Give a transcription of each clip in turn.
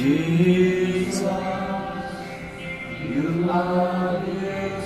Jesus, you are beautiful.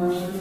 Amen.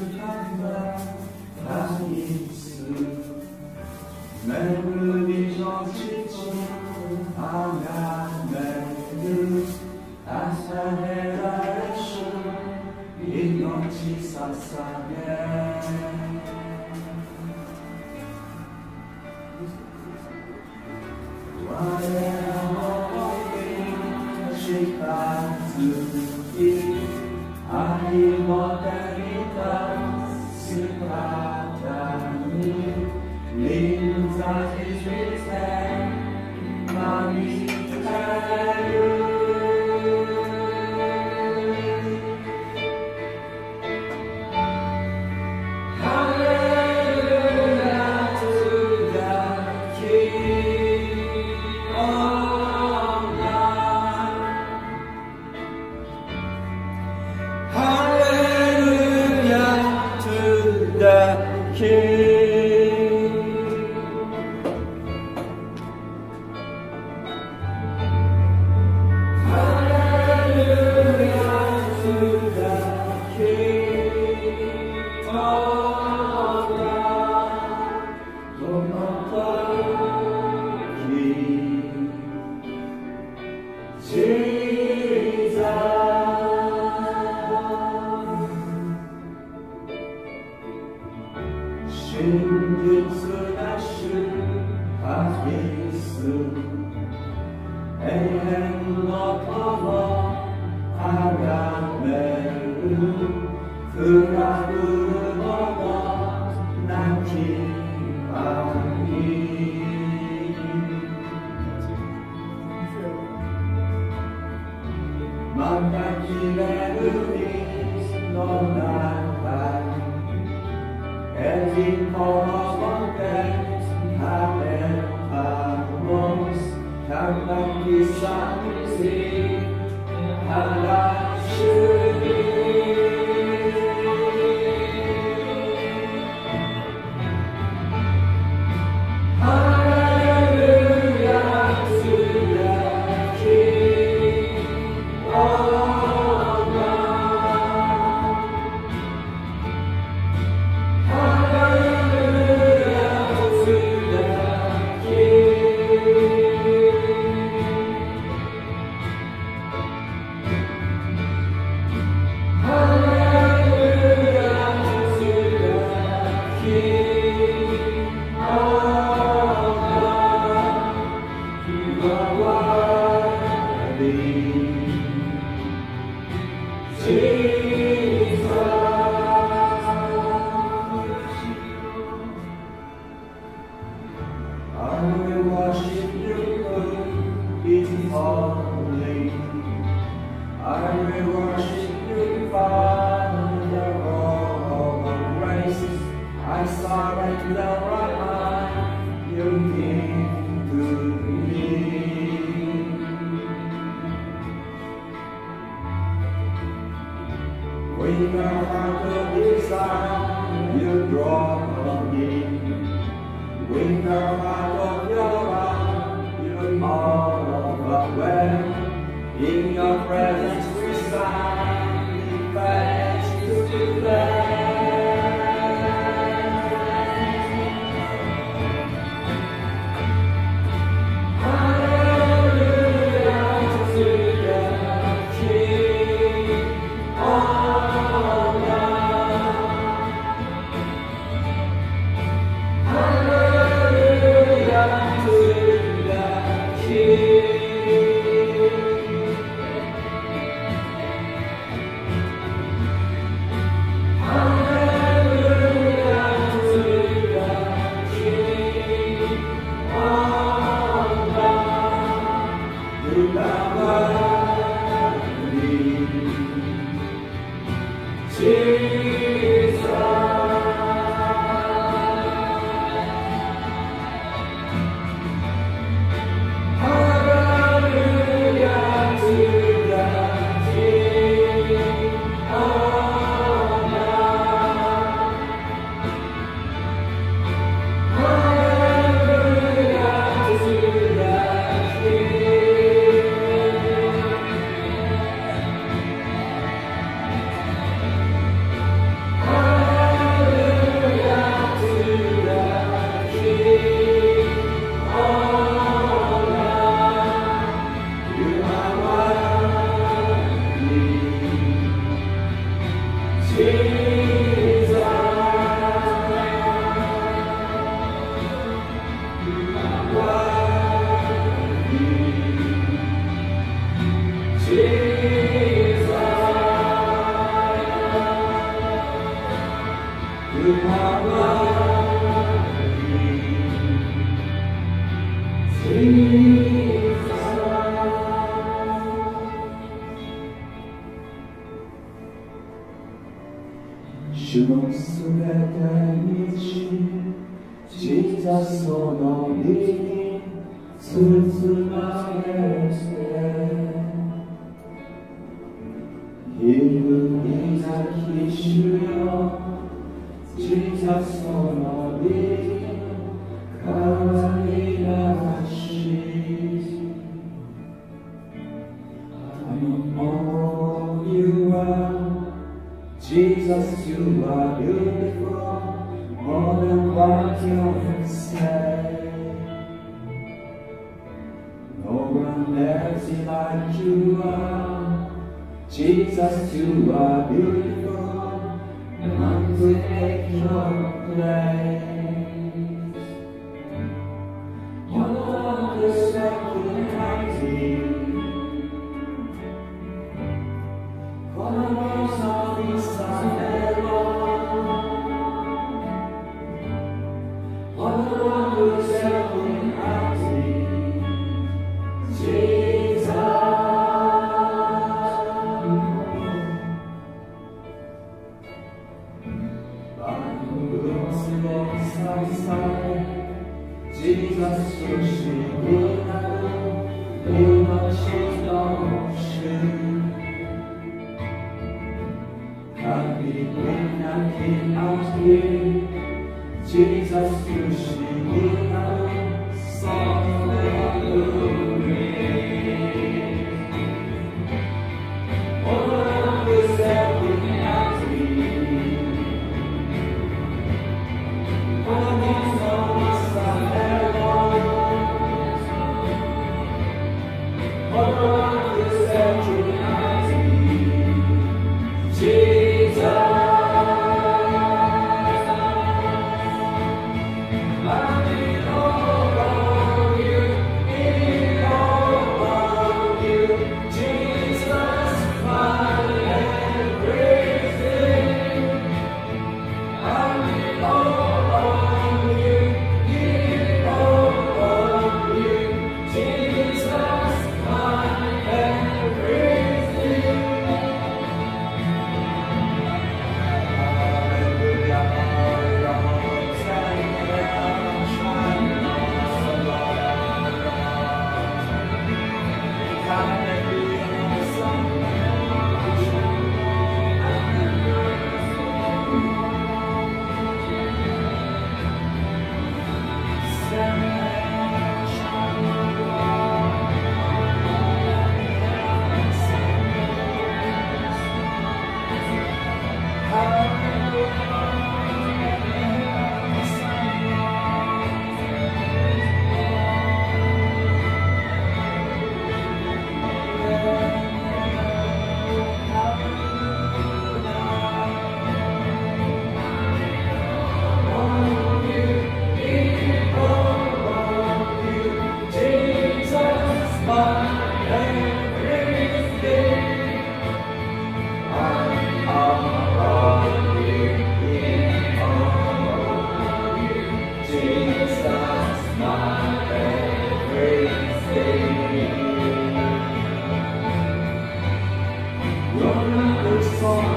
싶어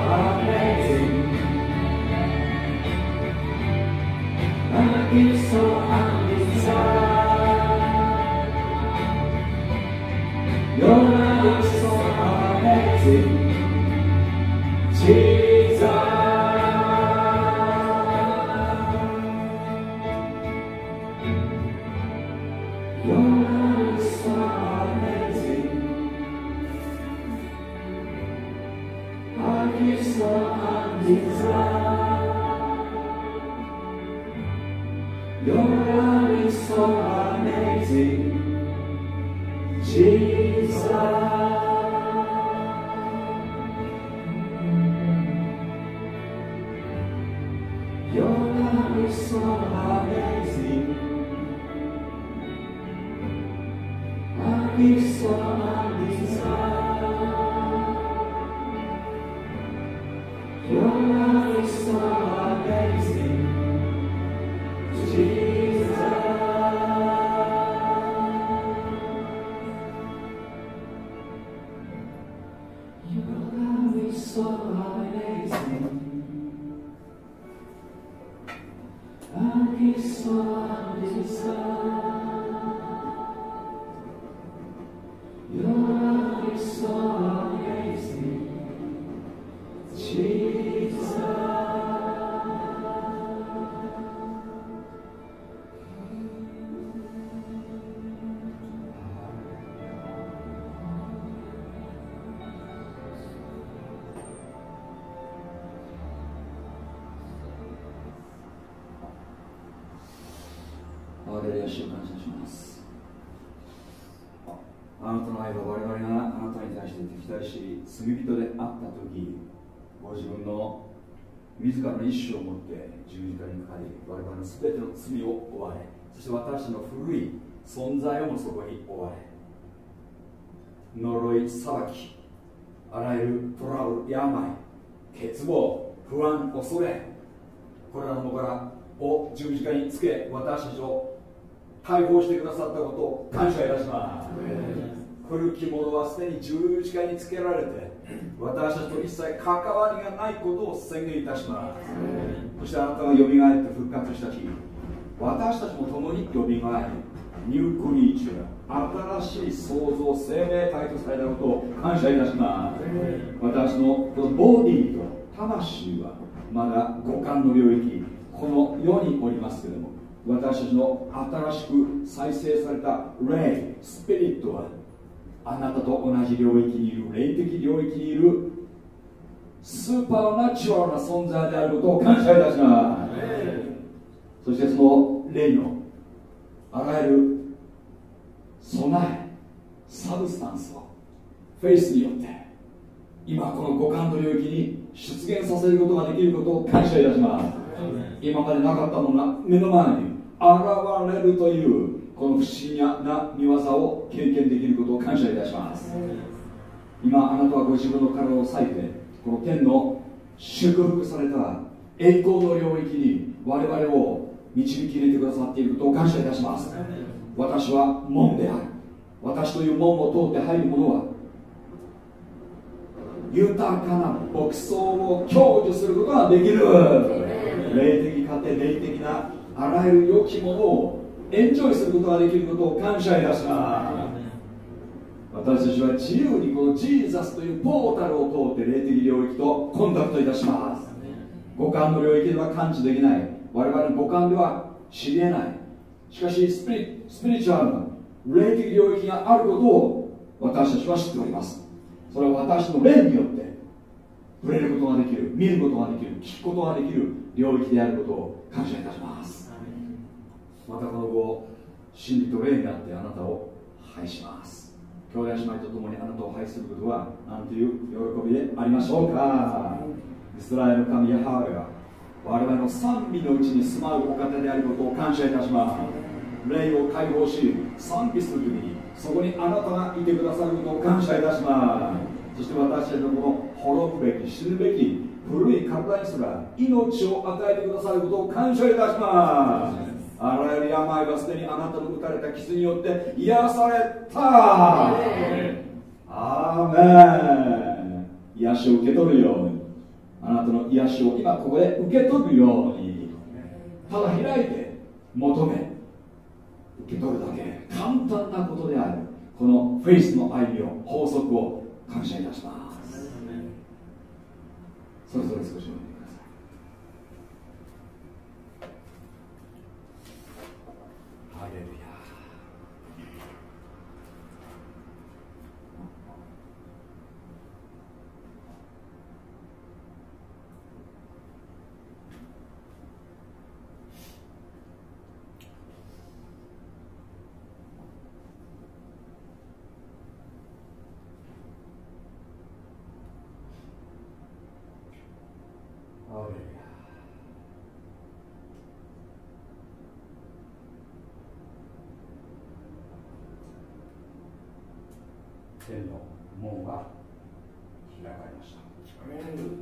対し罪人であった時ご自分の自らの意志を持って十字架にかかり我々の全ての罪を負われそして私の古い存在をもそこに追われ呪い裁きあらゆるトラブル病欠乏不安恐れこれらのものからを十字架につけ私たちを解放してくださったことを感謝いたします。古き者はすでに十字架につけられて私たちと一切関わりがないことを宣言いたします。そしてあなたがよみがえって復活した日私たちも共によみがえりニュークリーチュー新しい創造生命体とされたことを感謝いたします。私のこのボディと魂はまだ五感の領域この世におりますけれども私たちの新しく再生された霊スピリットはあなたと同じ領域にいる霊的領域にいる supernatural な存在であることを感謝いたします。そしてその霊のあらゆる備え substance を faith によって今この五感の領域に出現させることができることを感謝いたします。今までなかったものが目の前に現れるというこの不思議な見業を経験できることを感謝いたします。今あなたはご自分の体を裂いてこの天の祝福された栄光の領域に我々を導き入れてくださっていることを感謝いたします。私は門である。私という門を通って入る者は豊かな牧草を享受することができる。霊的家庭霊的なあらゆる良きものをエンジョイすることができることを感謝いたします。私たちは自由にこのジーザスというポータルを通って霊的領域とコンタクトいたします。五感の領域では感知できない。我々の五感では知り得ない。しかしスピリスピリチュアルな霊的領域があることを私たちは知っております。それは私の霊によって触れることができる見ることができる聞くことができる領域であることを感謝いたしますまたこの後真理と霊になってあなたを拝します。兄弟姉妹と共にあなたを拝することは何という喜びでありましょうか。イスラエル神ヤハウェが我々の賛美のうちに住まうお方であることを感謝いたします。霊を解放し賛美する時にそこにあなたがいてくださることを感謝いたします。そして私たちのこの滅ぶべき死ぬべき古い体にすら命を与えてくださることを感謝いたします。あらゆる病はす。でにあなたの打たれた傷によって癒された。アーメン。癒しを受け取るように。あなたの癒しを今ここで受け取るように。ただ開いて求め受け取るだけ。簡単なことである。このフェイスの歩みを法則を感謝いたします。それぞれ少しお待ちくださいハレルヤハレルヤ天の門が開かれました。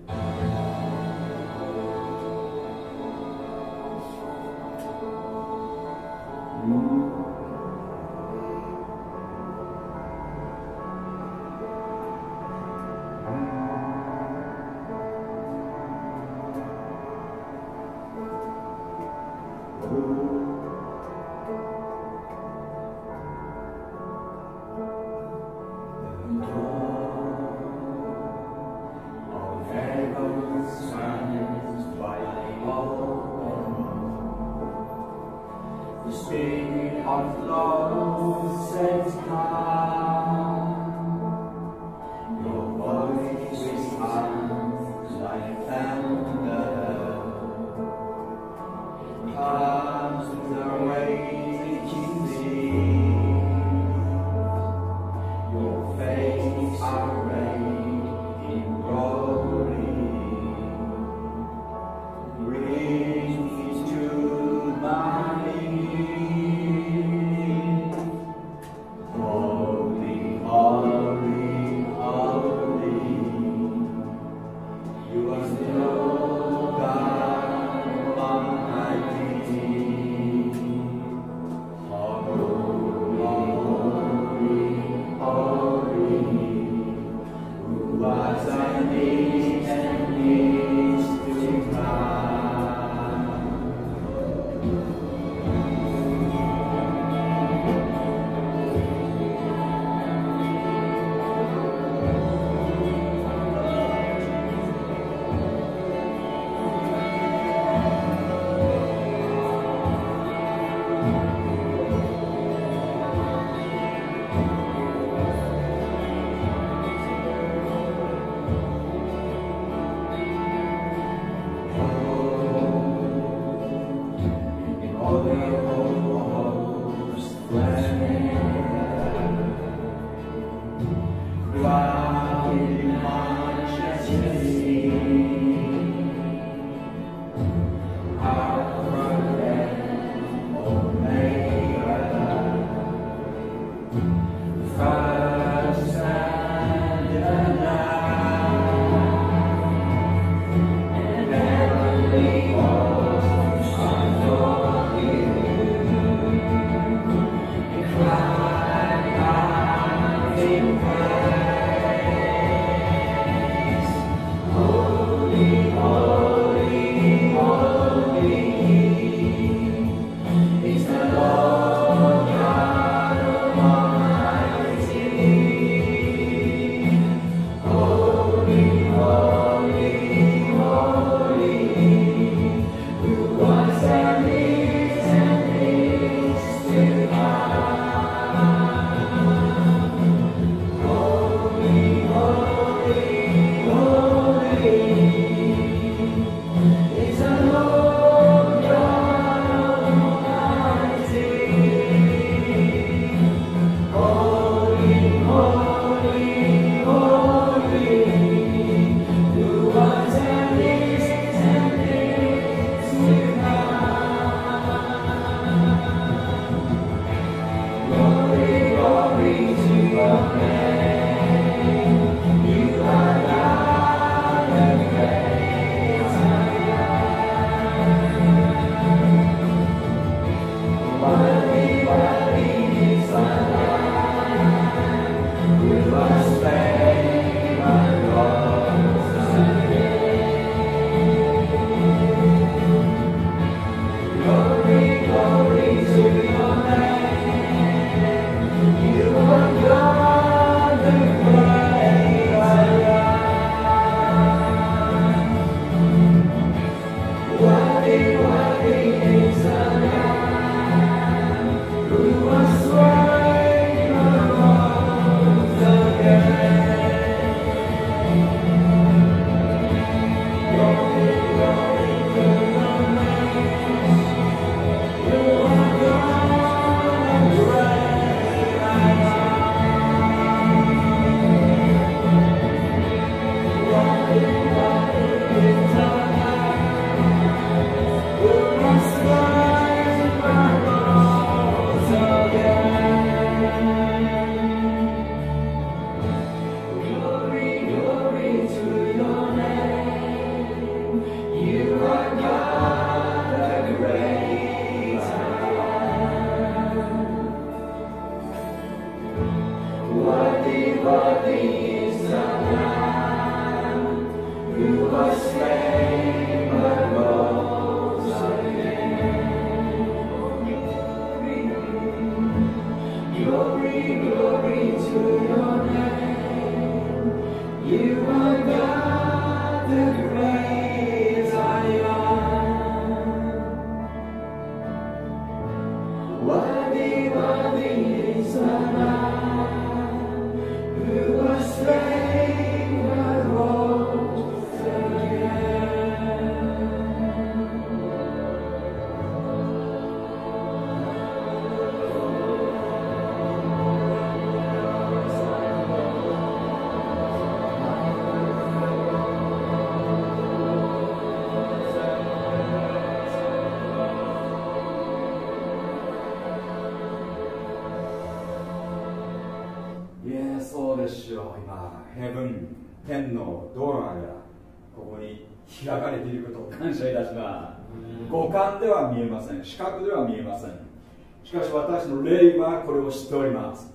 見えませんしかし私の霊はこれを知っております。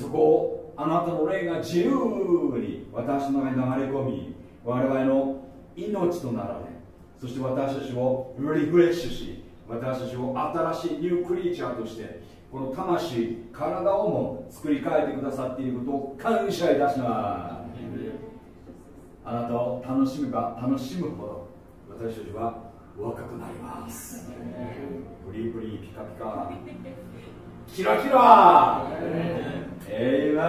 そこをあなたの霊が自由に私の中に流れ込み我々の命となられそして私たちをリフレッシュし私たちを新しいニュークリーチャーとしてこの魂体をも作り変えてくださっていることを感謝いたします。あなたを楽しめば楽しむほど私たちは若くなります。プリプリピカピカキラキラ。えいめ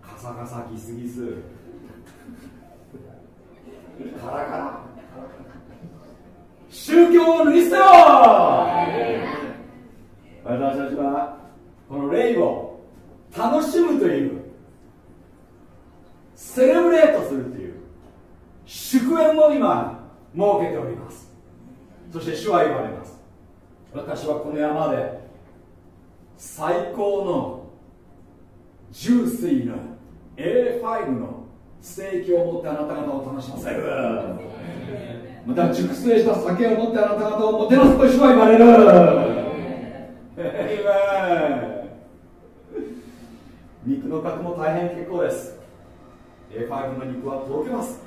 カサカサギスギス。カラカラ。宗教を脱ぎ捨てろ。私たちはこの霊を楽しむというセレブレートするという祝宴を今設けております。そして主は言われます。私はこの山で最高の純粋な A5 のステーキを持ってあなた方を楽しませる。また熟成した酒を持ってあなた方をもてなすと主は言われる。肉の角も大変結構です。A5 の肉はとろけます。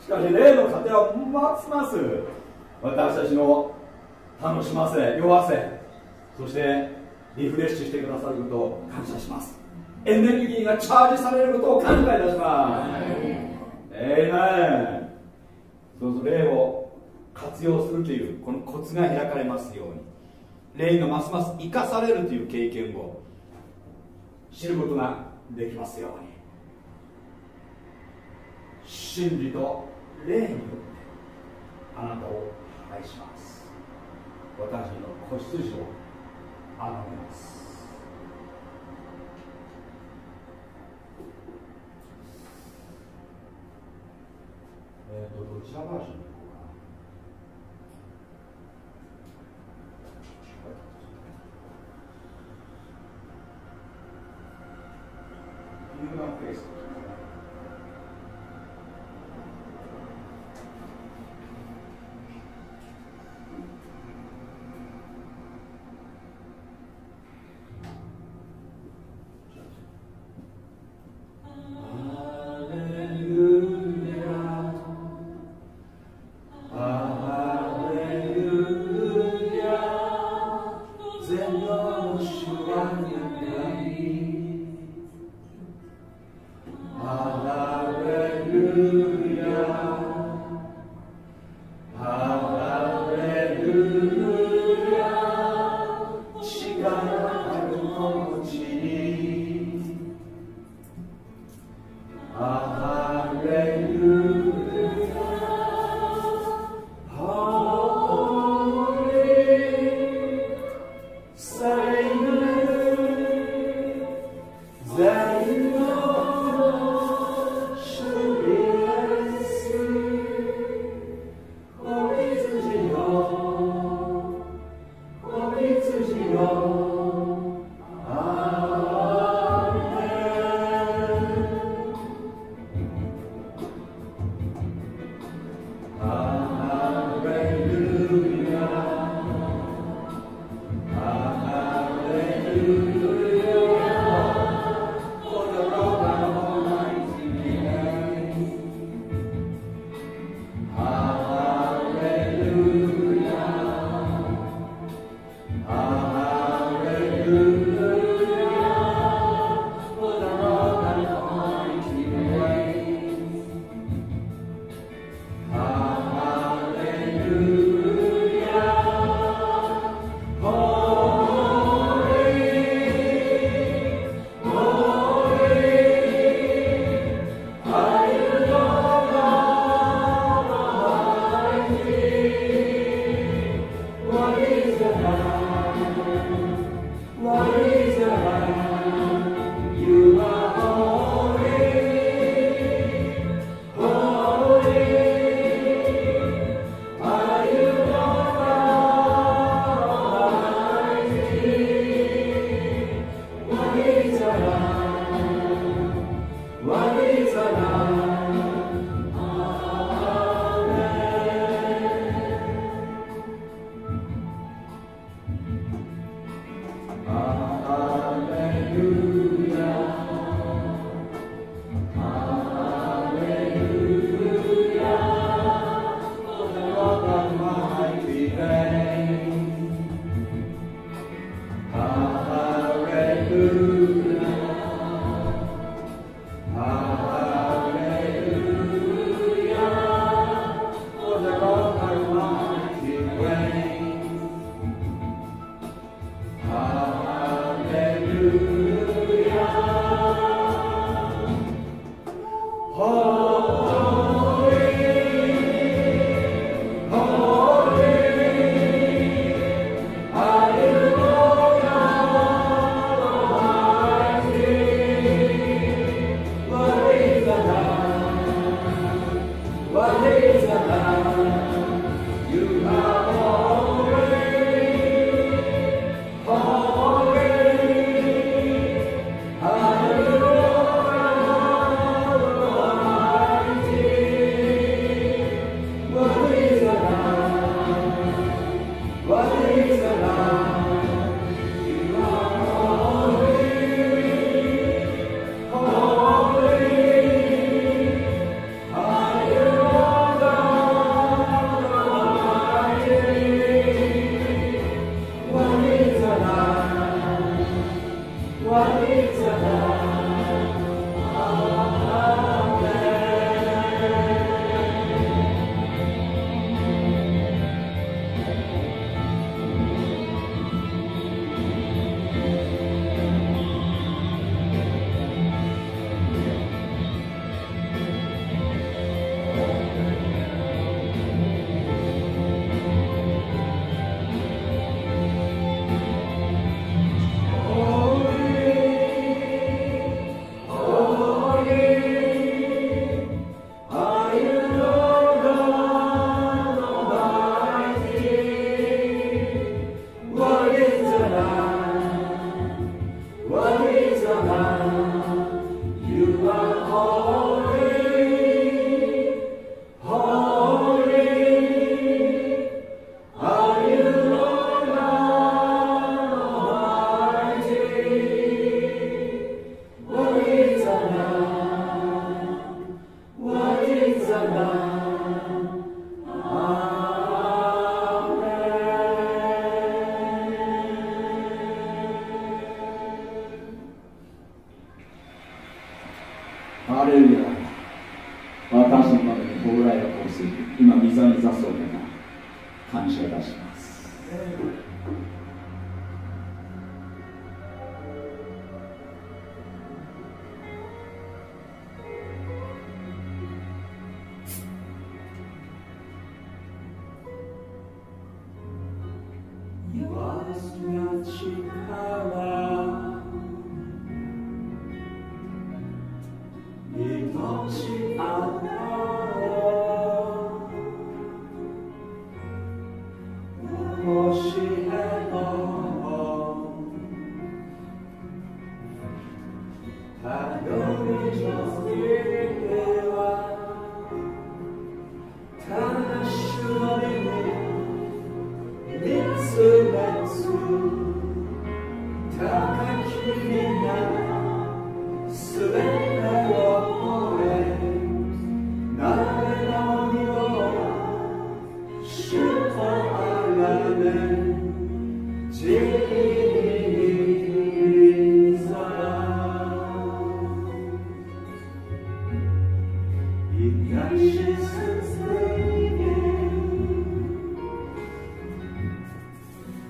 しかし例の糧はますます私たちの楽しませ酔わせそしてリフレッシュしてくださることを感謝します。エネルギーがチャージされることを感謝いたします。えいめんどうぞ霊を活用するというこのコツが開かれますように。霊がますます生かされるという経験を知ることができますように。真理と霊によってあなたを愛します。私の子羊をあがめます。えっ、ー、とどちらバージョンでいこうかな。ヒューマンフェイス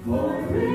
for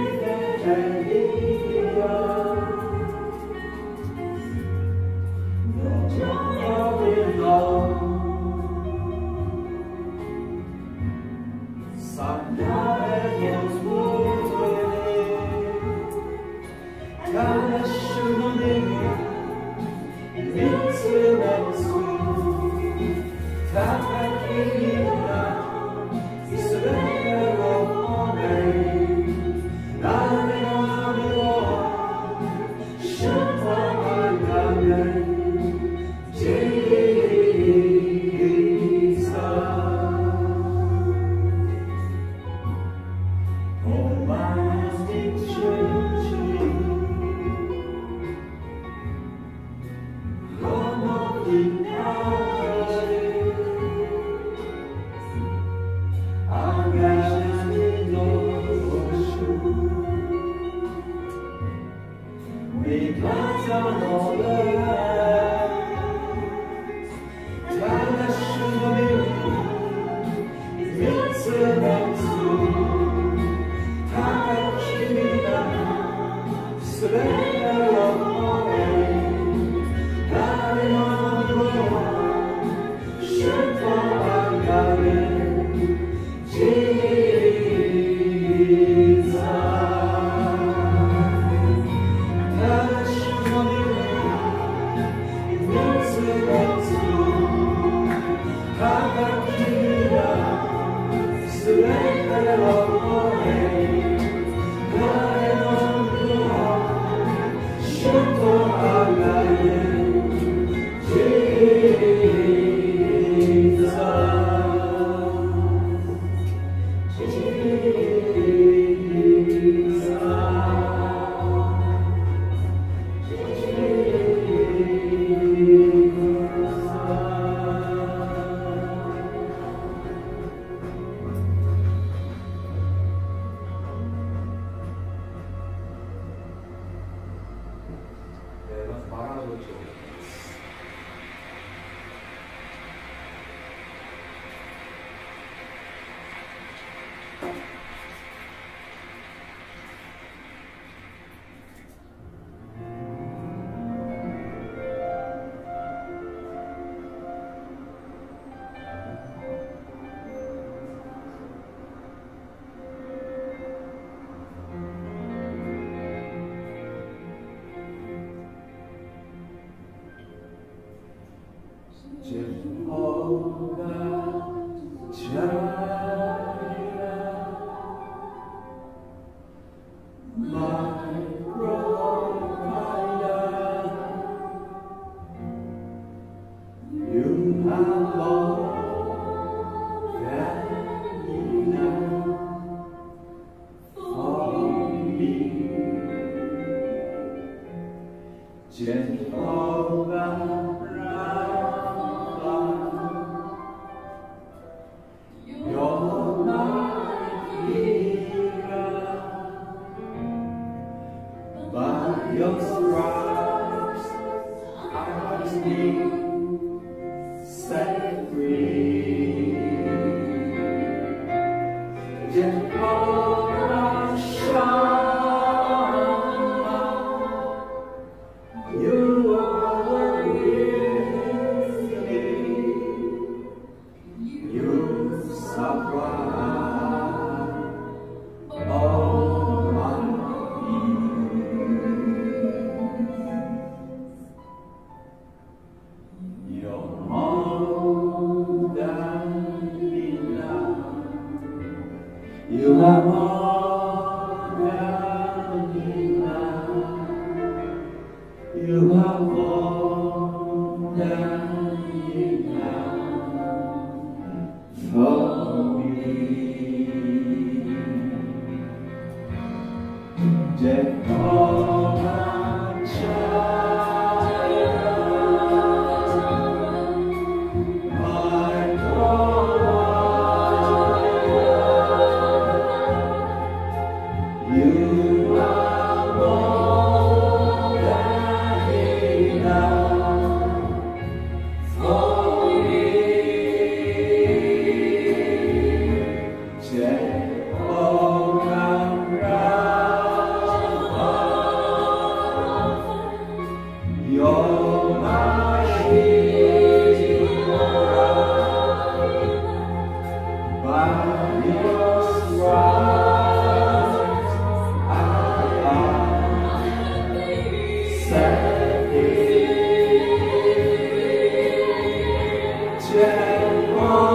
Oh.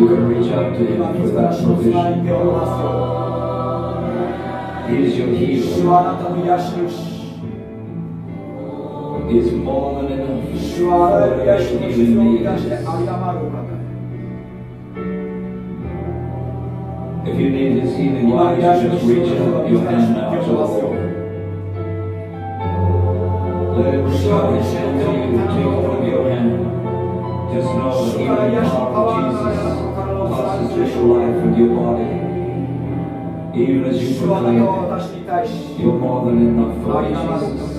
You can reach out to Him for that provision. He is your healer. He is more than enough for what you. If you need his healing, why don't just reach out your hand now to the Lord? Let him show his hand to you. Take Just know the healing power of Jesus passes this life and your body. Even as you proclaim, you're more than enough for Jesus.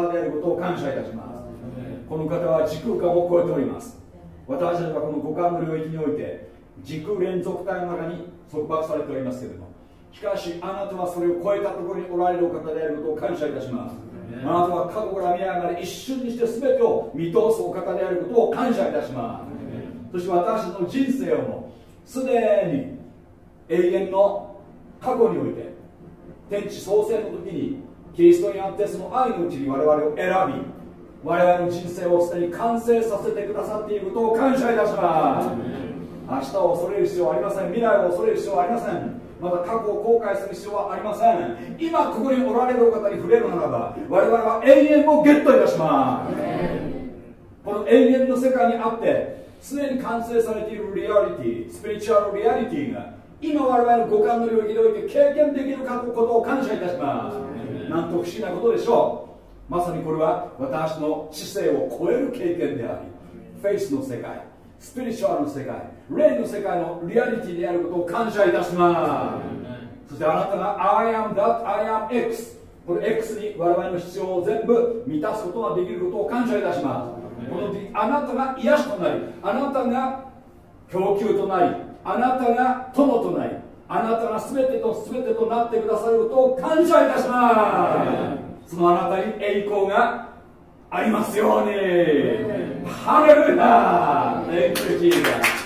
方であることを感謝いたします。この方は時空間を超えております。私たちはこの五感の領域において時空連続体の中に束縛されておりますけれどもしかしあなたはそれを超えたところにおられるお方であることを感謝いたします。あなたは過去から未来まで一瞬にして全てを見通すお方であることを感謝いたします。そして私たちの人生をもすでに永遠の過去において天地創生の時にキリストにあってその愛のうちに我々を選び我々の人生をすでに完成させてくださっていることを感謝いたします。明日を恐れる必要はありません。未来を恐れる必要はありません。また過去を後悔する必要はありません。今ここにおられるお方に触れるならば我々は永遠をゲットいたします。この永遠の世界にあってすでに完成されているリアリティスピリチュアルリアリティが今我々の五感の領域において経験できることを感謝いたします。なんと不思議なことでしょう。まさにこれは私の知性を超える経験でありフェイスの世界スピリチュアルの世界霊の世界のリアリティであることを感謝いたします。そしてあなたが I am that I am X これ X に我々の必要を全部満たすことができることを感謝いたします。この時あなたが癒しとなりあなたが供給となりあなたが友となりあなたが全てと全てとなってくださることを感謝いたします。そのあなたに栄光がありますように。ハレルヤー。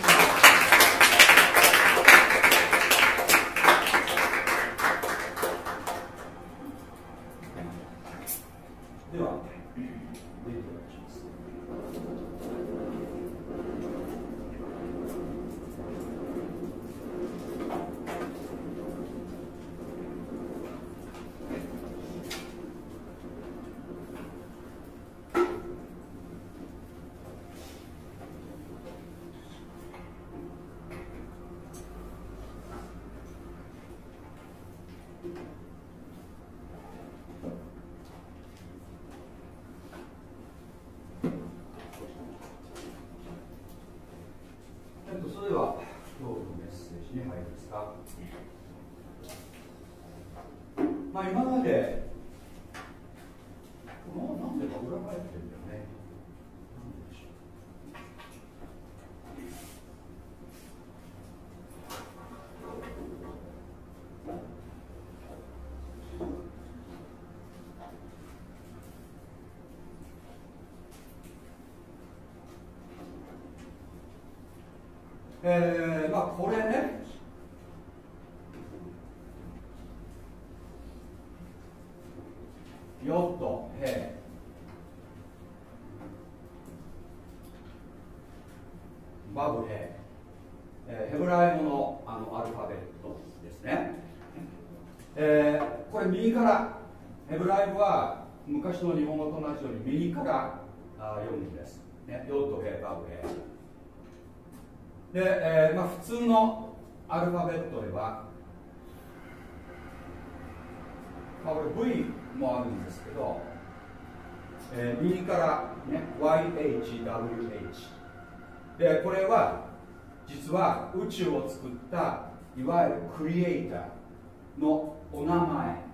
わゆるクリエイターのお名前。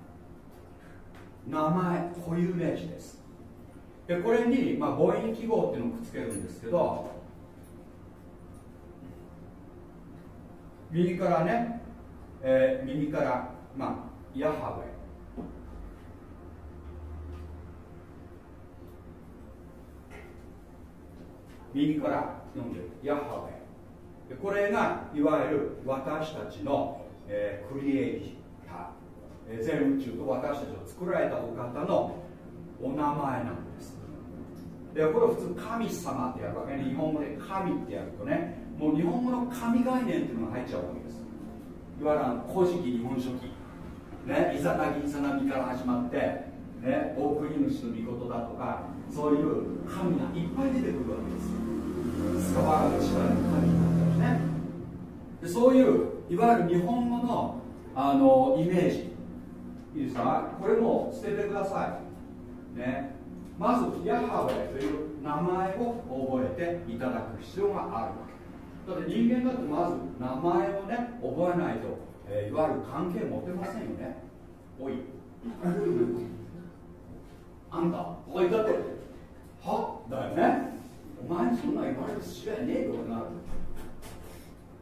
名前固有名詞です。でこれに、まあ、母音記号っていうのをくっつけるんですけど右からね、えー右から、まあ、ヤハウェ右から読んでる。ヤハウェこれがいわゆる私たちの、えークリエイター、えー全宇宙と私たちを作られたお方のお名前なんです。でこれを普通神様ってやるわけね。日本語で神ってやるとねもう日本語の神概念っていうのが入っちゃうわけです。いわゆるあの古事記日本書紀。ねイザナギイザナミから始まってね大国主の御事だとかそういう神がいっぱい出てくるわけですよ。スカバラの力の神でそういういわゆる日本語のあのイメージ。いいですか？これも捨ててください。ね。まずヤハウェという名前を覚えていただく必要があるわけ。だって人間だってまず名前をね覚えないと、えー、いわゆる関係持てませんよね。おい。あんたおいだっては？だよね。お前にそんな言われる必要はねえよなる。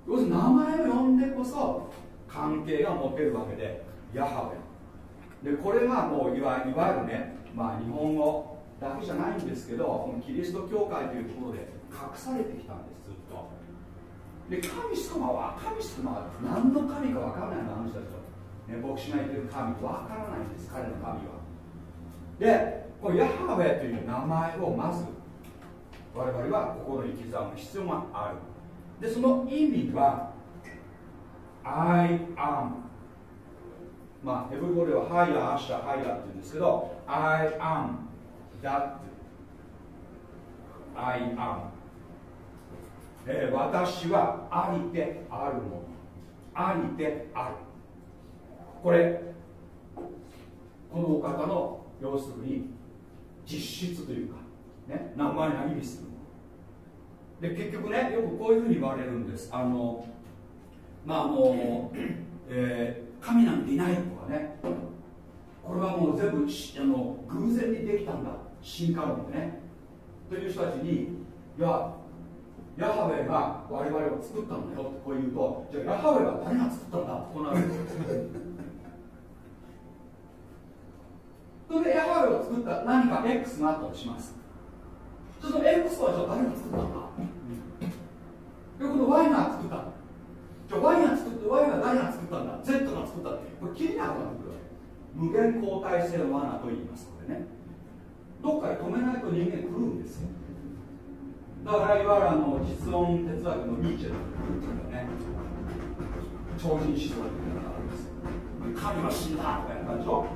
要するに名前を呼んでこそ関係が持てるわけでヤハウェでこれがもういわいわゆるね、まあ、日本語だけじゃないんですけどこのキリスト教会というところで隠されてきたんですずっと。で神様は神様は何の神か分からないのあの人たちは、ね、牧師が言ってる神分からないんです彼の神は。でこのヤハウェという名前をまず我々は心に刻む必要がある。でその意味は I am まあヘブル語ではハイヤーアッシャーハイヤーって言うんですけど I am that I am、えー、私はありてあるもの。ありてある。これこのお方の要するに実質というか、ね、名前が意味するで結局ねよくこういうふうに言われるんです。あのまあもう、えー、神なんていないとかね。これはもう全部あの偶然にできたんだ。進化論でね。という人たちにいやヤハウェが我々を作ったんだよってこう言うとじゃあヤハウェは誰が作ったんだ？ってこうなるんですそれでヤハウェを作った何か X があったとします。その X はじゃあ誰が作ったんだでこの Y が作ったんだじゃあ Y が作って Y が誰が作ったんだ。Z が作ったって。これ気になるなってくる無限交代性罠と言いますこれね。どっかで止めないと人間来るんですよ。だからいわゆるあの実音哲学のニーチェのね。超人思想っていうのがあるんですよ。神は死んだとかやったでしょ？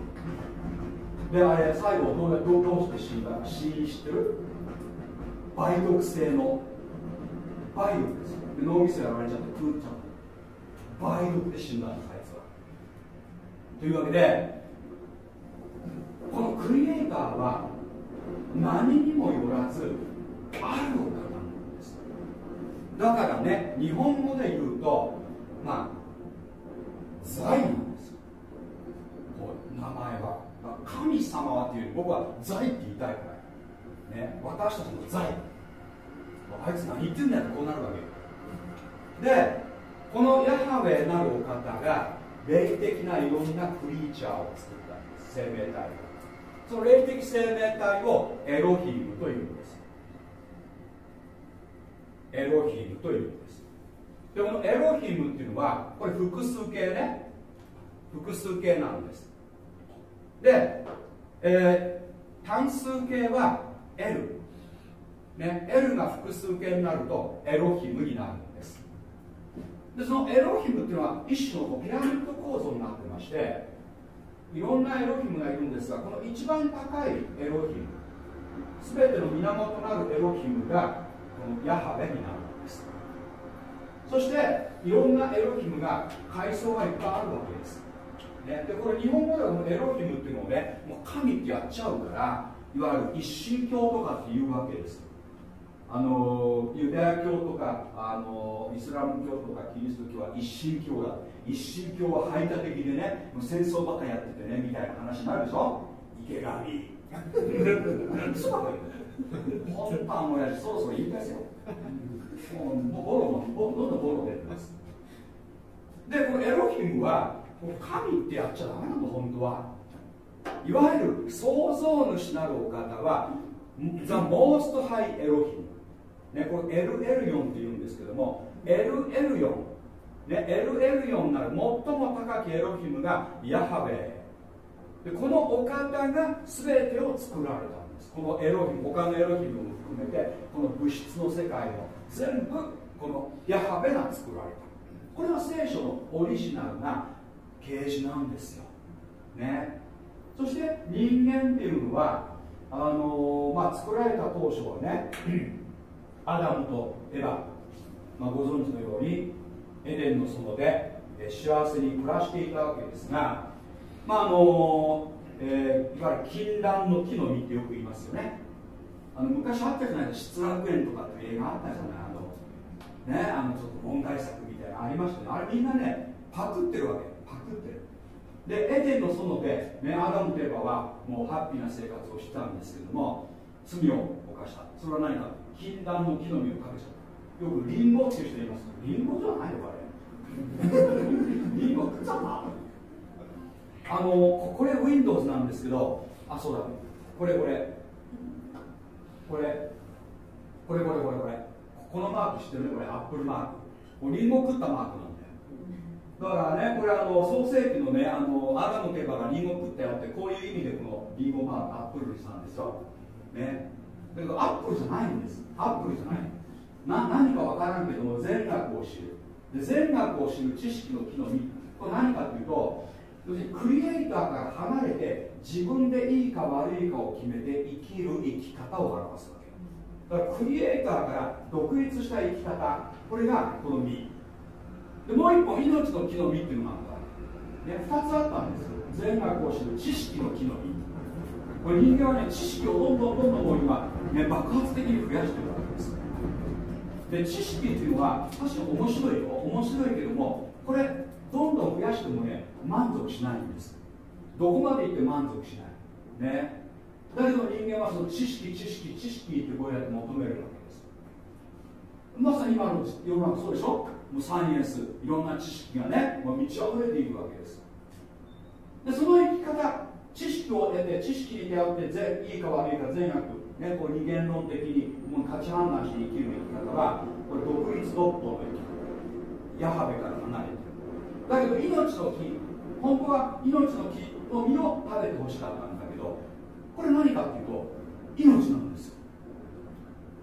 であれ最後どうどうどうして死んだか。死因知ってる？梅毒性の梅毒ですで脳みそやられちゃって狂っちゃった梅毒で死んだんですあいつはというわけでこのクリエイターは何にもよらずある。お方なんですだからね日本語で言うとまあ財なんですこう名前は神様はっていうより僕は財って言いたいからね私たちの財。あいつ何言ってんだよこうなるわけでこのヤハウェなるお方が霊的ないろんなクリーチャーを作った。んです生命体。をその霊的生命体をエロヒムというんです。エロヒムというんです。でこのエロヒムっていうのはこれ複数形ね。複数形なんです。で、えー、単数形は L、ね、L が複数形になるとエロヒムになるんです。でそのエロヒムっていうのは一種のピラミッド構造になってましていろんなエロヒムがいるんですがこの一番高いエロヒム全ての源となるエロヒムがこのヤハベになるんです。そしていろんなエロヒムが階層がいっぱいあるわけです。ね、でこれ日本語ではエロヒムっていうのをねもう神ってやっちゃうからいわゆる一神教とかっていうわけです。あのユダヤ教とかあのイスラム教とかキリスト教は一神教だ。一神教は排他的でねもう戦争ばっかやっててねみたいな話になるでしょ？池上そうだよ。本番親父そろそろ言い返せよ。もうボロもどんどんボロ出てます。でこのエロヒムは神ってやっちゃダメなの本当は。いわゆる創造主なるお方は The Most High Elohim ね、これエルエルヨンって言うんですけどもエルエルヨン、ね、エルエルヨンなる最も高きエロヒムがヤハベでこのお方が全てを作られたんです。このエロヒム他のエロヒムも含めてこの物質の世界を全部このヤハベが作られた。これは聖書のオリジナルな啓示なんですよ、ね、そして人間っていうのはあの、まあ、作られた当初はね アダムとエヴァ、まあ、ご存知のようにエデンの園で、幸せに暮らしていたわけですがまああの、えー、いわゆる禁断の木の実ってよく言いますよね。あの昔あったじゃないですか失楽園とかっていう映画あったじゃないあのねあのちょっと問題作みたいなのありましたね。あれみんなねパクってるわけ。でエデンの園で、ね、アダムといえばはもうハッピーな生活をしたんですけども罪を犯した。それは何か。禁断の木の実をかけちゃった。よくリンゴっていう人います。リンゴじゃないのかリンゴ食っちゃったあのこれ Windows なんですけどあそうだ。これこれ。これ。これこれこれこれ。このマーク知ってるね。これアップルマーク。リンゴ食ったマークなんだからねこれあの創世紀のねあのアダムケバがリンゴ食ったよってこういう意味でこのリンゴマークアップルにしたんですよ。ね。だけどアップルじゃないんです。アップルじゃない。な何か分からんけども善悪を知る。で善悪を知る知識の木の実。これ何かというと要するにクリエイターから離れて自分でいいか悪いかを決めて生きる生き方を表すわけ。だからクリエイターから独立した生き方これがこの実。でもう一本命の木の実っていうのがあった、ね、2つあったんですよ。善悪を知る知識の木の実。これ人間はね知識をどんどんどんどんもう今、ね、爆発的に増やしてるわけです。で知識っていうのは確かに面白いよ。面白いけどもこれどんどん増やしてもね満足しないんです。どこまでいって満足しない？ね。だけど人間はその知識知識知識ってこうやって求めるわけです。まさに今の世の中そうでしょ？もうサイエンスいろんな知識がねもう満ち溢れていくわけです。でその生き方知識を得て知識に出会っていいか悪いか善悪ね、こう二元論的にもう価値判断して生きる生き方はこれ独立独歩の生き方。ヤハベから離れてる。だけど命の木本当は命の木の実を食べてほしかったんだけどこれ何かっていうと命なんです。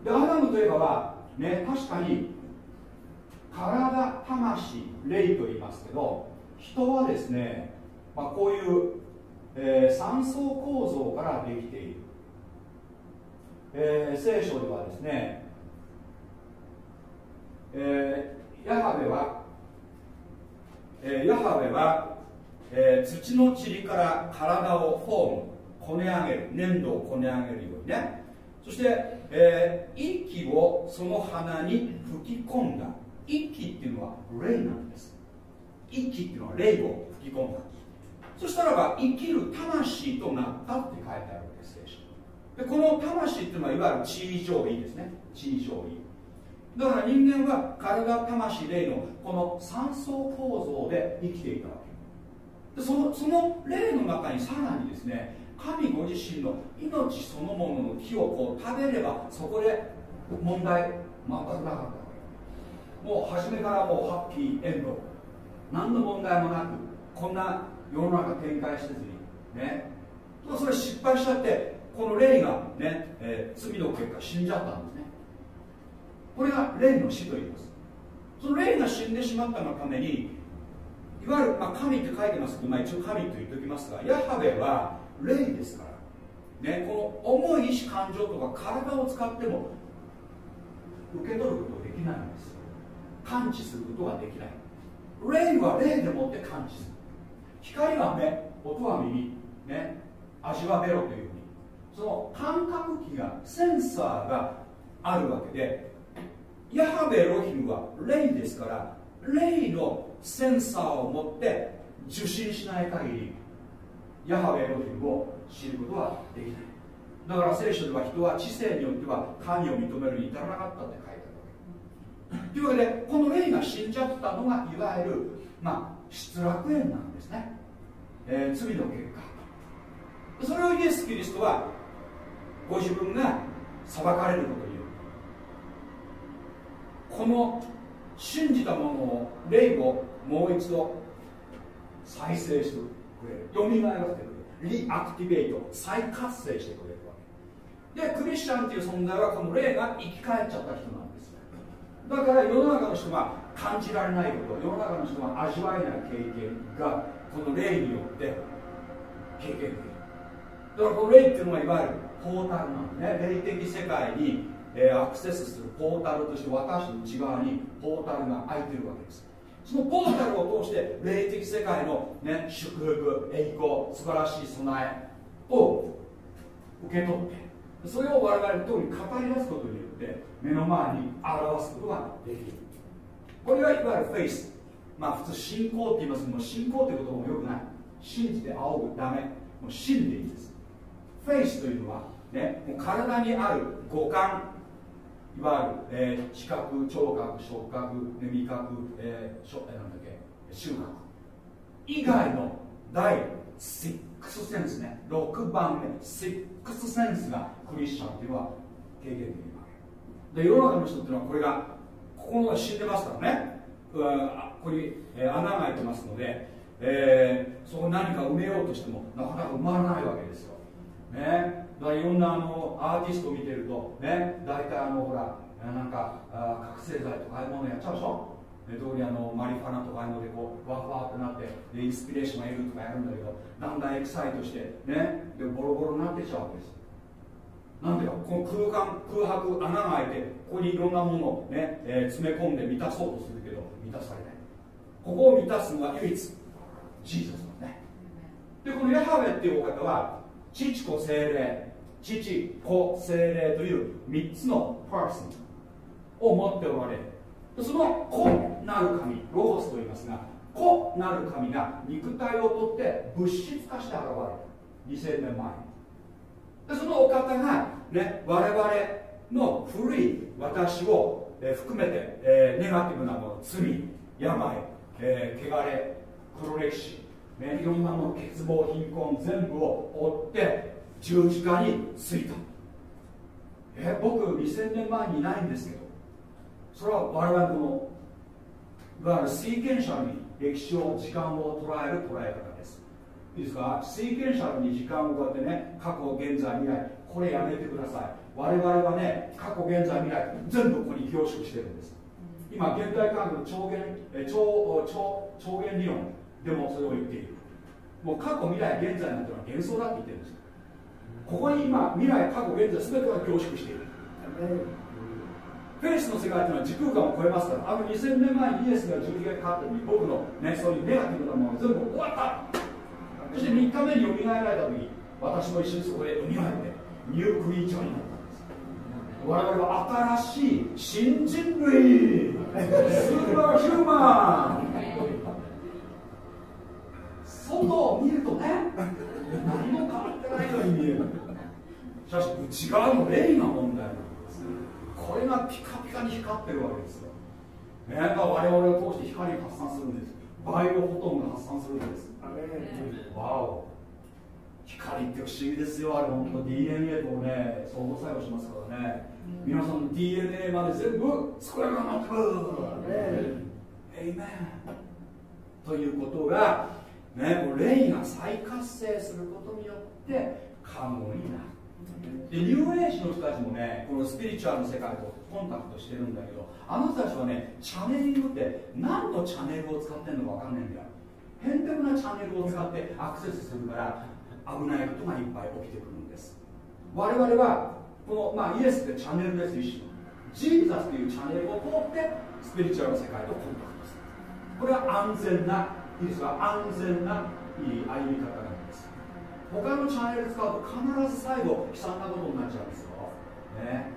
でアダムといえばはね確かに体魂霊と言いますけど人はですね、まあ、こういう、えー、三層構造からできている。えー、聖書ではですね、えー、ヤハベは、えー、ヤハベは、えー、土の塵から体をフォームこね上げる粘土をこね上げるようにね。そして、えー、息をその鼻に吹き込んだ。息っていうのは霊なんです。息っていうのは霊を吹き込んだそしたらば生きる魂となったって書いてあるわけです。でこの魂っていうのはいわゆる地位上位ですね。地位上位。だから人間は体魂霊のこの三層構造で生きていたわけ。でそのその霊の中にさらにですね神ご自身の命そのものの木をこう食べればそこで問題全くなかった。もう初めからもうハッピーエンド。何の問題もなくこんな世の中展開せずにね。それ失敗しちゃってこの霊がね、えー、罪の結果死んじゃったんですね。これが霊の死と言います。その霊が死んでしまったがためにいわゆる、まあ、神って書いてますけど、まあ、一応神と言っておきますがヤハベは霊ですから、ね、この重い意志感情とか体を使っても受け取ることができないんです。感知することができない。霊は霊でもって感知する。光は目音は耳。ね。味はベロというふうにその感覚器がセンサーがあるわけでヤハベロヒムは霊ですから霊のセンサーを持って受信しない限りヤハベエロヒムを知ることはできない。だから聖書では人は知性によっては神を認めるに至らなかったって書いてというわけでこの霊が死んじゃったのがいわゆる、まあ、失楽園なんですね、えー、罪の結果。それをイエス・キリストはご自分が裁かれることによるこの信じたものを霊をもう一度再生してくれる。よみがえらせてくれる。リアクティベート再活性してくれるわけ。でクリスチャンっていう存在はこの霊が生き返っちゃった人なんです。だから世の中の人が感じられないこと世の中の人が味わえない経験がこの霊によって経験できる。だからこの霊っていうのはいわゆるポータルなんでね。霊的世界に、えー、アクセスするポータルとして私の内側にポータルが開いてるわけです。そのポータルを通して霊的世界の、ね、祝福栄光素晴らしい備えを受け取ってそれを我々特に語り出すことにって目の前に表すことができる。これがいわゆるフェイスまあ普通信仰って言いますけども信仰ってこともよくない。信じて仰ぐダメ。もう信でいいです。フェイスというのは、ね、もう体にある五感。いわゆる、えー、視覚聴覚触覚、ね、味覚、えー、しょえなんだっけ？収穫以外の第6センスね。6番目。6センスがクリスチャンっていうのは経験できる。で世の中の人っていうのはこれがここが死んでますからね。ここに、えー、穴が開いてますので、えー、そこ何か埋めようとしてもなかなか埋まらないわけですよ。ね。だからいろんなあのアーティストを見てるとね。大体あのほらなんかあ覚醒剤とかああいうものやっちゃうでしょ。で通りあのマリファナとかああいうのでこうワフワってなってでインスピレーションがいるとかやるんだけどだんだんエキサイトしてね。でボロボロになってきちゃうわけです。なんでかこの空間空白穴が開いてここにいろんなものをね、えー、詰め込んで満たそうとするけど満たされない。ここを満たすのは唯一ジーザスなん。ねでこのヤハウェっていうお方は父子精霊父子精霊という3つのパーソンを持っておられるその子なる神ロゴスと言いますが子なる神が肉体をとって物質化して現れる。2000年前でそのお方が、ね、我々の古い私を、含めて、えー、ネガティブなもの罪病、えー、汚れ黒歴史、ね、いろんなもの欠乏貧困全部を追って十字架についた。え僕2000年前にいないんですけどそれは我々のいわゆるシーケンシャルに歴史を時間を捉える捉え方。いいですか？シーケンシャルに時間をこうやってね過去現在未来。これやめてください。我々はね過去現在未来全部ここに凝縮してるんです。今現代科学の超弦超超超弦理論でもそれを言っている。もう過去未来現在なんてのは幻想だって言ってるんです。ここに今未来過去現在全てが凝縮している。フェイスの世界というのは時空間を超えますからあの2000年前にイエスが十字架にかかった時僕の、ね、そういうネガティブなもの全部終わった。そして3日目によみがえられた時私も一緒にそこで蘇ってニュークリーチャーになったんです我々は新しい新人類スーパーヒューマン外を見るとね何も変わってないように見えるしかし内側の霊が問題なんですこれがピカピカに光ってるわけですよ、ね、我々を通して光が発散するんですバイオフォトンが発散するんです。わお。光って不思議ですよあれ本当。DNA とね相互作用しますからね、皆さんの DNA まで全部作らなくなってくるエイメン。ということがね、もう霊が再活性することによって可能になるでニューエイジの人たちもねこのスピリチュアルの世界とコンタクトしてるんだけどあの人たちはねチャネリングって何のチャネルを使ってるのか分かんないんだよ。ヘンテコなチャンネルを使ってアクセスするから危ないことがいっぱい起きてくるんです。我々はこの、まあ、イエスってチャンネルです一種ジーザスというチャンネルを通ってスピリチュアルの世界とコンタクトする。これは安全ないいですか安全ないい歩み方なんです他のチャンネル使うと必ず最後悲惨なことになっちゃうんですよ、ね。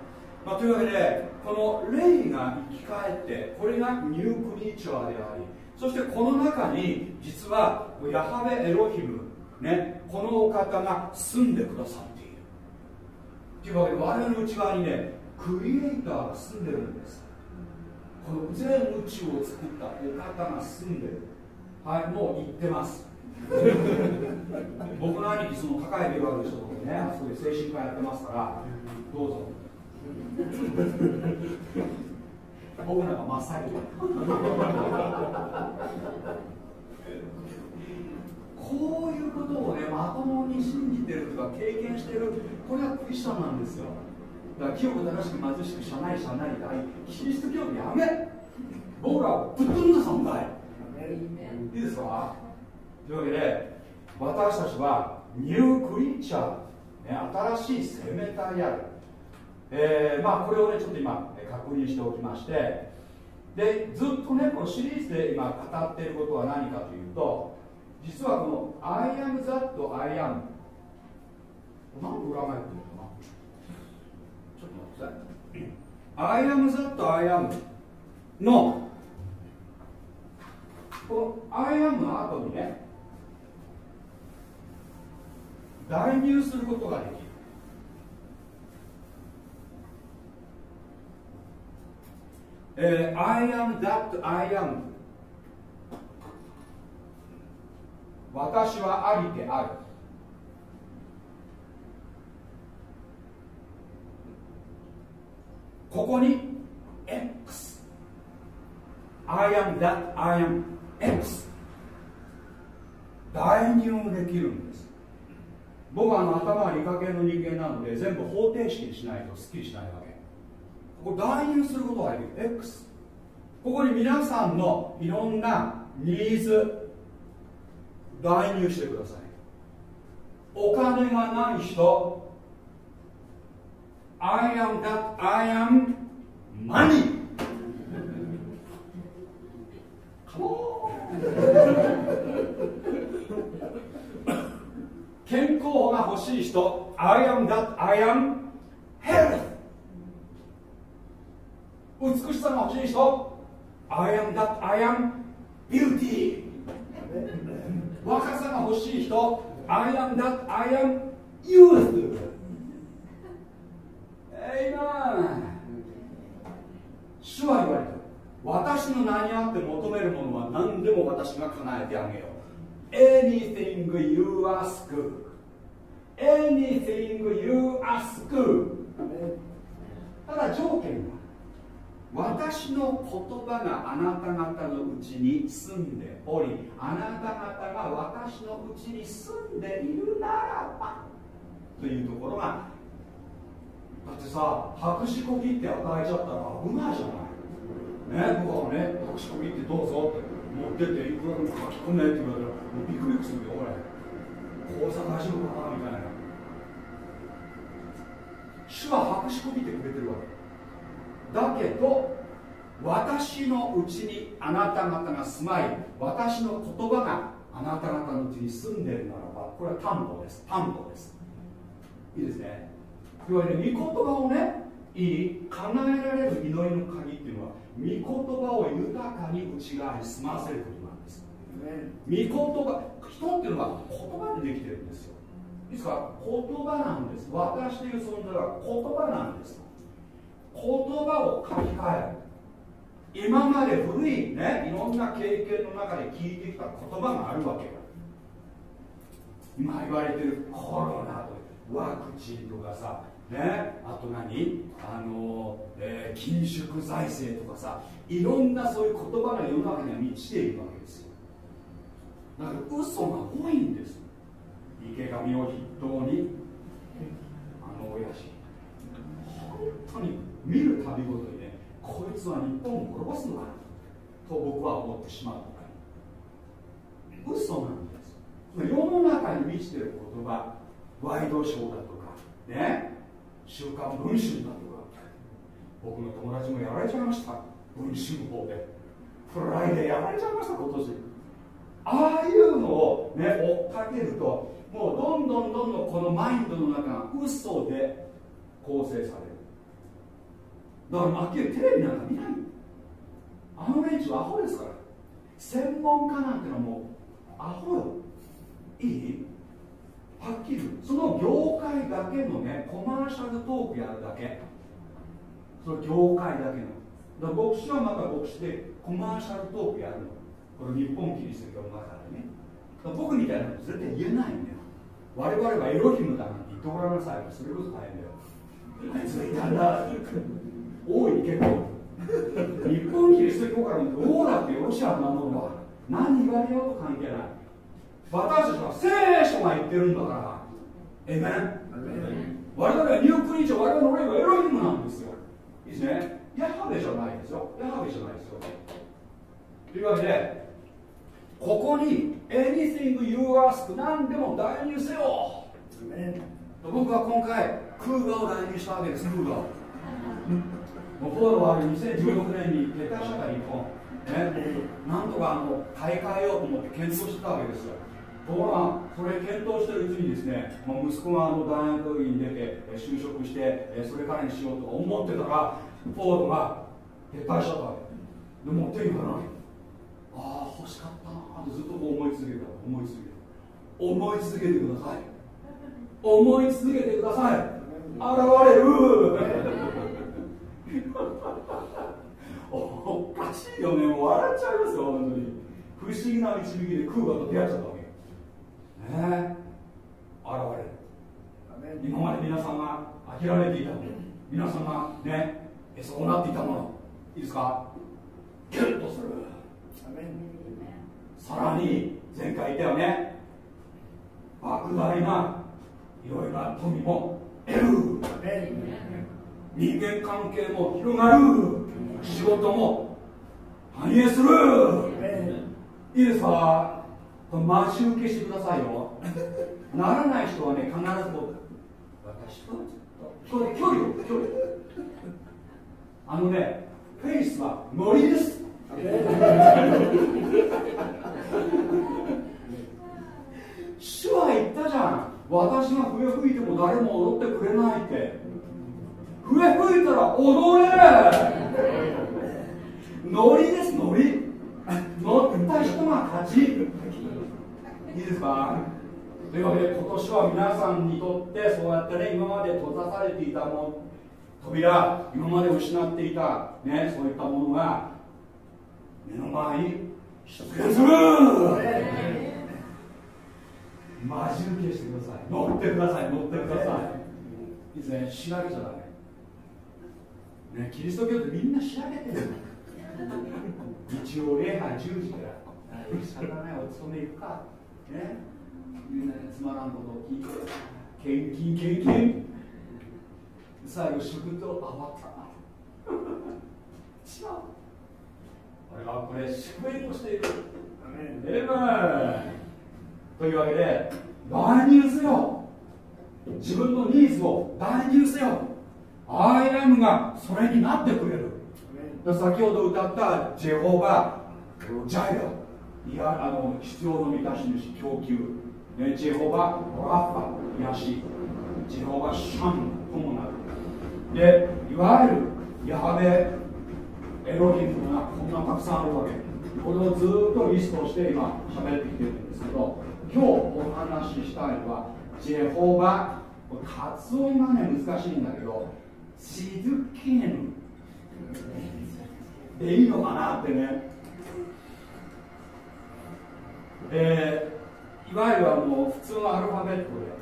まあ、というわけでこの霊が生き返ってこれがニュークリーチャーでありそしてこの中に実はヤハベエロヒム、ね、このお方が住んでくださっている。というわけで我々の内側にねクリエイターが住んでるんです。この全宇宙を作ったお方が住んでる。はいもう言ってます。僕の兄貴その高いビルある人とかねあそこで精神科やってますからどうぞ。僕なんか真っ最こういうことをねまともに信じてるとか経験してるこれはクリスチャンなんですよ。だから清く正しく貧しく社内社内大キリスト教やめ。僕らぶっ飛んだ存在。いいですか？というわけで私たちはニュークリーチャー、ね、新しい生命体である、えー、まあこれをねちょっと今確認しておきましてでずっとねこのシリーズで今語っていることは何かというと実はこの I am that I am なんで裏返ってるのかな？ちょっと待ってください。I am that I am のこの I am の後にね代入することができる。えー、I am that I am 私はありである。ここに X I am that I am X 代入できるんです。僕はあの頭が理科系の人間なので全部方程式にしないとすっきりしないわけ。ここ代入することができる。X ここに皆さんのいろんなニーズ代入してください。お金がない人 I am that I am money カモン健康が欲しい人 I am that I am health. 美しさが欲しい人 I am that I am beauty. 若さが欲しい人 I am that I am youth. えいな主は言われた。私の名にあって求めるものは何でも私が叶えてあげよう。Anything you ask. Anything you ask. ただ条件は私の言葉があなた方のうちに住んでおりあなた方が私のうちに住んでいるならばというところがだってさ白紙こぎって与えちゃったら危ないじゃない。ね僕はね白紙こぎってどうぞって持ってっていくらでも書き込めって言われたらビクビクするよ俺講座大丈夫かなみたいな主は白紙こぎってくれてるわけ。だけど私のうちにあなた方が住まい私の言葉があなた方のうちに住んでるならばこれは担保です。担保です。いいですねいわゆる御言葉をねいい叶えられる祈りの鍵っていうのは御言葉を豊かに内側に住ませる御言葉人っていうのは言葉でできてるんですよ。いいですか言葉なんです。私という存在は言葉なんです。言葉を書き換える。今まで古いねいろんな経験の中で聞いてきた言葉があるわけよ。今言われてるコロナとワクチンとかさねあと何あの、えー、緊縮財政とかさいろんなそういう言葉が世の中には満ちているわけですだから嘘が多いんです。池上を筆頭にあの親父本当に見るたびごとにねこいつは日本を滅ぼすのかと僕は思ってしまう嘘なんです。世の中に満ちている言葉ワイドショーだとかね。週刊文春だとか。僕の友達もやられちゃいました。文春砲で。フライデーやられちゃいました今年。ああいうのをね追っかけるともうどんどんどんどんこのマインドの中が嘘で構成される。だからあっきりテレビなんか見ない。あの連中アホですから。専門家なんてのはもうアホよ。いい？はっきりその業界だけのねコマーシャルトークやるだけ。その業界だけの。だから牧師はまた牧師でコマーシャルトークやるの。これ日本キリスト教の中でね僕みたいなこと絶対言えないんだよ。我々はエロヒムだなんて言ってごらんなさいそれこそ大変だよ。あいついたんだ。大いに結構。日本キリスト教から見てどうだってよろしいあんなものは何言われようと関係ない。私たちは聖書が言ってるんだから。えめん我々はニュークリーチャー我々の霊はエロヒムなんですよ。いいですね。ヤハベじゃないですよ。ヤハベじゃないですよ。というわけでここに anything you ask 何でも代入せよ。僕は今回空ガを代入したわけです空ガを。もうフォードは2016年に撤退しちゃった日本ねなんとかあの買い替えようと思って検討してたわけですよ。ところがそれ検討してるうちにですねもう息子があの大学院出て就職してそれからにしようと思ってたらフォードが撤退しちゃったわけでも手に入らない。ああ欲しかったなってずっと思い続けた。思い続けた思い続けてください。思い続けてください。現れる。おかしいよね。笑っちゃいますよ本当に。不思議な導きで空ガと出会っちゃったわけ。ね現れる。今まで皆さんが諦めていた。もの皆さんがねそうなっていたもの。いいですか？ギュッとするさらに前回言ったよね。莫大ないろいろな富も得る。人間関係も広がる。仕事も反映する。いいですか？待ち受けしてくださいよ。ならない人はね必ずこう私とこれ距離を距離。あのねフェイスはノリです。主は言ったじゃん。私が笛吹いても誰も踊ってくれないって。笛吹いたら踊れノリですノリ。乗った人が勝ち。いいですか？というわけで今年は皆さんにとってそうやってね今まで閉ざされていたもの扉今まで失っていた、ね、そういったものが目の前。に出するマジ受けしてください。乗ってください。乗ってくださいいいですねしなげちゃダメねキリスト教ってみんな仕上げてる日曜礼拝10時から仕方ないお勤め行くかねみんなでつまらんことを聞いて献金献金最後祝とあった違う俺はこれ祝宴としているエメンというわけで代入せよ自分のニーズを代入せよアイアムがそれになってくれる先ほど歌ったジェホバジャイラいやあの必要の満たし主供給、ね、ジェホバラッファ癒しジェホバシャンともなるでいわゆるヤハベエロヒムがこんなたくさんあるわけ。これをずっとリストして今喋ってきてるんですけど今日お話ししたいのはジェホバ。発音がね難しいんだけどシズケンでいいのかなってね。えー、いわゆるあの普通のアルファベットで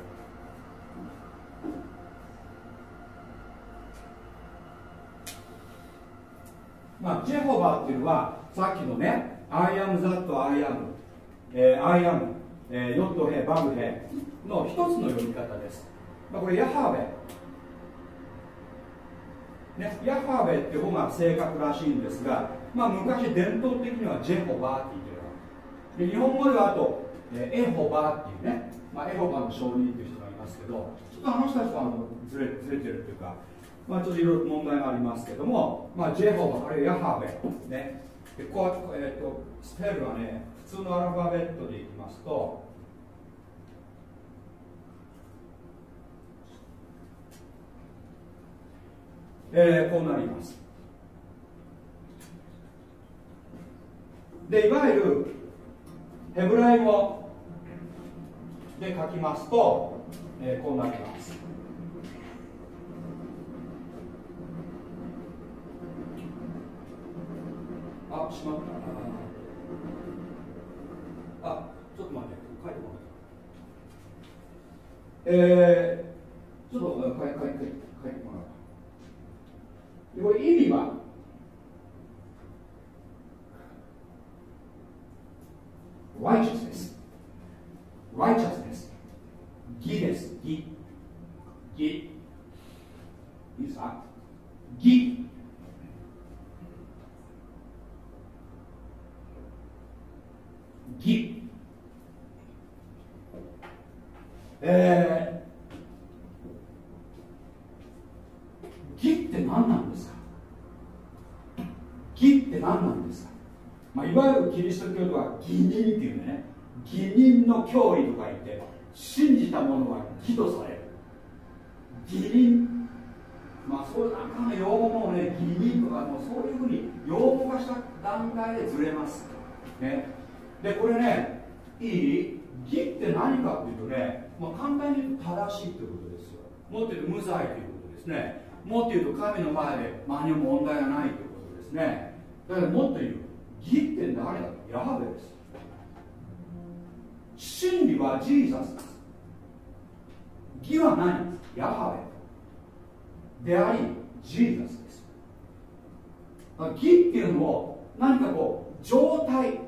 まあ、ジェホバっていうのはさっきのね I am that I am、えー、I am えー、ヨットヘバグヘの一つの読み方です、まあ、これヤハベ、ね、ヤハベっていう方が正確らしいんですが、まあ、昔伝統的にはジェホバって言ってるで日本語ではあと、えー、エホバっていうね、まあ、エホバの証人っていう人がいますけどちょっとあの人たちはあのずれずれてるっていうか、まあ、ちょっといろいろ問題がありますけども、まあ、ジェホバあるいはヤハベね。でこう、えーとスペルはね普通のアルファベットでいきますとえー、こうなります。でいわゆるヘブライ語で書きますと、えー、こうなります。あしまったあちょっと待って書いてもらえー、ちょっと書いて書いて書いてもらうこれ意味は righteousness righteousness 義です義義いいですか義義えー、義って何なんですかキリスト教では義人っていうね義人の教理とか言って信じた者は義とされる義人まあそういうなんかの用語もね義人とかもうそういうふうに用語化した段階でずれます。ね。でこれねいい義って何かっていうとね、まあ、簡単に言うと正しいってことですよ。もっと言うと無罪ということですね。もっと言うと神の前で何も問題がないということですね。だからもっと言う。義って誰だ？ヤハベです。真理はジーザスです。義は何ヤハベ。でありジーザス義っていうのを何かこう状態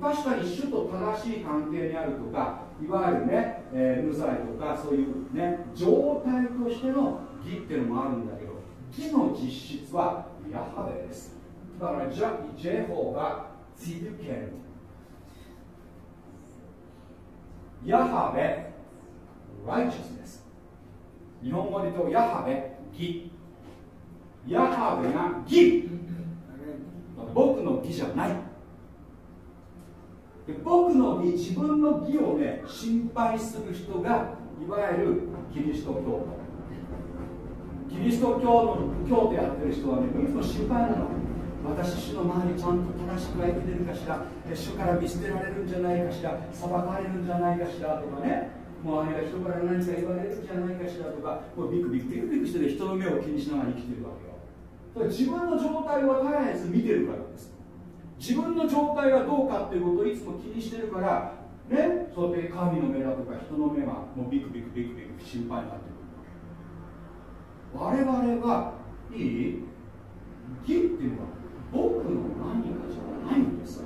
確かに主と正しい関係にあるとかいわゆるね、えー、無罪とかそういうね状態としての義っていうのもあるんだけど義の実質はヤハベです。だからジャジェホーがツィルケルヤハベ righteousness 日本語で言うとヤハベ義。ヤハベが義。僕の義じゃない。僕の義自分の義をね心配する人がいわゆるキリスト教キリスト教の教徒やってる人はねいつも心配なの。私主の周りちゃんと正しくは生きてるかしら。主から見捨てられるんじゃないかしら。裁かれるんじゃないかしらとかね。もうあれが人から何か言われるんじゃないかしらとか。もうビクビクビクビクして、人の目を気にしながら生きてるわけ自分の状態を絶えず見てるからです。自分の状態がどうかっていうことをいつも気にしてるからねそうやって神の目だとか人の目はもうビクビクビクビク心配になってくる。我々はいい義っていうのは僕の何かじゃないんです。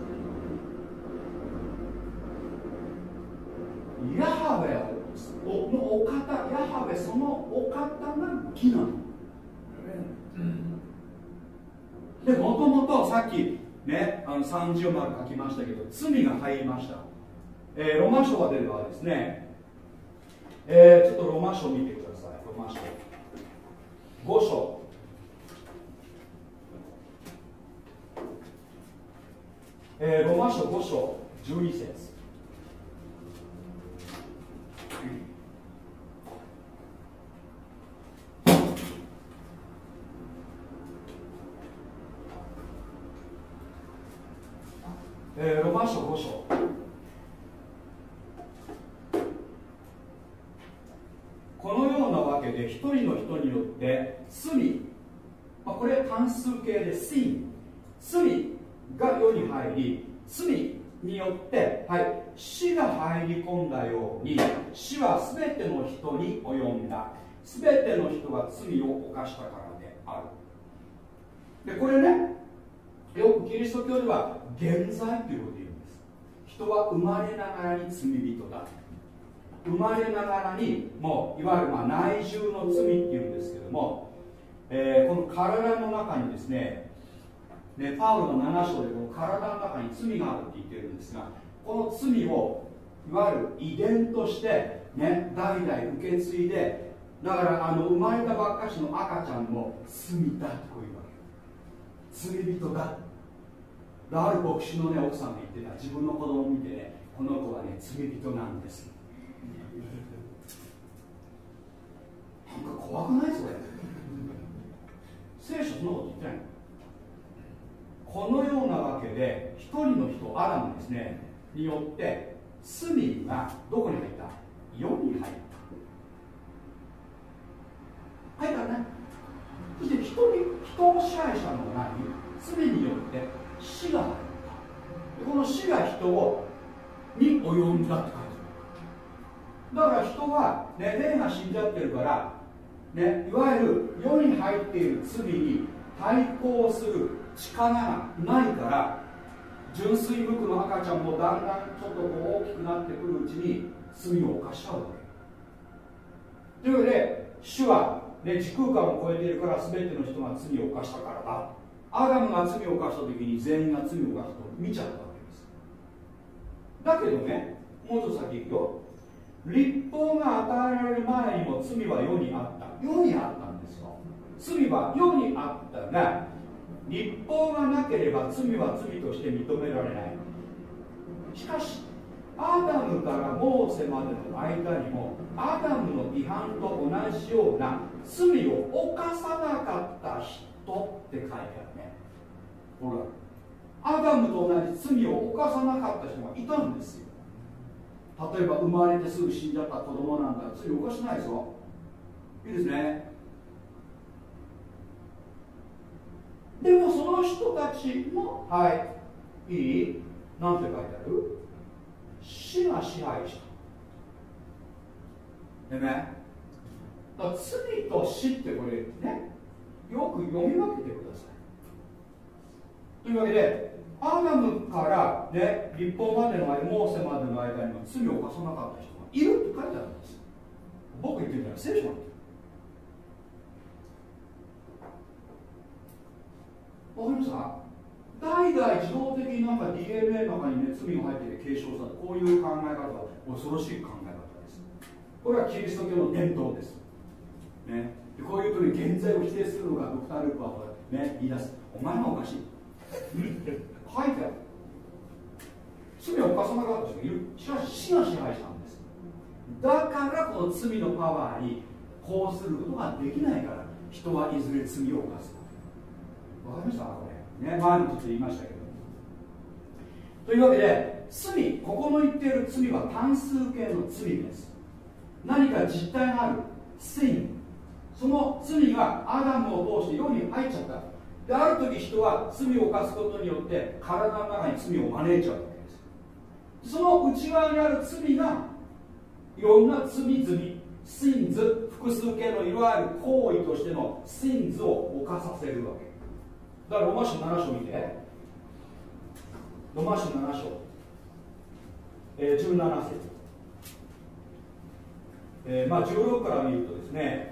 ヤハベのお方ヤハベそのお方が義なの。でもともとさっきねあの30丸書きましたけど罪が入りました、えー、ロマ書が出ればですね、えー、ちょっとロマ書見てください。ロマ書。5章。えー、ロマ書5章12節。えー、ロマン書5章。このようなわけで一人の人によって罪、まあ、これ関数形で sin 罪が世に入り罪によって、はい、死が入り込んだように死は全ての人に及んだ。全ての人が罪を犯したからである。でこれねよくキリスト教では現在ということを言うんです。人は生まれながらに罪人だ。生まれながらにもういわゆるま内住の罪っていうんですけども、えー、この体の中にですねね、パウロの7章でこの体の中に罪があるって言ってるんですがこの罪をいわゆる遺伝として、ね、代々受け継いでだからあの生まれたばっかしの赤ちゃんも罪だとこういうわけ。罪人だ。ある牧師の、ね、奥さんが言ってた自分の子供を見てねこの子はね罪人なんです。なんか怖くないそれ？聖書そんなこと言ってないこのようなわけで一人の人アダムですねによって罪がどこに入った？世に入った。入ったねそして人に人を支配したのが何？罪によって死が入ったこの死が人をに及んだって書いてあるだから人は、ね、霊が死んじゃってるから、ね、いわゆる世に入っている罪に対抗する力がないから純粋無垢の赤ちゃんもだんだんちょっとこう大きくなってくるうちに罪を犯しちゃうわけというわけで主は、ね、時空間を超えているから全ての人が罪を犯したからだ。アダムが罪を犯した時に全員が罪を犯したと見ちゃったわけです。だけどねもうちょっと先行くよ。立法が与えられる前にも罪は世にあった。世にあったんですよ。罪は世にあったが立法がなければ罪は罪として認められない。しかしアダムからモーセまでの間にもアダムの違反と同じような罪を犯さなかった人って書いてある。ほらアダムと同じ罪を犯さなかった人がいたんですよ。例えば生まれてすぐ死んじゃった子供なんか罪を犯してないですよいいですね。でもその人たちもはいいい？なんて書いてある？死が支配した。でね罪と死ってこれねよく読み分けてください。というわけでアダムからね立法までの間モーセまでの間にも罪を犯さなかった人がいるって書いてあるんです。僕言ってるから聖書なんですわかりました代々自動的になんか DNA の中にね罪が入ってて継承されこういう考え方は恐ろしい考え方です。これはキリスト教の伝統です、ね、こういう時に現在を否定するのがドクター・ルーパーは、ね、言い出す。お前がおかしい。書いてある。罪を犯さなかった人がいるしかし死が支配したんですだからこの罪のパワーにこうすることができないから人はいずれ罪を犯すわかりましたこれね前もちょっと言いましたけどというわけで罪ここの言っている罪は単数形の罪です何か実体がある sin その罪がアダムを通して世に入っちゃったである時人は罪を犯すことによって体の中に罪を招いちゃうわけです。その内側にある罪がいろんな罪々シンズ複数形のいわゆる行為としてのシンズを犯させるわけ。だからロマ書7章見て。ロマ書7章、えー、17節、えー、まあ16から見るとですね、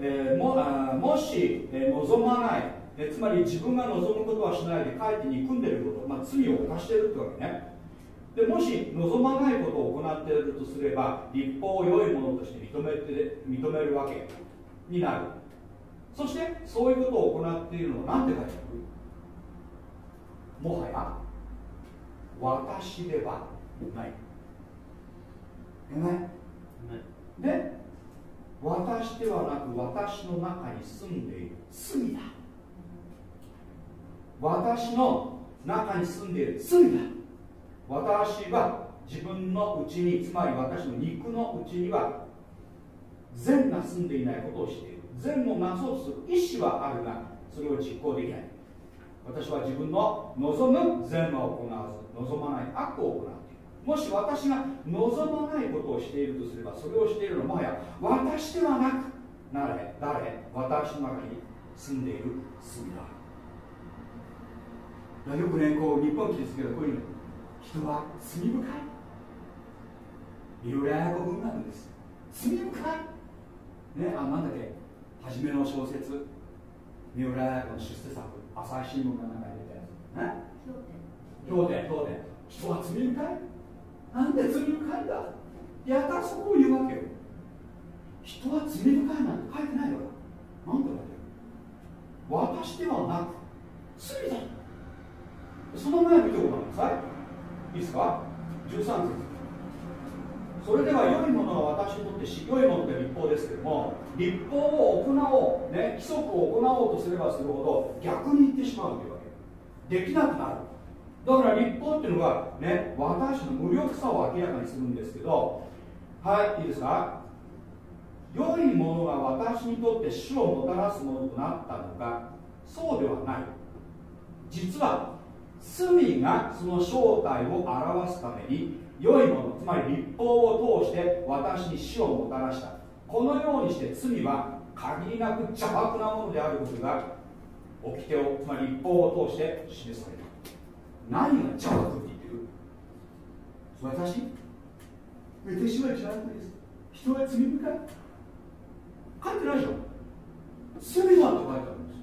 えー、もあもし、えー、望まない、えー、つまり自分が望むことはしないでかえって憎んでること、まあ、罪を犯してるってわけね。でもし望まないことを行っているとすれば立法を良いものとして認めて認めるわけ。になる。そしてそういうことを行っているのは何て書いてある？もはや私ではない。ね？で私ではなく私の中に住んでいる。罪だ。私の中に住んでいる。罪だ。私は自分のうちにつまり私の肉のうちには善が住んでいないことをしている。善をなそうとする。意思はあるがそれを実行できない。私は自分の望む善は行わず望まない悪を行っているもし私が望まないことをしているとすればそれをしているのはもはや私ではなくなれ誰私の中に住んでいる罪だ。よくねこう日本記ですけどこういう人は罪深い。三浦綾子文学です。罪深い。ねあなんだっけ初めの小説。三浦綾子の出世作。朝日新聞の中に出たやつ。ね？評点評点人は罪深いなんで罪深いんだやたらそこを言うわけよ。人は罪深いなんて書いてないからなんて書いて私ではなく罪だ。その前見てごらんなさい。いいですか？13節。それでは良いものは私にとって良いもので立法ですけども立法を行おう、ね、規則を行おうとすればするほど逆に言ってしまうというわけできなくなる。だから立法っていうのがね私の無力さを明らかにするんですけどはいいいですか？良いものが私にとって死をもたらすものとなったのかそうではない。実は罪がその正体を表すために良いものつまり立法を通して私に死をもたらした。このようにして罪は限りなく邪悪なものであることが掟をつまり立法を通して示される。何が邪悪って言ってる？私？私は邪悪です。人は罪深い。書いてないでしょ。罪だって書いてあるんです。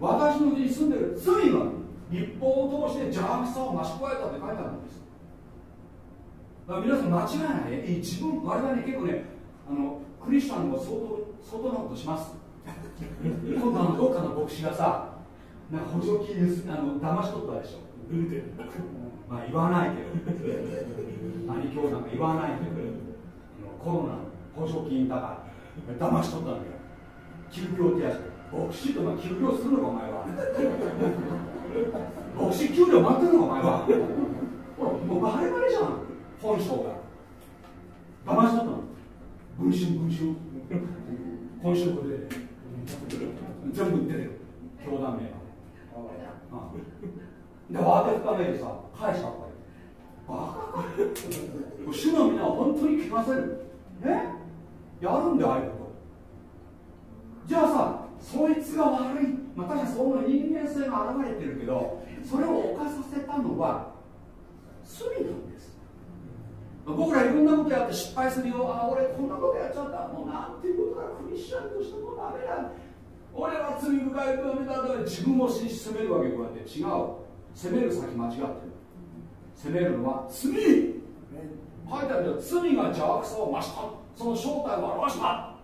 私のうちに住んでる罪が立法を通して邪悪さを増し加えたって書いてあるんです。だから皆さん間違いないね。自分我々ね結構ねあのクリスチャンも相当相当なことします。今度あのどっかの牧師がさなんか補助金あの騙し取ったでしょ。まあ言わないけど。兄貴なんか言わないけど。コロナの補助金だから。騙し取ったんだよ。休業手当。牧師とか休業するのかお前は。牧師給料待ってるのかお前は。ほらもうバレバレじゃん。本性が。騙し取ったの。文春文春。今週これで。全部出てる教団名。がで慌てふためでさ返したったバカか主の皆は本当に聞かせる。ねやるんだよああいうこと。じゃあさそいつが悪い。まあ確かにその人間性が現れてるけどそれを犯させたのは罪なんです。僕らいろんなことやって失敗するよ。ああ俺こんなことやっちゃったもうなんていうことだ。クリスチャンとしてもダメだ。俺は罪深いとめたら自分を責めるわけこうやって違う。責める先間違ってる。責めるのは罪。書いてあるよ。罪が邪悪さを増した。その正体を表した。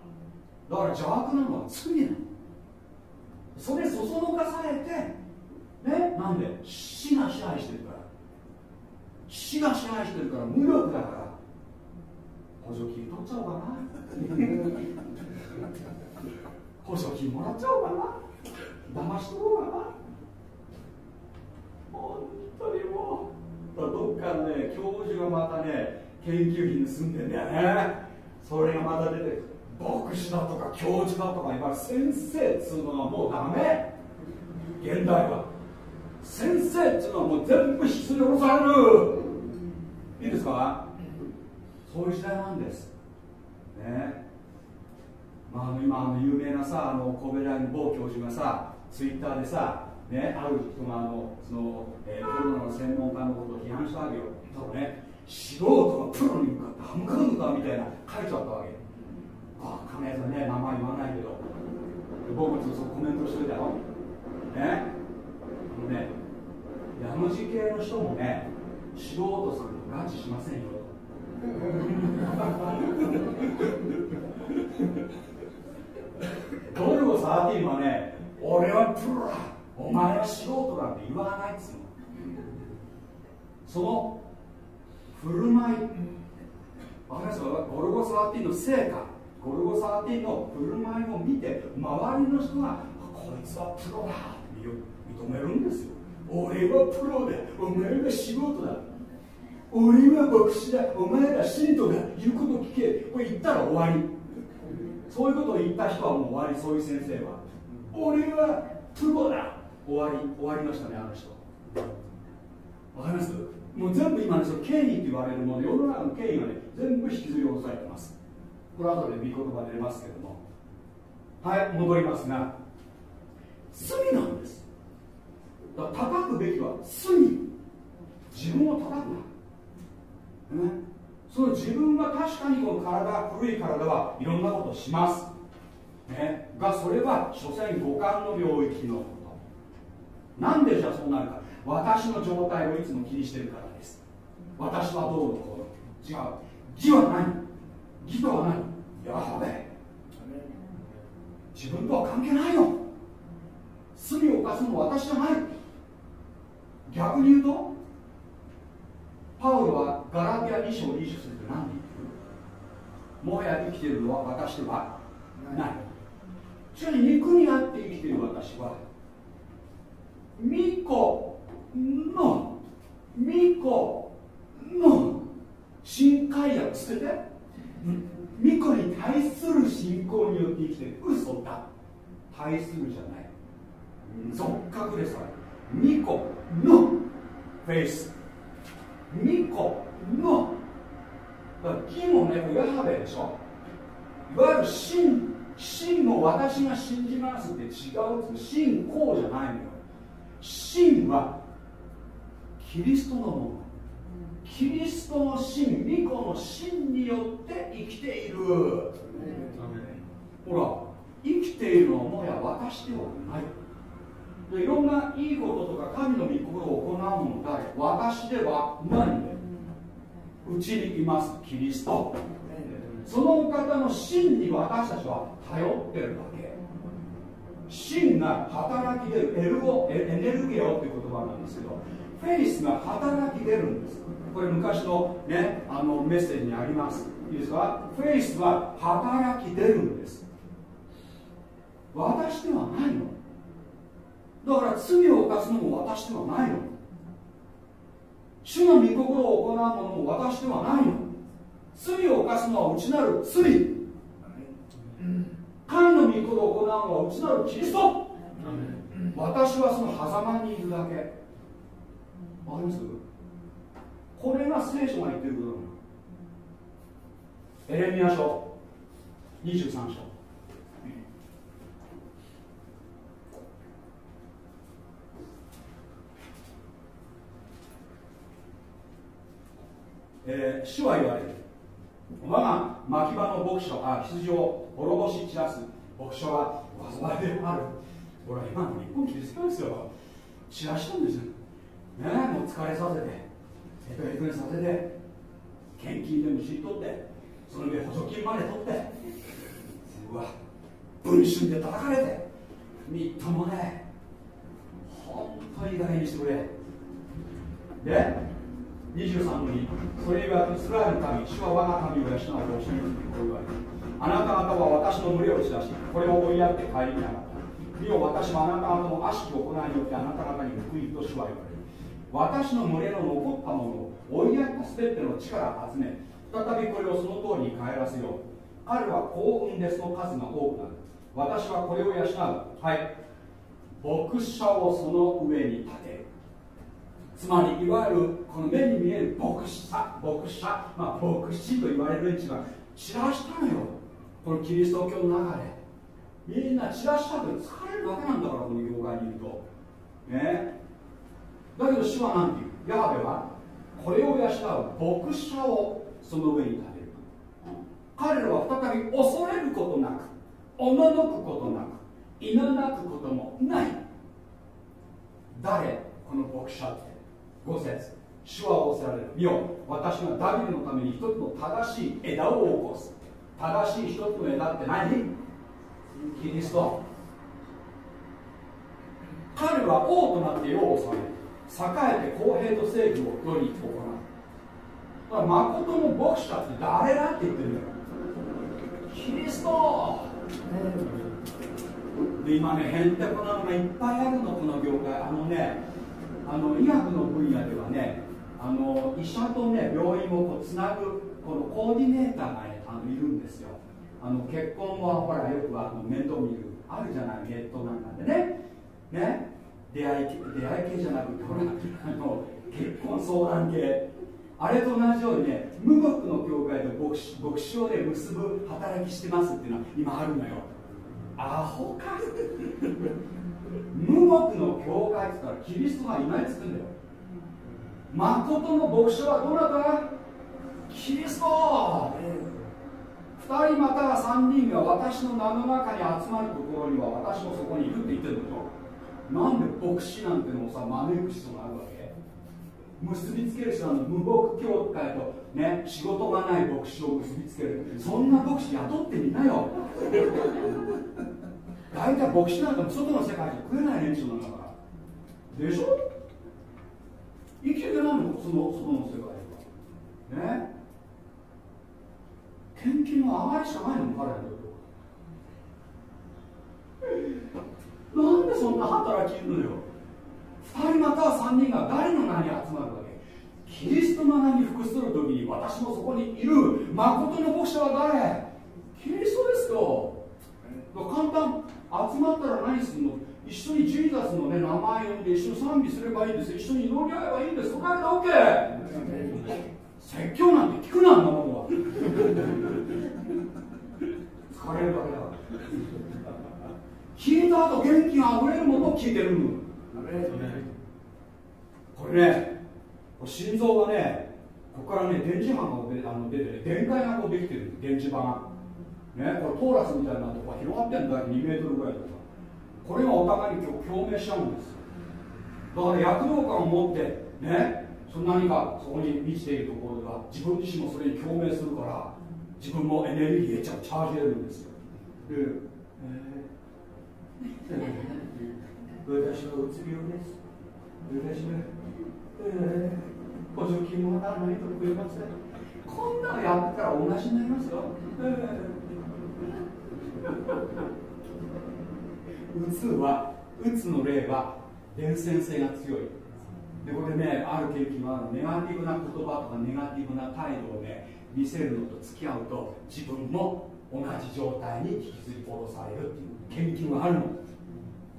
だから邪悪なのは罪なの。それそそのかされてねなんで？死が支配してるから。死が支配してるから。無力だから。補助金取っちゃおうかな。補助金もらっちゃおうかな。騙し取ろうかな。本当にもうどっかのね教授がまたね研究費盗んでんだよね。それがまた出てる牧師だとか教授だとか言われ先生っつうのはもうダメ。現代は。先生っつうのはもう全部引きずり下ろされる。いいですか？そういう時代なんです。ね。まあ、あの今あの有名なさあの神戸大の某教授がさツイッターでさね、ある人があのその、えー、コロナの専門家のことを批判したわけよ。ただね。素人がプロに向かって歯向かうのかみたいな書いちゃったわけ。ああ金谷さんね名前言わないけど。僕もちょっとコメントしといたよね。あのねヤムジ系の人もね素人さんとガチしませんよ ドルゴ13はね俺はプロだお前は素人なんて言わないっつうの。その振る舞い。わかりますか？ゴルゴ13の成果。ゴルゴ13の振る舞いを見て周りの人がこいつはプロだって認めるんですよ。俺はプロだお前は素人だ。俺は牧師だ。お前ら信徒だ。言うこと聞け。これ言ったら終わり。そういうことを言った人はもう終わりそういう先生は。俺はプロだ。終わり終わりましたねあの人。わかります？もう全部今ねその権威って言われるもの世の中の権威がね全部引きずり下ろされてます。これ後で見言葉で出ますけども。はい戻りますが。罪なんです。だから叩くべきは罪。自分を叩くな、ね、その自分は確かにこの体古い体はいろんなことをします、ね、がそれは所詮五感の領域のこと。なんでじゃあそうなるか。私の状態をいつも気にしてるからです。私はどうのこうの。違う。義は何義とは何やべ。自分とは関係ないよ。罪を犯すのは私じゃない。逆に言うとパウロはガラティア2章20節で何て言ってるもはや生きているのは私ではない。しかし肉にあって生きている私は。巫女。の巫女。の新海薬捨てて。巫女に対する信仰によって生きてる。嘘だ。対するじゃない。俗格ですから。巫女。の。フェイス。巫女の義もねヤハベでしょ。いわゆる真真の私が信じますって違う真こうじゃないのよ。真はキリストのもの。キリストの真巫女の真によって生きている。ほら生きているのはもや私ではない。でいろんないいこととか神の御心を行うもの誰私ではないうちにいますキリスト。そのお方の真に私たちは頼ってるわけ。真が働き出るエルゴエネルゲオっていう言葉なんですけどフェイスが働き出るんです。これ昔の,、ね、あのメッセージにあります。いいですか？フェイスは働き出るんです。私ではないの。だから罪を犯すのも私ではないの。主の御心を行うものも私ではないの。罪を犯すのは内なる罪。神の御心を行うのは内なるキリスト。私はその狭間にいるだけ。わかります？これが聖書が言ってることなの。エレミア書。23章。えー、主は言われる。我が牧場の牧者あ羊を滅ぼし散らす牧者は災いである。ほら今の日本キリストですよ。散らしたんですよ。ねもう疲れさせて。ヘトヘトにさせて。献金でもし取ってその上補助金まで取って。うわ文春で叩かれて。みっともね本当に大変にしてくれ。で23の2それはイスラエルの民主は我が民を養う方針にこう言われるあなた方は私の群れを散らしこれを追いやって帰りなかった見よ私はあなた方の悪しき行いによってあなた方に報いと主は言われる私の群れの残ったものを追いやったすべての力を集め再びこれをその通りに帰らせよう。彼は幸運でその数が多くなる私はこれを養う。はい。牧者をその上に立て。つまりいわゆるこの目に見える牧師さ牧者、まあ、牧師と言われる連中が散らしたのよ。このキリスト教の中で。みんな散らしたって疲れるわけなんだからこの業界にいると。ね。だけど主は何て言う？ヤハベはこれを養う牧者をその上に立てる。彼らは再び恐れることなくおののくことなくいななくこともない。誰？この牧者って。5節主は仰せられる見よ。私がダビデのために一つの正しい枝を起こす。正しい一つの枝って何？キリスト。彼は王となって世を治め栄えて公平と正義を世に行う。だから誠の牧者って誰だって言ってるんだよ。キリスト。で今ねへんてこなのがいっぱいあるのこの業界。あのねあの医学の分野ではねあの医者とね病院をこうつなぐこのコーディネーターが、ね、あのいるんですよ。あの結婚はほらよくあの面倒見るあるじゃないネットなんかでね。ね。出会い出会い系じゃなくてほらあの結婚相談系。あれと同じようにね無牧の教会で牧師牧師をで結ぶ働きしてますっていうのは今あるのよ。アホか。無牧の教会って言ったらキリストがいないっつってんだよ。誠の牧師はどなた？キリスト。2人または3人が私の名の中に集まるところには私もそこにいるって言ってるんだよ。なんで牧師なんてのをさ招く必要があるわけ？結びつける人は無牧教会とね仕事がない牧師を結びつけるそんな牧師雇ってみなよ。大体牧師なんかも外の世界じゃ食えない連中なんだから。でしょ？生きてないのその外の世界は。ね？献金はあまりしかないの彼らと。なんでそんな働きいるのよ。2人または3人が誰の名に集まるわけ？キリストの名に服する時に私もそこにいる。誠の牧者は誰？キリストですよ。簡単。集まったら何するの？一緒にジーザスの、ね、名前を呼んで一緒に賛美すればいいんです一緒に祈り合えばいいんです。それだけで OK 説教なんて聞くなあん。なものは疲れるだけだ。聞いた後元気があふれるものを聞いてるの。これね心臓がねここからね電磁波が出あの出て、電解がこうできてる。電磁場が。ね、これトーラスみたいなとこが広がってるんだけど2メートルぐらいとか。これがお互いに共鳴しちゃうんですだから躍動感を持ってねそんなにかそこに満ちているところでは自分自身もそれに共鳴するから自分もエネルギー得ちゃうチャージ得るんですよ。で、えー、私はうつ病です私はえー、補助金もらわないと食えませんこんなのやったら同じになりますよ、えー、うつはうつの例は伝染性が強い。でこれねある研究はネガティブな言葉とかネガティブな態度をね見せるのと付き合うと自分も同じ状態に引きずり戻されるっていう研究があるの。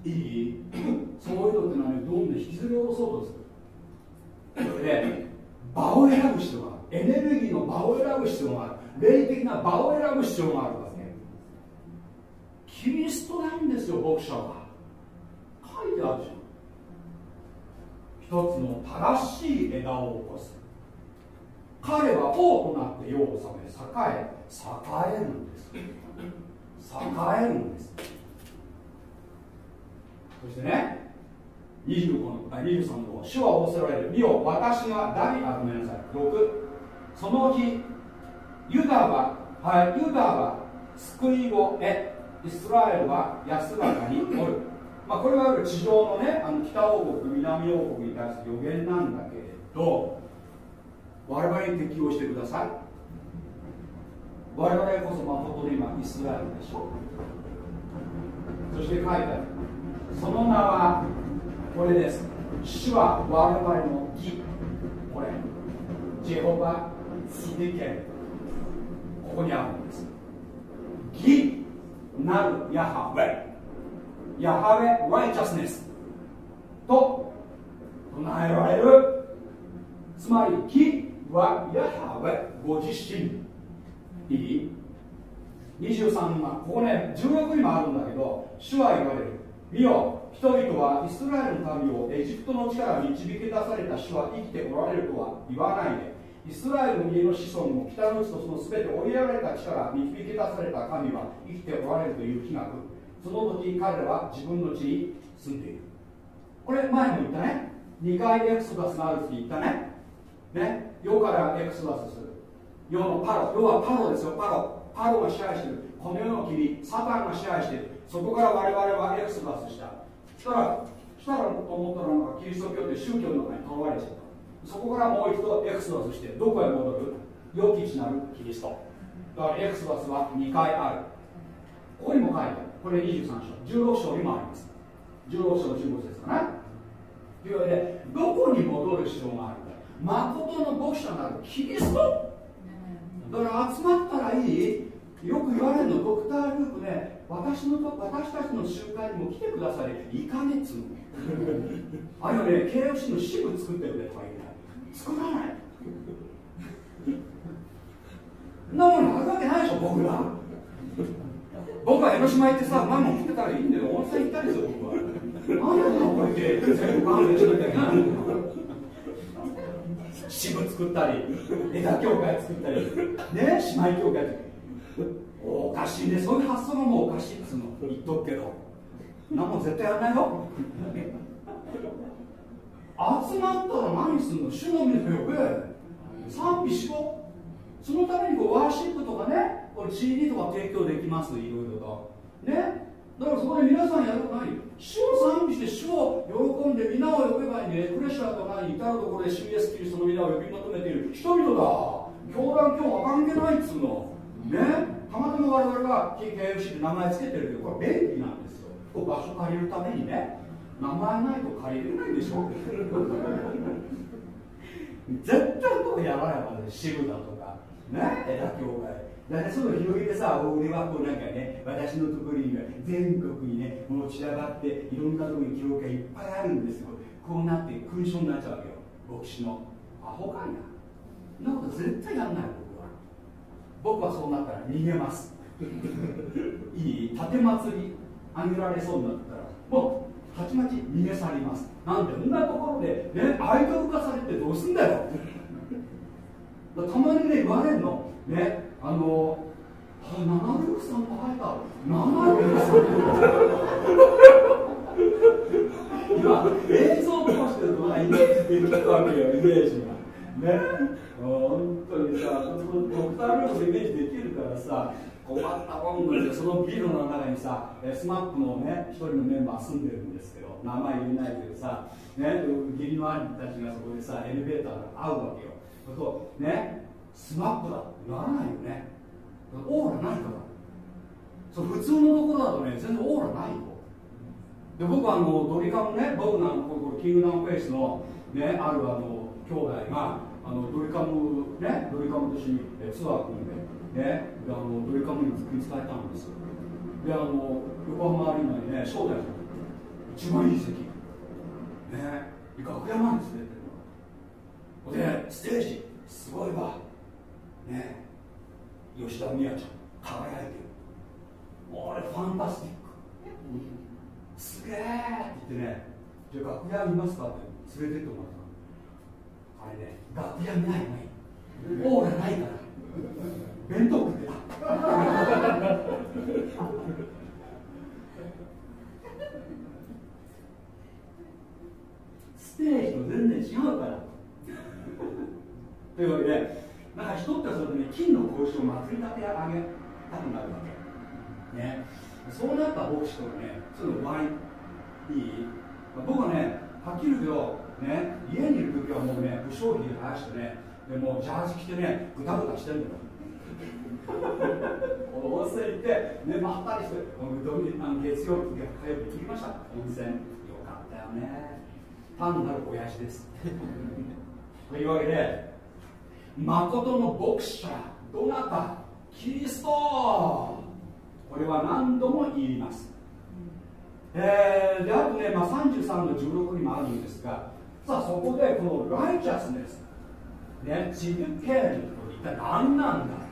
いい？そういうのってのはねどんどん引きずり下ろそうとする。で場を選ぶ必要がある。エネルギーの場を選ぶ必要がある。霊的な場を選ぶ必要がある。キリストなんですよ牧者は。書いてあるじゃん一つの正しい枝を起こす。彼は王となって世を治め栄え栄えるんです。栄えるんです。そしてね25のあ23の主は仰せられる。見よ私がダビあごめんなさい。6その日ユダははいユダは救いを得イスラエルは安らかにおる。まあ、これは地上のねあの北王国南王国に対する予言なんだけれど我々に適用してください。我々こそ誠に今イスラエルでしょ。そして書いてある。その名はこれです。主は我々の義。これジェホバ・スデケン。ここにあるんです。義。なるヤハウ。ェヤハウェ・ライチャスネスと唱えられる。つまり義はヤハウェご自身。いい ?23 はここね16にもあるんだけど主は言われる。見よ人々はイスラエルの民をエジプトの地から導き出された主は生きておられるとは言わないでイスラエルの家の子孫も北の地とその全て追いやられた地から導き出された神は生きておられるという日が来るその時彼らは自分の地に住んでいる。これ前も言ったね。2回エクソダスがあるって言ったね。ね。世からエクソダスする。世のパロ。世はパロですよ。パロ。パロが支配してる。この世の君サタンが支配してる。そこから我々はエクソダスした。したらしたらと思ったらなんかキリスト教って宗教の中にとらわれちゃった。そこからもう一度エクソダスしてどこへ戻る？良き地なる？キリスト。だからエクソダスは2回ある。ここにも書いてある。これ23章。16章にもあります。16章の15節かなというわけでどこに戻る必要があるか。誠の牧者なるキリスト？だから集まったらいい。よく言われるのドクター・ルークね。私の私たちの集会にも来てください。いかねつのあるいはね KFC の支部作ってるねとか言作らない。なものあるわけないでしょ僕ら。僕は江ノ島行ってさうまいもん食ってたらいいんだよ。温泉行ったんですよ僕はなんでこんな覚えて全国関連しなきゃいけないの支部作ったり枝協会作ったり。ね姉妹協会。おかしいね。そういう発想がもうおかしい。っつうの言っとくけど。なもん絶対やんないよ集まったら何すんの？主の皆呼べ賛美しろそのためにこうワーシップとかねこれ CD とか提供できますいろいろと。ね。だからそこで皆さんやること何主を賛美して主を喜んで皆を呼べばいいね。クレッシャーと何至るところで主イエスキリストの皆を呼び求めている。人々だ。教団教は関係ないっつうの。ね。たまたま我々が KFC って名前つけてるけどこれ便利なんですよ。こう場所借りるためにね。名前ないと借りれないでしょ。絶対こうやらないわね支部だとかね？枝教会だからその広げてさ俺はこうなんかね私のところには全国にねもう散らばっていろんなところに教会いっぱいあるんですよ。こうなって勲章になっちゃうわけよ。牧師のアホかいな。なこと絶対やんない僕は。僕はそうなったら逃げます。いい？盾祭り。あげられそうになったら。もうたちまち逃げ去ります。なんで？こんなところでねアイドル化されてどうすんだよ。たまにね言われるの。ねあのあ七六さんと会えた七六さん今映像としてるとイメージできるわけよイメージが。ね。本当にさドクター・ルームイメージできるからさ困ったもんでそのビルの中にさスマップのね一人のメンバー住んでるんですけど名前言えないけどさね義理の兄たちがそこでさエレベーターで会うわけよ。そうねスマップだってならないよね。オーラないから。そう普通のところだとね全然オーラないよ。で僕はあのドリカムね僕なんここキングダムフェイスのねあるあの兄弟があのドリカムねドリカムと一緒にツアー組んでねあのドリカムに伝えたんですよであの横浜アリーナにね招待されて一番いい。席ね楽屋まで連れてでステージすごい。わね吉田美和ちゃん輝いてるもうあれファンタスティックすげえって言ってね。じゃあ楽屋見ますかって連れてってもらったあれね楽屋ないの。にオーラないから。弁当食ってたステージと全然違うから。というわけでなんか人ってそれでね金の格子を祭り立て上げたくなるわけ。ね。そうなった牧師とかねそういうのワインいい僕はねはっきり言うけどね家にいる時はもうね不祥儀生やしてねでもうジャージ着てねぐたぐたしてるんだよ。温泉行ってねまったりして土日あの月曜日火曜日行きました。温泉よかったよね。単なる親父です。というわけで誠の牧者どなた？キリスト。これは何度も言います。えー、であとね、まあ、33の16にもあるんですがさあそこでこのライチャスネスね自分権利と一体何なんだ？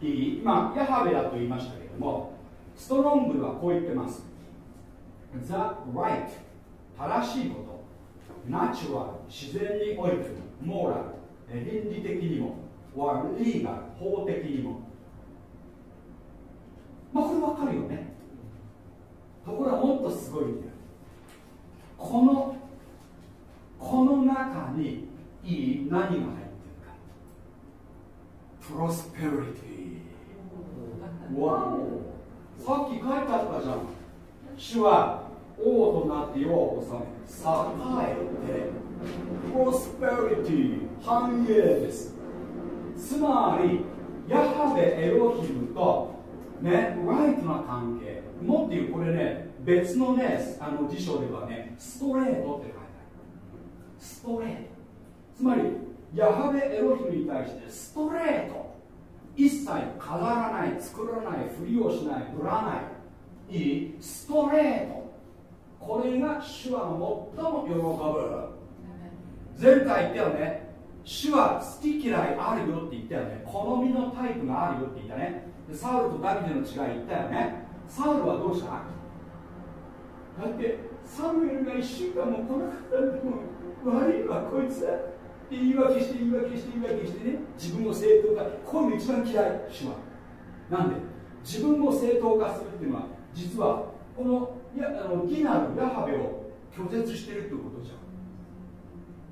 いい？今ヤハベだと言いましたけれどもストロングはこう言ってます。The right 正しいことナチュラル自然においてモーラル倫理的にもリーガル法的にも。まあこれ分かるよね。ところがもっとすごいんだよ。このこの中にいい何がプロスペリティわさっき書いてあったじゃん。主は王となって世を治め栄えてプロスペリティ繁栄です。つまりヤハベエロヒムとねライトな関係。もっていうこれね別のねあの辞書ではねストレートって書いてある。ストレート。つまりヤハベエロヒムに対してストレート。一切飾らない作らないふりをしないぶらない。いいストレート。これが主は最も喜ぶ。前回言ったよね。主は好き嫌いあるよって言ったよね。好みのタイプがあるよって言ったね。サウルとダビデの違い言ったよね。サウルはどうした？だってサムエルが1週間も来なかったんでも悪いわこいつ。って言い訳して言い訳して言い訳してね自分を正当化こういうの一番嫌い主は。なんで自分を正当化するっていうのは実はこのいやあの義なるヤハベを拒絶してるってことじゃん。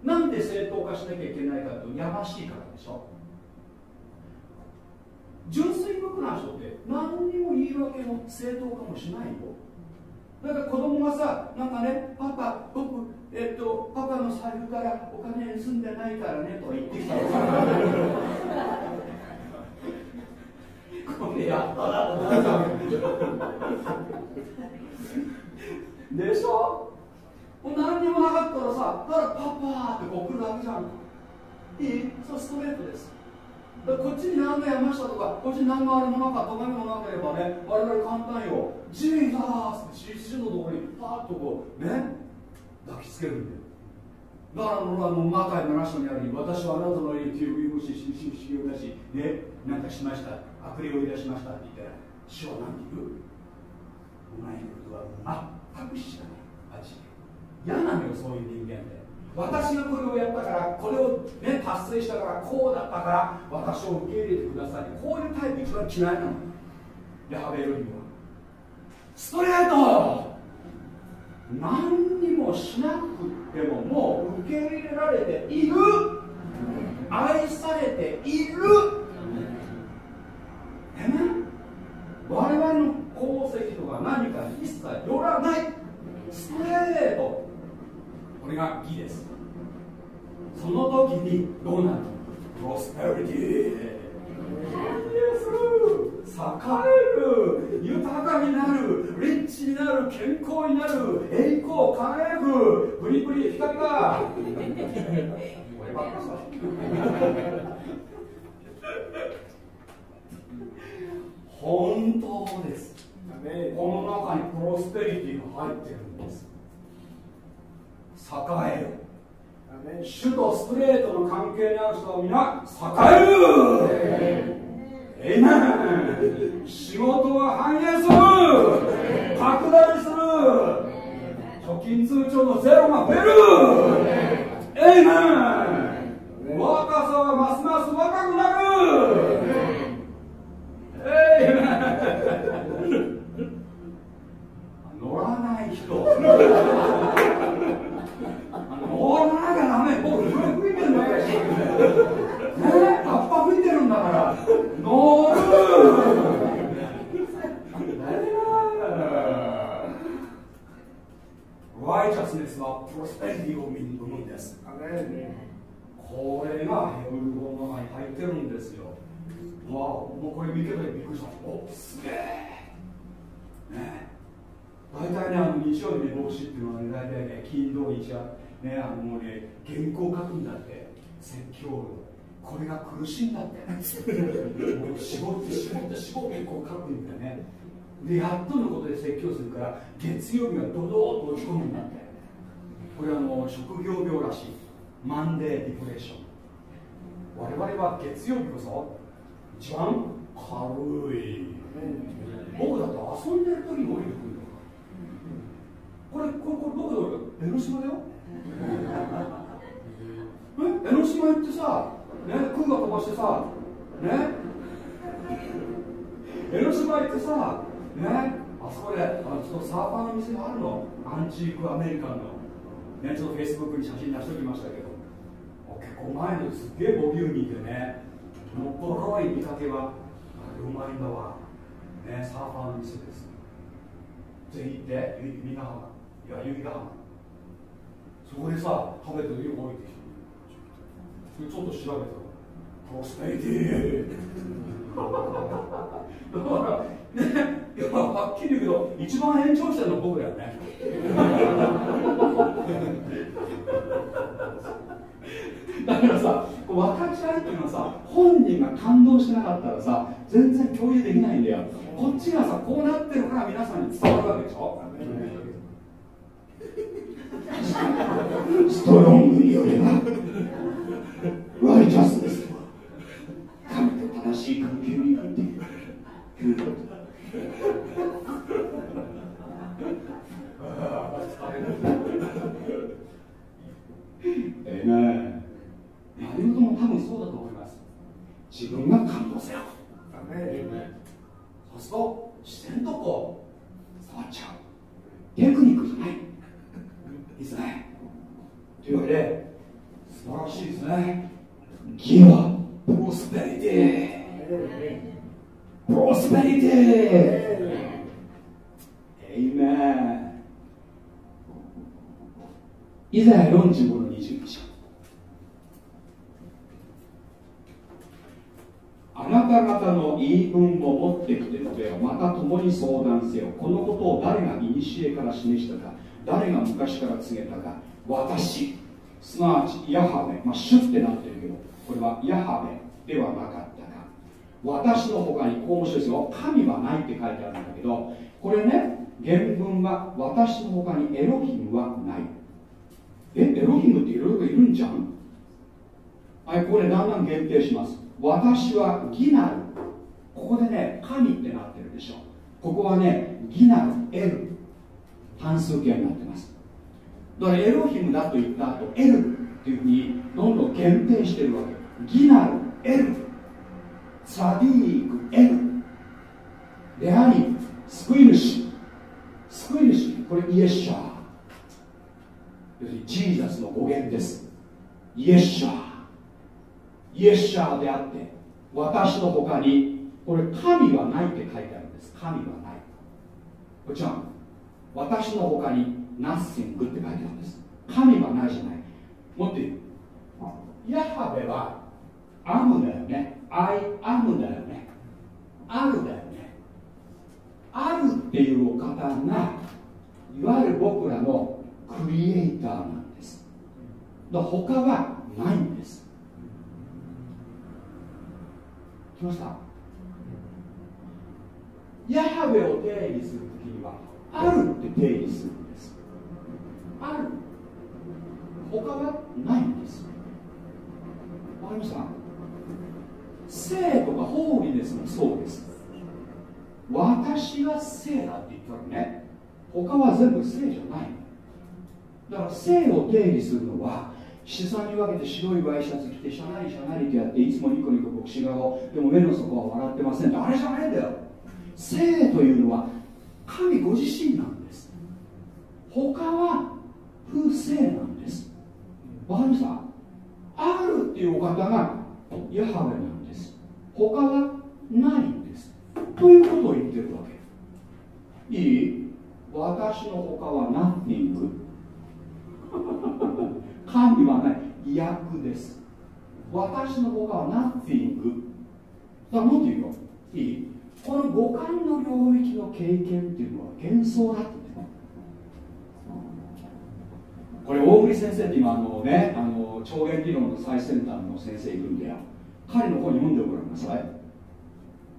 なんで正当化しなきゃいけないかというとやましいからでしょ。純粋無垢な人って何にも言い訳も正当化もしないよ。だから子供がさなんかねパパ僕えっとパパの財布からお金盗んでないからねと言ってきたらこれやったなと思ったでしょ何にもなかったらさだパパってこう来るだけじゃんいいそうストレートですこっちに何の山下とかこっちに何のあれもなかった咎めもなければね我々簡単よジーザースって主のところにパーッとこうね抱きつけるんだよだからあのマタイ7章にある私はあなたの家に手を振りししし修行だしねなんかしました悪霊をい。たしましたって言ったら主は何て言うお前のことは全く知らない。味嫌なのよそういう人間で私がこれをやったからこれを、ね、達成したからこうだったから私を受け入れてください。こうい。うタイプ一番嫌いなのヤハベエロヒムはストレート何にもしなくてももう受け入れられている。愛されている。え我々の功績とか何かに一切よらない。ストレート。これが義です。その時にどうなる？プロスペリティ栄える豊かになるリッチになる健康になる栄光輝くプリプリ光が俺ばっかさ本当ですこの中にプロスペリティが入ってるんです栄える主とストレートの関係にある人は皆栄える。えいめ仕事は繁栄する。拡大する。貯金通帳のゼロが増える。えいめ若さはますます若くなる。えいめ乗らない人きゃダメ僕上吹いてるんだよね葉っぱ吹いてるんだから。乗るライチャスネスはプロスペリティを生むんです。これがヘブル語の中に入ってるんですよ。わもうこれ見ててびっくりした。おすげえ。ね。大体ねあの日曜日の牧師っていうのはね大体ね金土日はねあのね原稿書くんだって。説教これが苦しいんだって。もう絞って絞って絞ってこう書くんだよね。でやっとのことで説教するから月曜日はドドーッと落ち込むんだって。これはあの職業病らしい。マンデーディプレッション。我々は月曜日こそ一番軽い。僕だって遊んでる時に降りてくるの。これこれこれどこだ江ノ島だよ。江ノ島行ってさね空が飛ばしてさね。江ノ島行ってさね。あそこであのちょっとサーファーの店があるの。アンチークアメリカンの。ねちょっとフェイスブックに写真出しておきましたけど。結構前のす。っげえボリューミーでね。のっぽろい見かけはうまいんだわ。ねサーファーの店です。ぜひ行って由比ヶ浜。いや由比ヶ浜。そこでさ食べてるよ降りてきてちょっと調べたらプロスペリティだからねいやはっきり言うけど一番延長してるの僕だよねだからさ分かち合いっていうのはさ本人が感動してなかったらさ全然共有できないんだよ。こっちがさこうなってるから皆さんに伝わるわけでしょ。ストロングによればライチャスです神と正しい関係になっているええね何事も多分そうだと思います自分が感動せよそうすると自然とこう触っちゃう。テクニックじゃない。いいですね。というわけで素晴らしいですね。義は prosperity。prosperity amen イザヤ45の21あなた方の言い分を持ってきてのではまた共に相談せよ。このことを誰が古から示したか。誰が昔から告げたか。私。すなわちヤハベ、まあ、主ってなってるけどこれはヤハベではなかったか。私の他にこう面白いですよ。神はないって書いてあるんだけどこれね原文は私の他にエロヒムはない。えエロヒムっていろいろいるんじゃん？はいこれだんだん限定します。私は義なる。ここでね神ってなってるでしょ。ここはね義なるエル。単数形になってます。だからエロヒムだと言った後エルっていうふうにどんどん限定してるわけ。義なるエル。サディークエル。であり救い主救い主これイエッシャー。要するにジーザスの語源です。イエッシャー。イエスシャーであって私の他にこれ神はないって書いてあるんです。神はない。これ違う私の他に nothing って書いてあるんです。神はないじゃない。もっと言う。ヤハベはアムだよね。I am だよね。あるだよね。あるっていうお方がいわゆる僕らのクリエイターなんです。だ他はないんです。来ました？ヤハベを定義するあるって定義するんです。ある。他はないんです。わかりました？生とかホーリネスもそうです。私は生だって言ったらね。他は全部生じゃない。だから生を定義するのは資産に分けて白いワイシャツ着てシャナリシャナリとやっていつもニコニコ牧師顔。でも目の底は笑ってませんって。あれじゃないんだよ。生というのは神ご自身なんです。他は不正なんです。わかりましたあるっていうお方がヤハベなんです。他はないんです。ということを言ってるわけ。いい？私の他はナッティング。神はない。医薬です。私の他はナッティング。だもっと言うよいい？この五感の領域の経験っていうのは幻想だってこれ大栗先生って今あのねあの超弦理論の最先端の先生いるんだよ。彼の本読んでごらんなさい。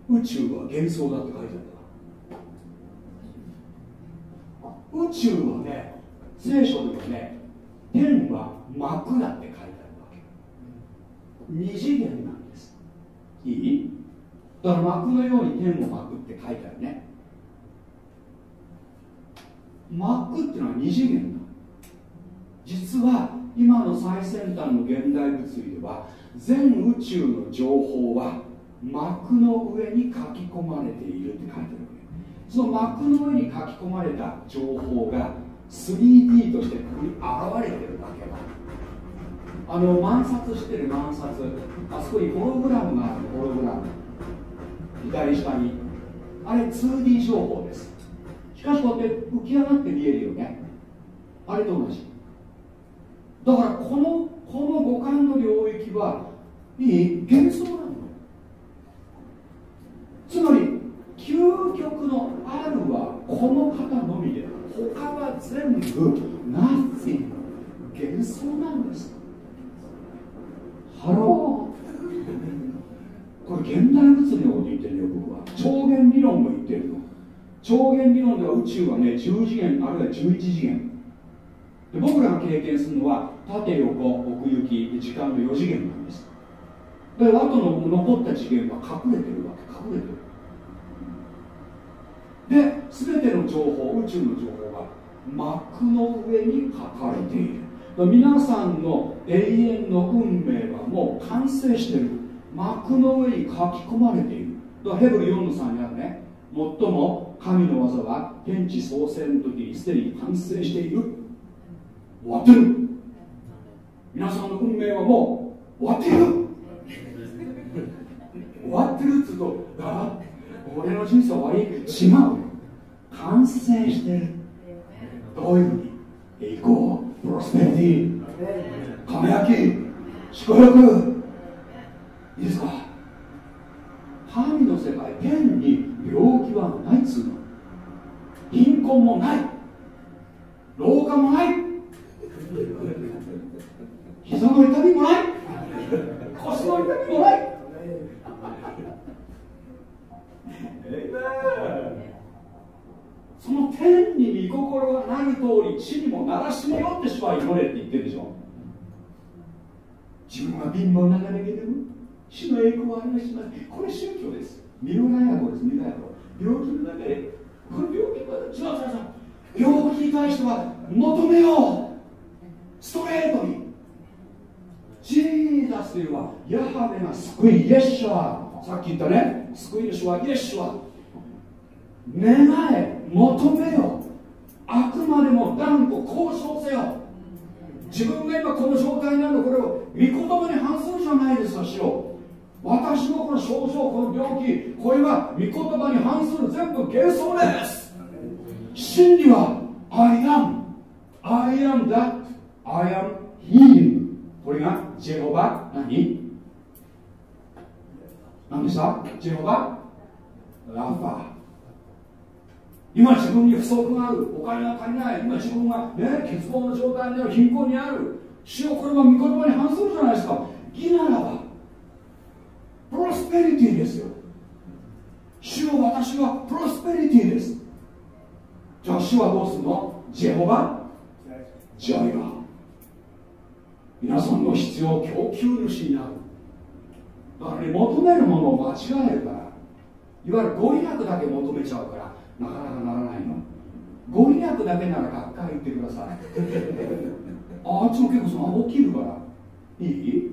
宇宙は幻想だって書いてある宇宙はね聖書ではね天は幕だって書いてあるわけ。二次元なんです。いい？だから幕のように天を幕って書いてあるね。幕っていうのは二次元だ。実は今の最先端の現代物理では全宇宙の情報は幕の上に書き込まれているって書いてあるわけ。その幕の上に書き込まれた情報が 3D としてここに現れてるわけ。だあの満札してる満札。あそこにホログラムがあるホログラム。左下にあれ 2D 情報ですしかしこうやって浮き上がって見えるよねあれと同じだからこのこの五感の領域はいい幻想なのつまり究極のあるはこの方のみで他は全部 nothing 幻想なんですハローこれ現代物理のこと言ってるよ僕は。超弦理論も言ってるの。超弦理論では宇宙はね10次元あるいは11次元。で僕らが経験するのは縦横奥行き時間の4次元なんです。であとの残った次元は隠れてるわけ。隠れてる。で全ての情報宇宙の情報が膜の上に書かれている。皆さんの永遠の運命はもう完成してる。幕の上に書き込まれている。だからヘブル4の3にあるね。最も神の技は天地創生の時にすでに完成している。終わってる。皆さんの運命はもう終わっている。終わってるっつうとあ俺の人生は終わり。違う。完成してる。どういうふうに栄光プロスペリティ。輝き祝福いいですか？神の世界天に病気はないっつうの。貧困もない。老化もない。膝の痛みもない。腰の痛みもない。その天に御心がなる通り地にもならしめよって主は祈れって言ってるでしょ。自分は貧乏ながらけでも主の栄光を表します。これ宗教です。ミロラヤ語です。ミロラヤ語病気の中でこれ病気は違う違う違う病気に対しては求めようストレートにジーザスというのはヤハベが救いイエッシュアさっき言ったね救い主はイエッシュア願え求めよあくまでも断固交渉せよ自分が今この状態にあるこれを御言葉に反するじゃないですか主よ私のこの症状この病気これは御言葉に反する全部幻想です。真理は I am I am that I am he これがジェホバ何？何でした？ジェホバ？ラファ。今自分に不足がある。お金が足りない。今自分がね欠乏の状態にある。貧困にある。主よこれは御言葉に反するじゃないですか。義ならばプロスペリティですよ。主よ私はプロスペリティです。じゃあ主はどうするの？ジェホバ？ジャイラ。皆さんの必要供給主になる。だからね求めるものを間違えるから。いわゆるご利益だけ求めちゃうからなかなかならないの。ご利益だけなら学会行ってください。ああっちも結構その起きるから。いい？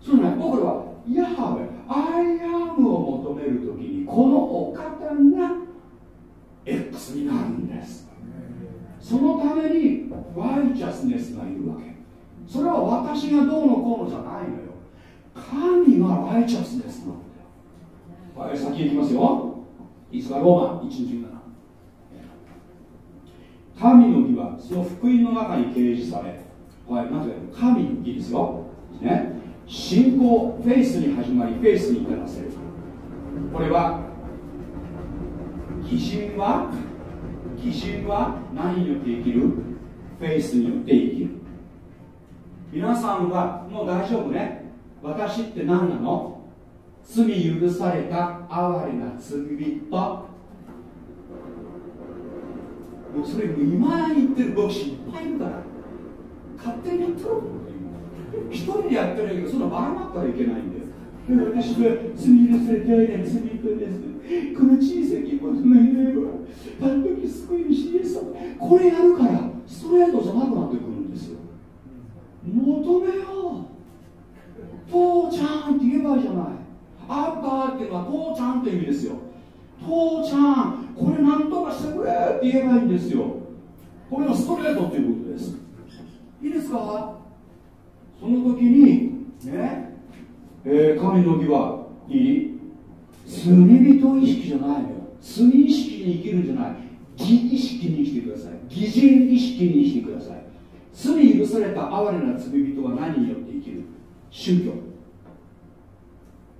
そうね僕らはヤハウェアイアムを求めるときにこのお方が X になるんです。そのためにワイチャスネスがいるわけ。それは私がどうのこうのじゃないのよ。神がライチャスネスなんだよ。はい先行きますよ。いつかローマ117神の義はその福音の中に掲示され。はいまず神の義ですよ。ね。信仰フェイスに始まりフェイスに至らせる。これは義人は？義人は何によって生きる？フェイスによって生きる。皆さんはもう大丈夫ね。私って何なの？罪許された哀れな罪人。もうそれ今言ってる牧師いっぱいいるから勝手にやってろ。一人でやってるけどそんなばらまったらいけないんだよ。私は罪許された哀れな罪人です。この小さきことの夢は単時救い主イエス様これやるからストレートじゃなくなってくるんですよ。求めよう。父ちゃんって言えばいいじゃない。アッパーっていうのは父ちゃんって意味ですよ。父ちゃんこれなんとかしてくれって言えばいいんですよ。これがストレートっていうことです。いいですか？その時にね、えー、神の義はいい。罪人意識じゃないのよ。罪意識に生きるんじゃない。義意識に生きてください。義人意識に生きてください。罪許された哀れな罪人は何によって生きる？宗教。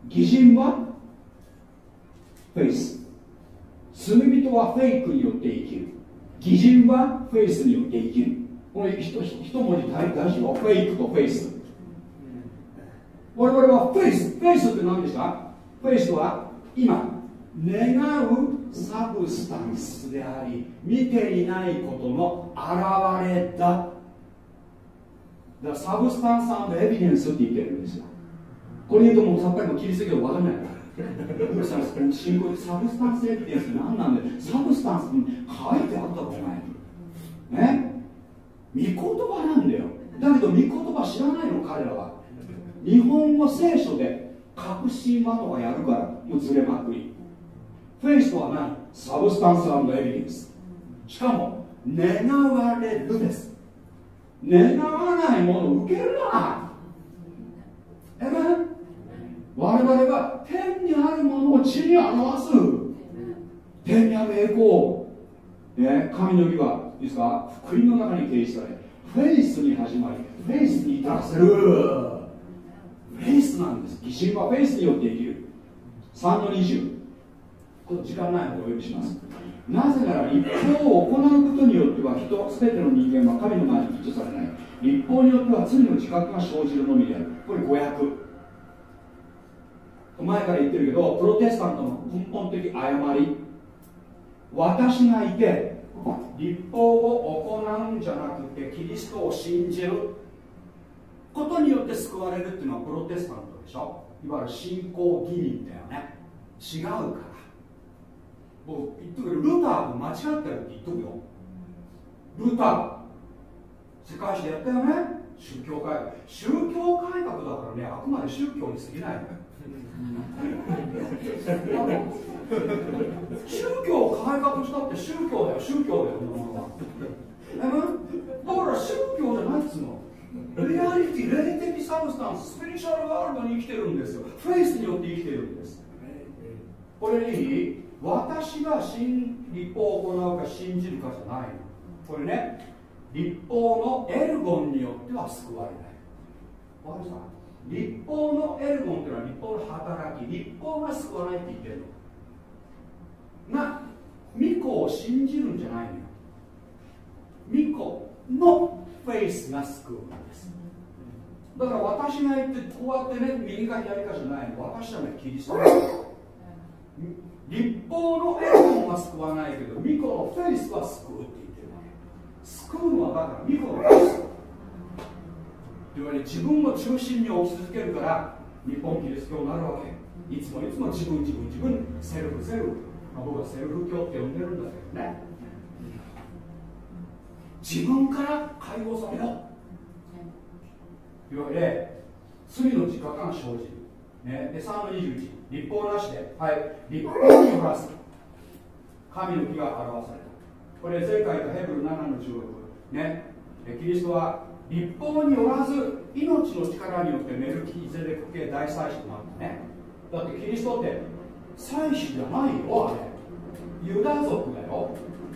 義人は？フェイス。罪人はフェイクによって生きる。義人はフェイスによって生きる。これ一一文字大事よフェイクとフェイス。我々はフェイスフェイスって何でした？ faith は今願う substance であり見ていないことの現れだ。だから substance evidence って言ってるんですよ。これ言うともうさっぱりも切りすぎて分かんないから。どうしたら信仰でサブスタンスエビデンスって何なんで substance に書いてあったろお前ね？御言葉なんだよ。だけど御言葉知らないの彼らは。日本語聖書で隠し間とかやるからもうずれまくり。フェイスとは何？サブスタンスエビデンス。しかも願われるです。願わないものを受けるな。え？め我々は天にあるものを地に表す。天にある栄光、ね、神の義はいいですか福音の中に啓示され faith に始まり faith に至らせる。 faith なんです。義人は faith によって生きる。3の20この時間ないのでお読みします。なぜなら律法を行うことによっては人全ての人間は神の前に義とされない。律法によっては罪の自覚が生じるのみである。これ誤訳。前から言ってるけどプロテスタントの根本的誤り。私がいて立法を行うんじゃなくてキリストを信じる。ことによって救われるっていうのはプロテスタントでしょ？いわゆる信仰義人だよね。違うから。もう言っとくけどルターも間違ってるって言っとくよ。ルター。世界史でやったよね？宗教改革。宗教改革だからねあくまで宗教に過ぎないのよ。宗教を改革したって宗教だよ宗教だよだから宗教じゃないっつうの。リアリティ霊的サブスタンススピリチュアルワールドに生きてるんですよ。フェイスによって生きてるんです。これに私が信立法を行うか信じるかじゃないの。これね立法のエルゴンによっては救われない。わかりました？立法のエルゴンっていうのは立法の働き立法が救わないって言ってるの。が巫女を信じるんじゃないのよ。巫女のフェイスが救うんです。だから私が言ってこうやってね右か左かじゃない。の私はねキリスト律法の ἔργον は救わないけど巫女のフェイスは救うって言ってるわけ救うのはだから御子の faith というわけで自分を中心に置き続けるから日本キリスト教になるわけ。いつもいつも自分自分自分 self self、まあ、僕は self 教って呼んでるんだけどね。自分から解放されよ。というわけで罪の自覚が生じる、ね、で3の21立法なしで。はい。立法によらず神の木が表されたこれ前回とヘブル7の16ね。キリストは立法によらず命の力によってメルキゼデク系大祭司となったね。だってキリストって祭司じゃないよあれ。ユダ族だよ。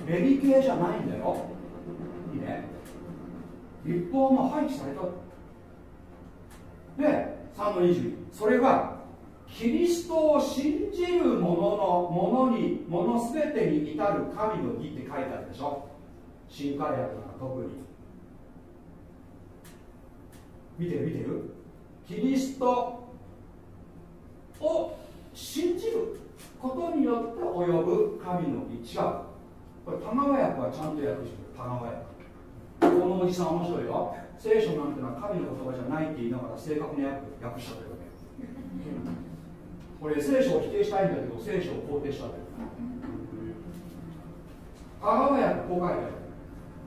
レビ系じゃないんだよ。いいね。立法も廃棄された。で3の22それはキリストを信じる者のものにもの全てに至る神の義って書いてあるでしょ。新海薬とか特に。見てる見てる。キリストを信じることによって及ぶ神の義違うこれ田川役はちゃんと訳してる田川役。このおじさん面白いよ。聖書なんてのは神の言葉じゃないって言いながら正確に訳訳しちゃってるわけ。これ聖書を否定したいんだけど聖書を肯定したという。香川屋こう書いてある。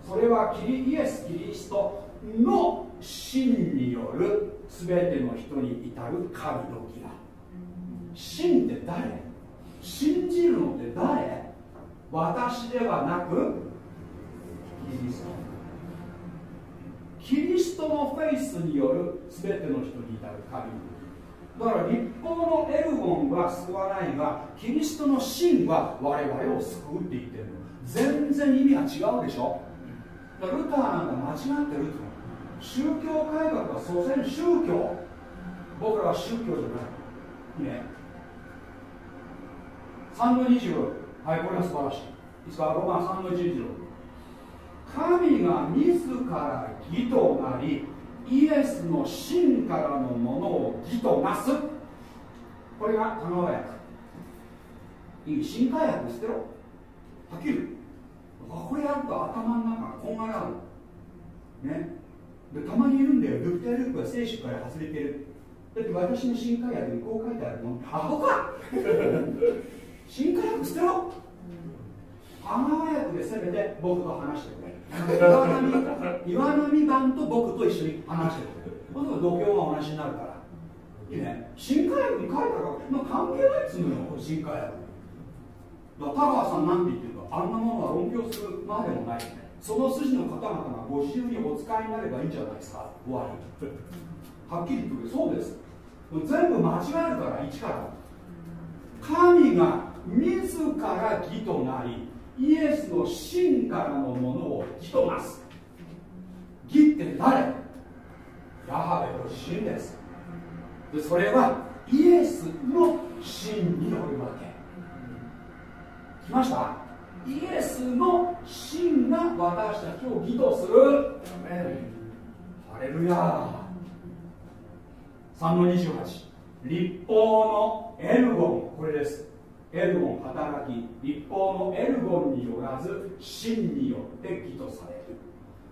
それはキリイエス・キリストの真による全ての人に至る神の義だ。真って誰？信じるのって誰？私ではなくキリスト。キリストのフェイスによる全ての人に至る神。の義だから立法のエルゴンは救わないがキリストの真は我々を救うって言ってるの。全然意味が違うでしょ。ルターなんか間違ってるって宗教改革は所詮宗教。僕らは宗教じゃない。ね。3の26はいこれが素晴らしい。いいですかロマン3の26神が自ら義となりイエスの真からのものを義となす。これが田川薬いい新化薬捨てろはっきりこれやると頭の中がこんがらる。ね。でたまにいるんだよ。ドゥクテループは聖書から外れてる。だって私の新化薬にこう書いてあるのアホか。新化薬捨てろ。田川薬でせめて僕と話してくれ。岩波岩波版と僕と一緒に話してくれ。そうすると度胸が同じになるから。いいね。新化薬に書いたから、まあ、関係ないっつうのよ新化薬だから田川さんなんて言ってるかあんなものは論評するまでもないよね。その筋の方々がご自由にお使いになればいいんじゃないですか？終わり。はっきり言ってくれ。そうです。全部間違えるから一から。神が自ら義となりイエスの真からのものを義となす。義って誰？ヤハベご自身です。でそれはイエスの真によるわけ来ました？イエスの真が私たちを義とする。ハレルヤ3の28立法のエルゴン。これです。エルゴン働き立法のエルゴンによらず真によって義とされる。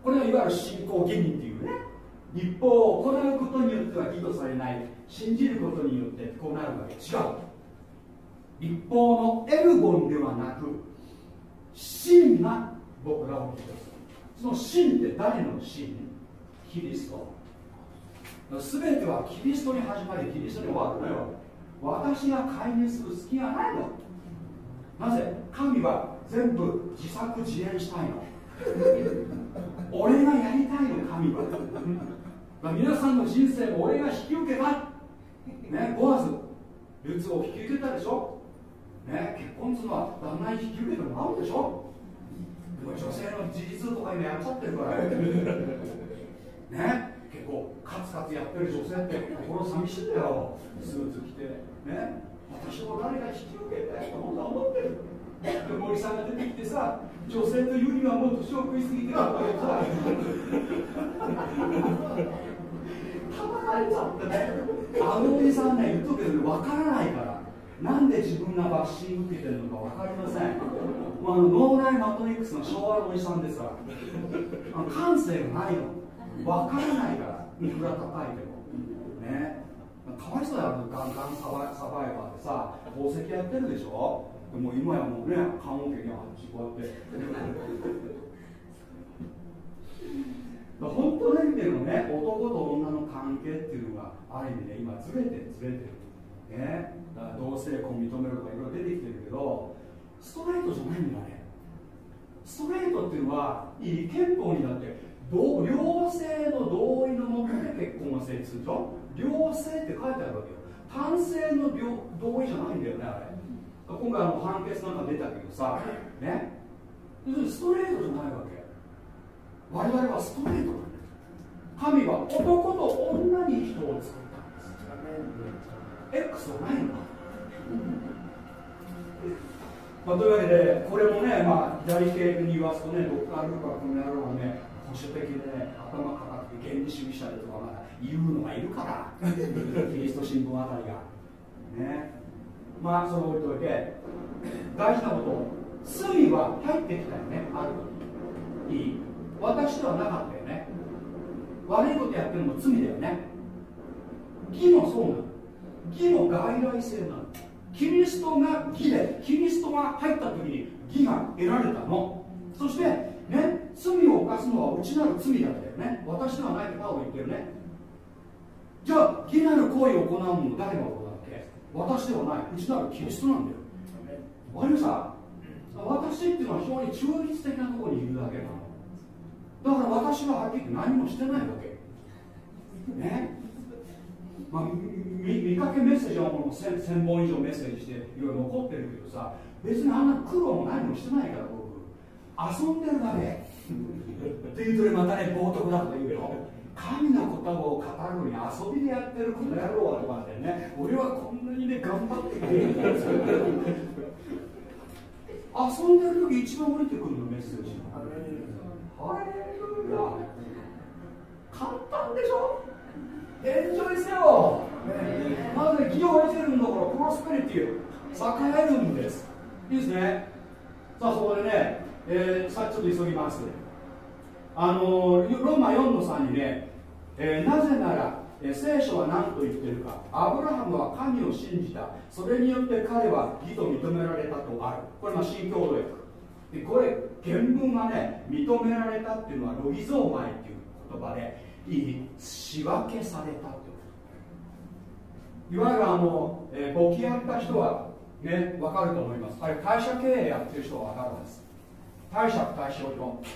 これがいわゆる信仰義人っていうね。立法を行うことによっては義とされない。信じることによってこうなるわけ。違う。立法のエルゴンではなく真が僕らを義とすその真って誰の真キリスト。全てはキリストに始まりキリストに終わるのよ。私が介入する隙がないの。なぜ神は全部自作自演したいの？俺がやりたいの神は。皆さんの人生を俺が引き受けたねボアズルツを引き受けたでしょ？ね結婚するのは旦那に引き受けてもらうでしょ？でも女性の自立とか今やっちゃってるから。ね結構カツカツやってる女性って心寂しいんだよ。スーツ着て。ね私も誰か引き受けて本当は思ってる。で森さんが出てきてさ女性というにはもう年を食いすぎてるとか言ってさ。たまられちゃってねあのおじさんね言っとくけど分からないからなんで自分がバッシング受けてるのか分かりません、まあ、脳内マトリックスの昭和のおじさんですから。あの感性がないの。分からないからいくら叩いても。ね。かわいそうやろガンガンサバサバイバーでさ宝石やってるでしょ。でも今やもうね棺桶にあっちこうやって。本当の意味でのね男と女の関係っていうのがある意味で、ね、今ずれてるずれてる。ね。同性婚認めるとかいろいろ出てきてるけどストレートじゃないんだね。ストレートっていうのはいい憲法にだって両性の同意のもとで結婚が成立するでしょ？両性って書いてあるわけよ。単性の同意じゃないんだよねあれ。今回の判決なんか出たけどさね。ストレートじゃないわけ。我々はストレートなんです神は男と女に人を作ったんです。X はないのまあ、というわけで、これもね、まあ、左系に言わすとね、ドクター・ルーカーこの野郎はね、保守的でね、頭かかって原理主義者でとか、まだ言うのがいるから、キリスト新聞あたりが。ね。まあ、それ置いといて、大事なこと、罪は入ってきたよね、ある。いい私ではなかったよね。悪いことやってるのも罪だよね。義もそうなの。義も外来性なの。キリストが義でキリストが入った時に義が得られたの。そしてね罪を犯すのは内なる罪だったよね。私ではないとパウロ言ってるね。じゃあ義なる行為を行うもの誰が行うわけ？私ではない。内なるキリストなんだよ。わかりました私っていうのは非常に中立的なところにいるだけなの。だから私ははっきり言って何もしてないわけ。ね。まあ、見かけメッセージはもう 1000, 1000本以上メッセージしていろいろ残ってるけどさ別にあんな苦労も何もしてないから僕。遊んでるだけ。っていうとねまたね冒涜だと言うよ。神の言葉を語るのに遊びでやってるこの野郎はとかってね。俺はこんなにね頑張ってくれるんですよ遊んでる時一番降りてくるのメッセージ。ハレルヤ簡単でしょ？エンジョイせよ、ね、まず義を得てるんだからプロスペリティ栄えるんです。いいですね。さあそこでね、えー、さっちょっと急ぎますあのローマ4の3にね、えー、なぜなら、えー、聖書は何と言ってるか。アブラハムは神を信じた。それによって彼は義と認められたとある。これまあ新共同訳でこれ原文がね認められたっていうのはロギゾーマイっていう言葉で仕分けされたと。いわゆるあの、えー、簿記やった人はね分かると思います。あれ会社経営やってる人は分かるんです。貸借対照表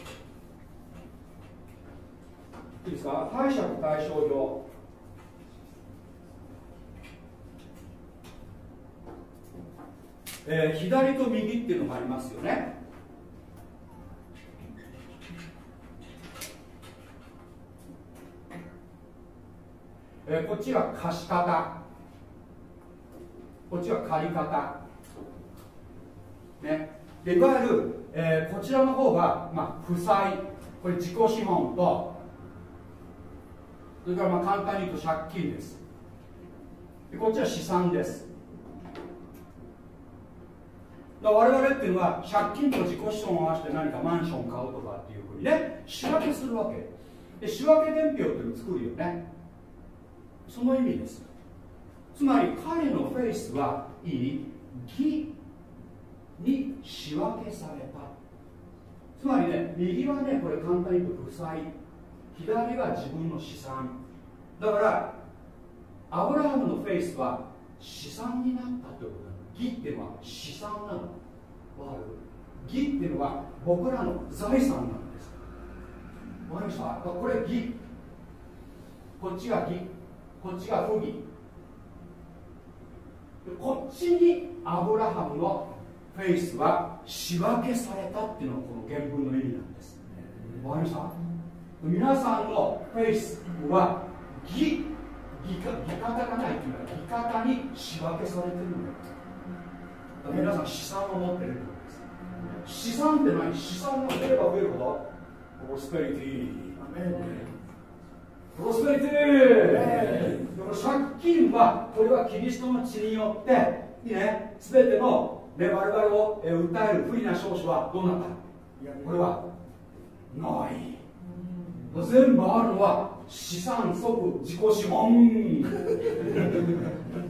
いいですか？貸借対照表えー、左と右っていうのがありますよね。えー、こっちが貸し方。こっちが借り方。ね。でいわゆる、えー、こちらの方が、まあ、負債。これ自己資本と。それからまあ簡単に言うと借金です。でこっちは資産です。だ我々っていうのは借金と自己資本を合わせて何かマンション買うとかっていうふうにね仕分けするわけ。で仕分け伝票っていうのを作るよね。その意味です。つまり彼のフェイスはいい義に仕分けされた。つまりね右はねこれ簡単に言うと負債。左は自分の資産。だからアブラハムのフェイスは資産になったということだ。義っていうのは資産なの。わる？義っていうのは僕らの財産なんです。わかりました？これ義。こっちが義。こっちが不義。こっちにアブラハムのフェイスは仕分けされたっていうのがこの原文の意味なんです。わかりました？皆さんのフェイスは義義か義方がないっていうのは義方に仕分けされてるんだよ。皆さん資産を持ってるってことです。資産って何？資産が増えれば増えるほどプロスペリティプロスペリティ借金はこれはキリストの血によっていいね全ての、ね、我々を訴える不利な証書はどうなったこれはない。全部あるのは資産即自己資本。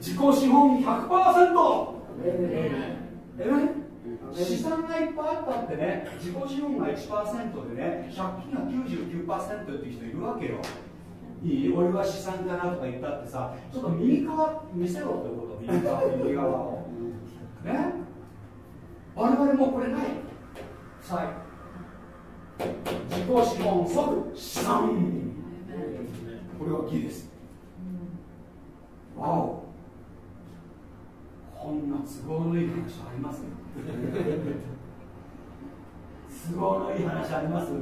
自己資本100%ええ資産がいっぱいあったってね自己資本が1%でね借金が99%っていう人いるわけよ。いい俺は資産だなとか言ったってさちょっと右側見せろってこと右側右側を。ね？我々もこれない。さ自己資本即資産。これは義です。わお。こんな都合のいい話あります？都合のいい話あります？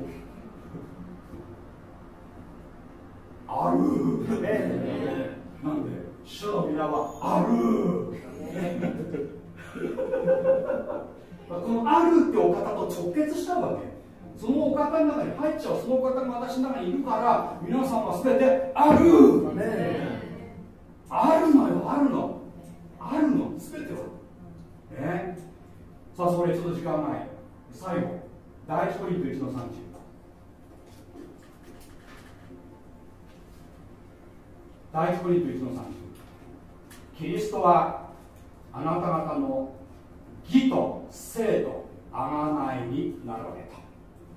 ある、なんで主の皆はある、このあるってお方と直結したわけ。そのお方の中に入っちゃうそのお方が私の中にいるから皆さんは全てある、ねあるのよあるの。あるの。全ては。ね。さあそれちょっと時間ない。最後第一コリント1の30第一コリント1の3キリストはあなた方の義と生と贖いになられた。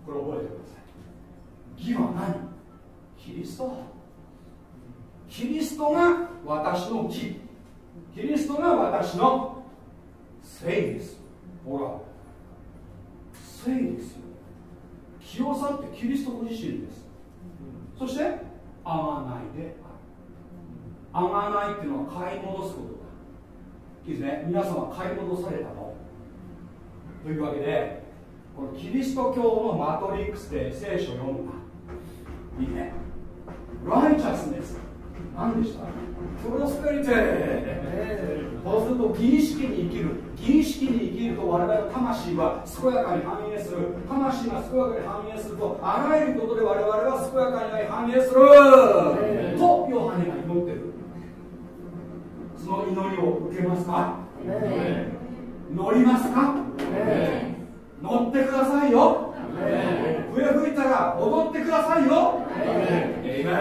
これ覚えてください。義は何？キリストキリストが私の義。キリストが私の聖です。ほら。聖ですよ。清さってキリストご自身です。そしてあがないであるあがないっていうのは買い戻すことだ。いいですね。皆様買い戻されたの。というわけでこのキリスト教のマトリックスで聖書を読むな。いいね。ライチャスネス何でした？プロスペリティそうすると儀式に生きる。儀式に生きると我々の魂は健やかに反映する。魂が健やかに反映するとあらゆることで我々は健やかに反映する。とヨハネが祈ってる。その祈りを受けますか？乗りますか？乗ってくださいよ。笛吹いたら踊ってくださいよ。エイメン。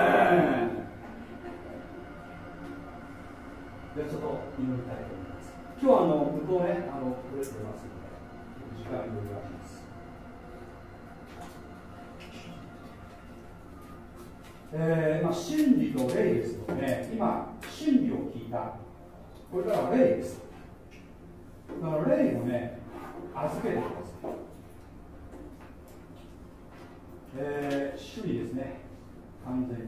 でちょっと祈りたいと思います。今日はあのぶどうねあの取れてますので時間にお願いします。えーまあ、真理と霊ですので今真理を聞いたこれからは霊です。だから霊をね預けてください。えー、主にですね完全に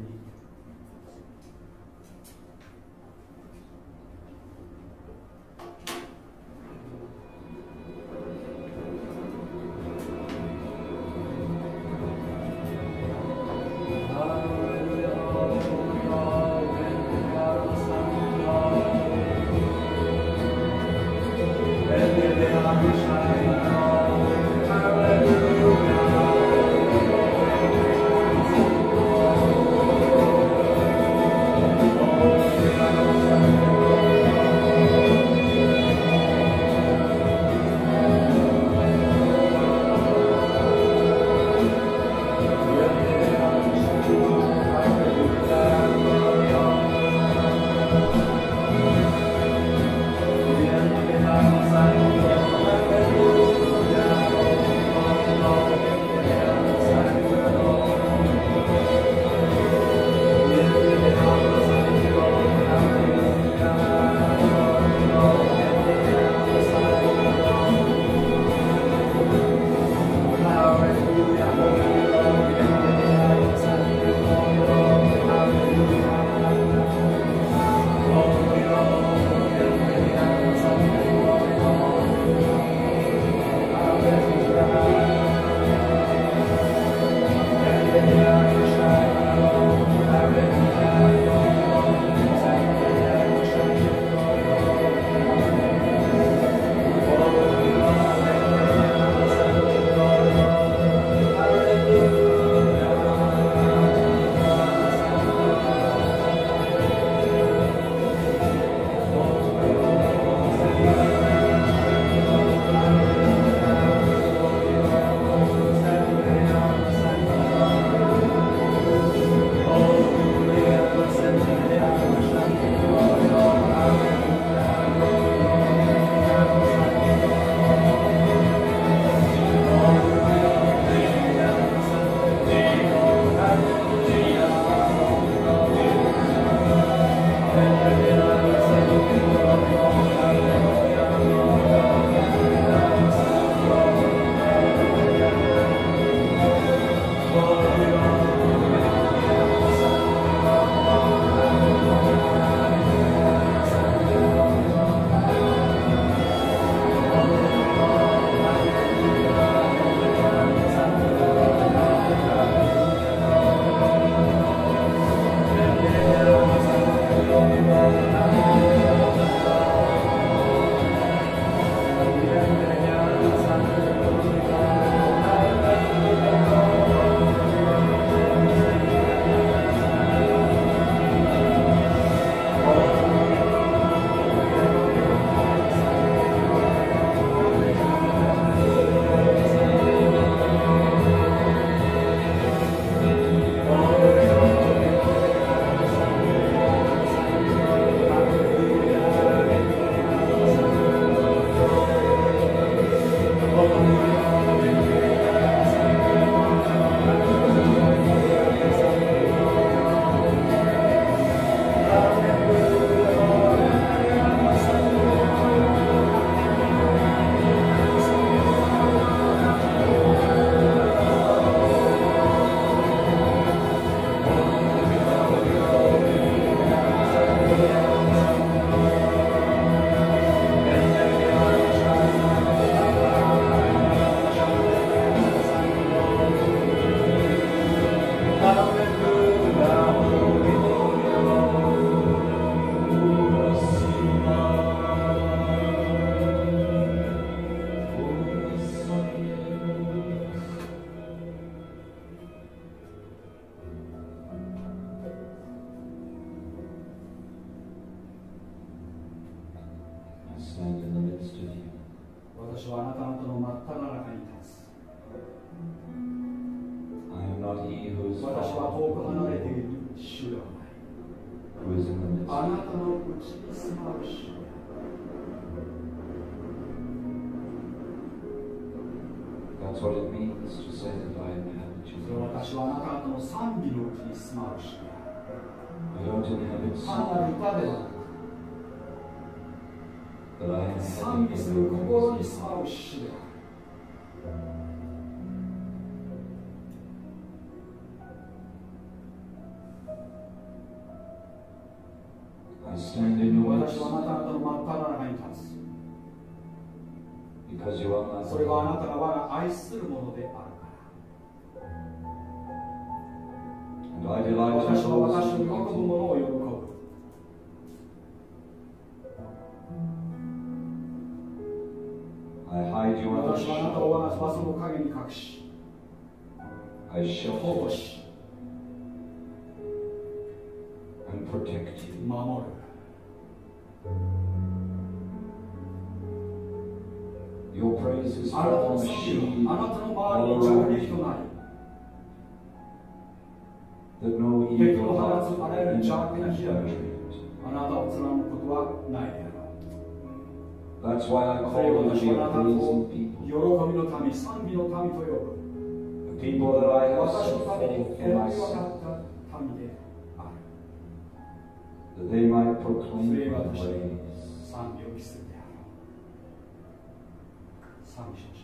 であるから私は私に喜ぶものを喜ぶ。私はあなたを我の影に隠し保護し守るあなたの死をあなたの周りに着陸となり、敵を放つあらる邪悪な日だけあなたを貫くこはないであろう。たをの民、賛美の民と呼ぶ。私のために選び渡た民である。は賛美を。90 bir şey.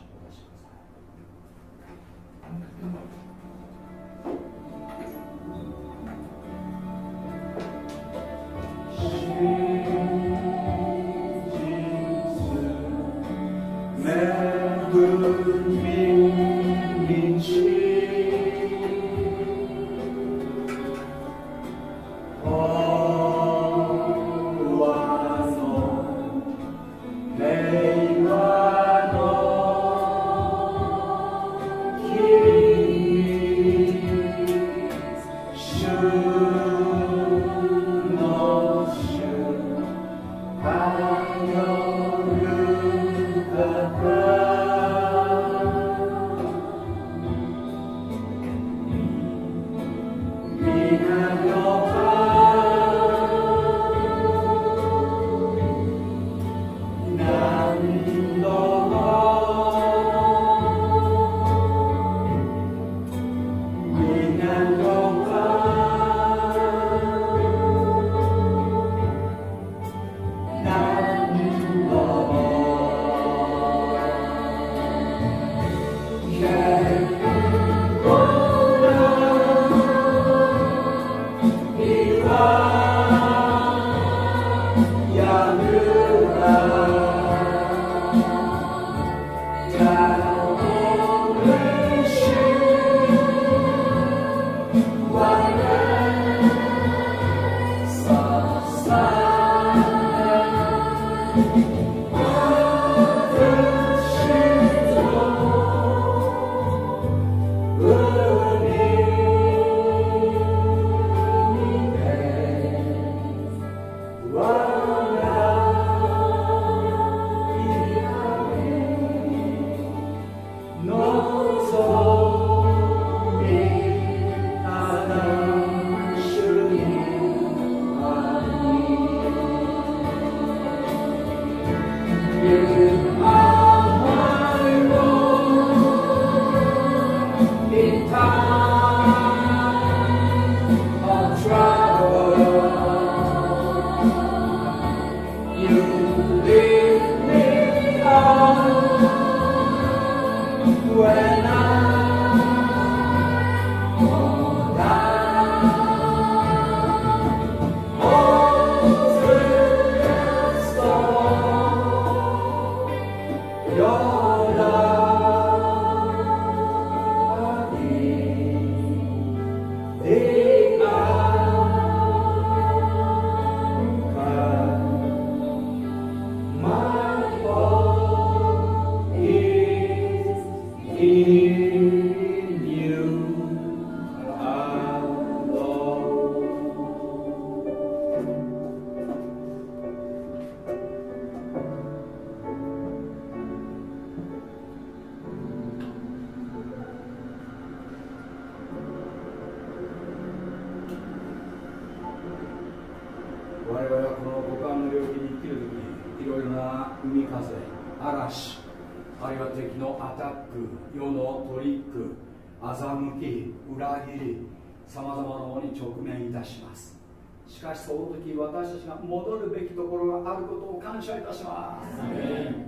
します。しかしその時私たちが戻るべきところがあることを感謝いたします。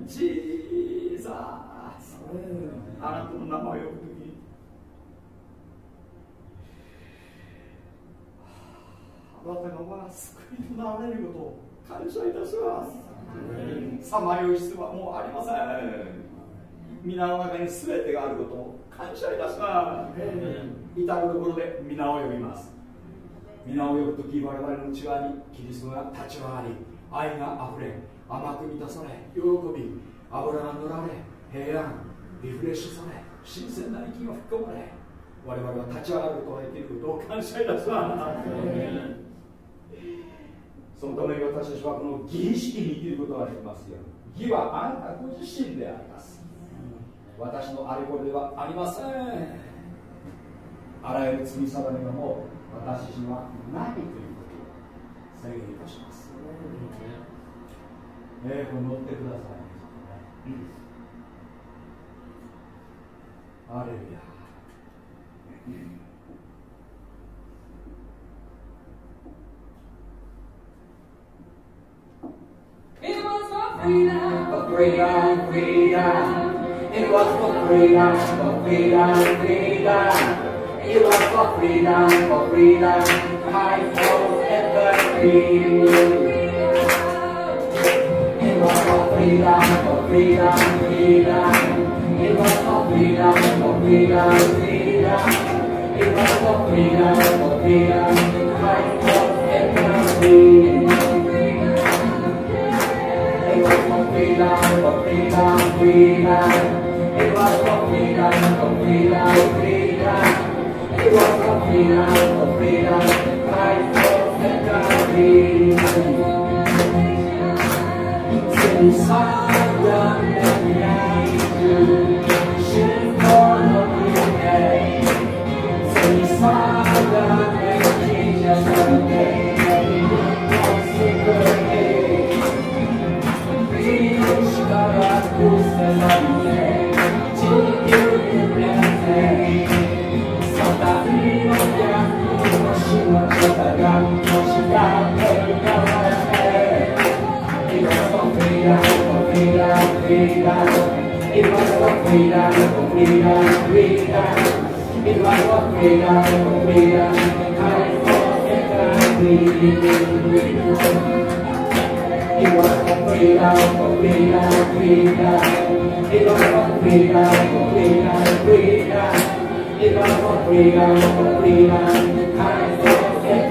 ジーザー。あなたの名前を呼ぶ時。あなたが我が救いとなられることを感謝いたします。さまよい必要はもうありません。皆の中に全てがあることを感謝いたします。至るところで皆を呼びます皆を呼ぶ時我々の内側にキリストが立ち上がり愛があふれ甘く満たされ喜び油が塗られ平安リフレッシュされ新鮮な息が吹き込まれ我々は立ち上がることができることを感謝いたします。そのために私たちはこの義意識に生きることができますよ義はあなたご自身であります。私のあれこれではありません。あらゆる罪定めがもう私にはないということを宣言いたしますえー、これ乗ってください、うん、アレルヤ、うん It was for freedom. For freedom, freedom. It was for freedom, for freedom, freedom. You was for freedom, for freedom. My forever ever free. It was for freedom, for freedom, freedom. You was for freedom, for freedom, freedom. You was for freedom, for freedom. My forever ever free. It was for freedom, for freedom, freedom. It was for freedom, for freedom, freedom. Inside. It was for freedom, for freedom, freedom. It was for freedom, for freedom. Was free. It was for freedom, for freedom, freedom. It was for freedom, for freedom, freedom. It was for freedom, for freedom. I was set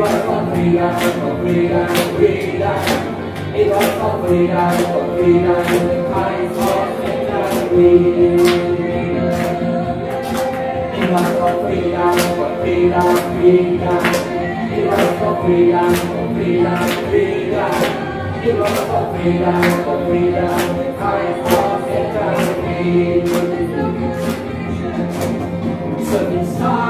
Igual con vida, con vida, con vida. Igual con vida, con vida, Igual con vida, con vida, vida. Igual con vida, con vida, vida. Igual con vida, con vida, kind of So it's time.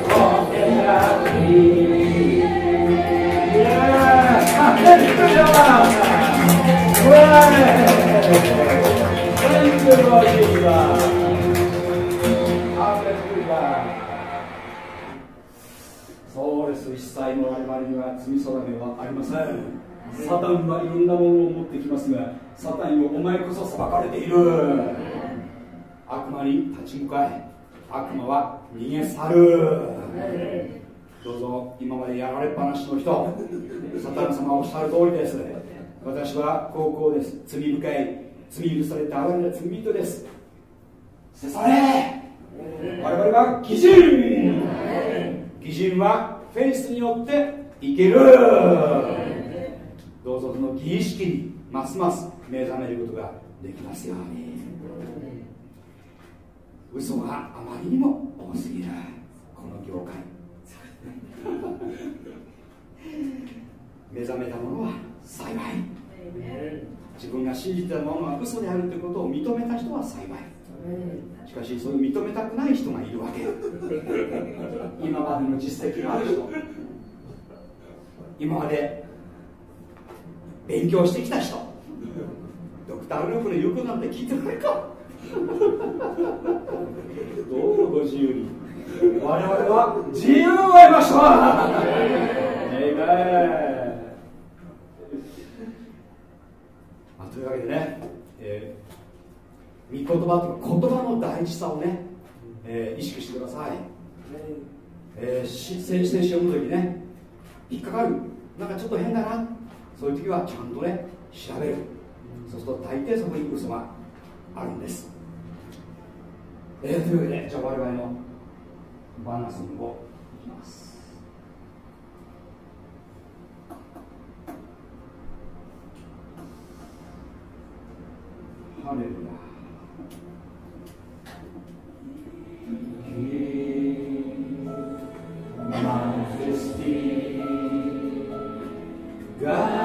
悪魔に立ち向かい悪魔は逃げ去るどうぞ今までやられっぱなしの人 サタン様おっしゃる通りです。私は高校です。罪深い罪許されて哀れな罪人です。せされ我々は義人義人はフェイスによって生きる。どうぞその義意識にますます目覚めることができますように。嘘があまりにも多すぎる。この業界 目覚めた者は幸い。自分が信じてたものが嘘であるということを認めた人は幸い。しかしそれを認めたくない人がいるわけ。今までの実績がある人。今まで勉強してきた人。ドクター・ループの言うことなんて聞いてないか。どうぞご自由に我々は自由を得ました。まあというわけでね、えー御言葉というか言葉の大事さをね、えー意識してください、えーし聖書読む時ね引っかかる。なんかちょっと変だな。そういう時はちゃんとね調べる。そうすると大抵そこに嘘があるんです、えーというわけでじゃあ我々のバナソンをいきますハレルヤ。Majesty, God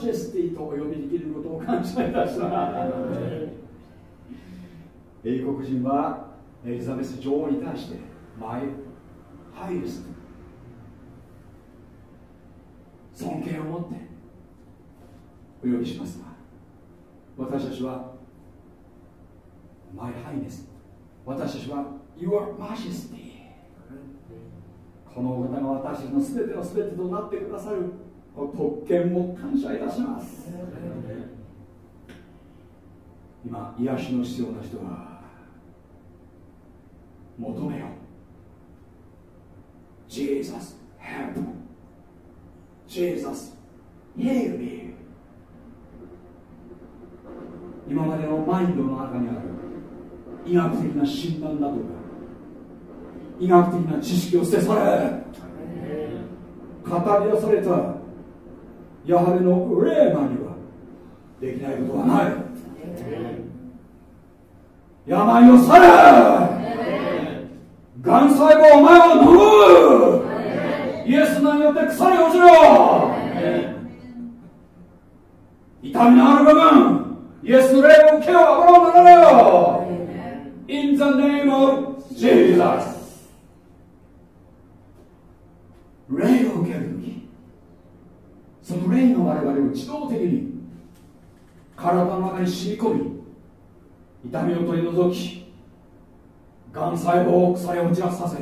ジェスティとお呼びできることを感謝いたします英国人はエリザベス女王に対してマイハイエスト尊敬を持ってお呼びします。が私たちはマイハイネス。私たちは Your Majesty このお方が私たちの全ての全てとなってくださる今癒しの必要な人は求めよ Jesus help. Jesus heal me. 今までのマインドの中にある医学的な診断だとか医学的な知識を捨て去れ。語り出されたヤハベのレーマにはできないことはない。病を去れ。がん細胞お前を飲むイエス名によって腐り落ちろ。痛みのある部分イエスの霊を受けよ油を塗られよ。In the name of Jesus 霊を受ける。その霊の我々を自動的に体の中に染み込み痛みを取り除きがん細胞を腐れ落ちらさせ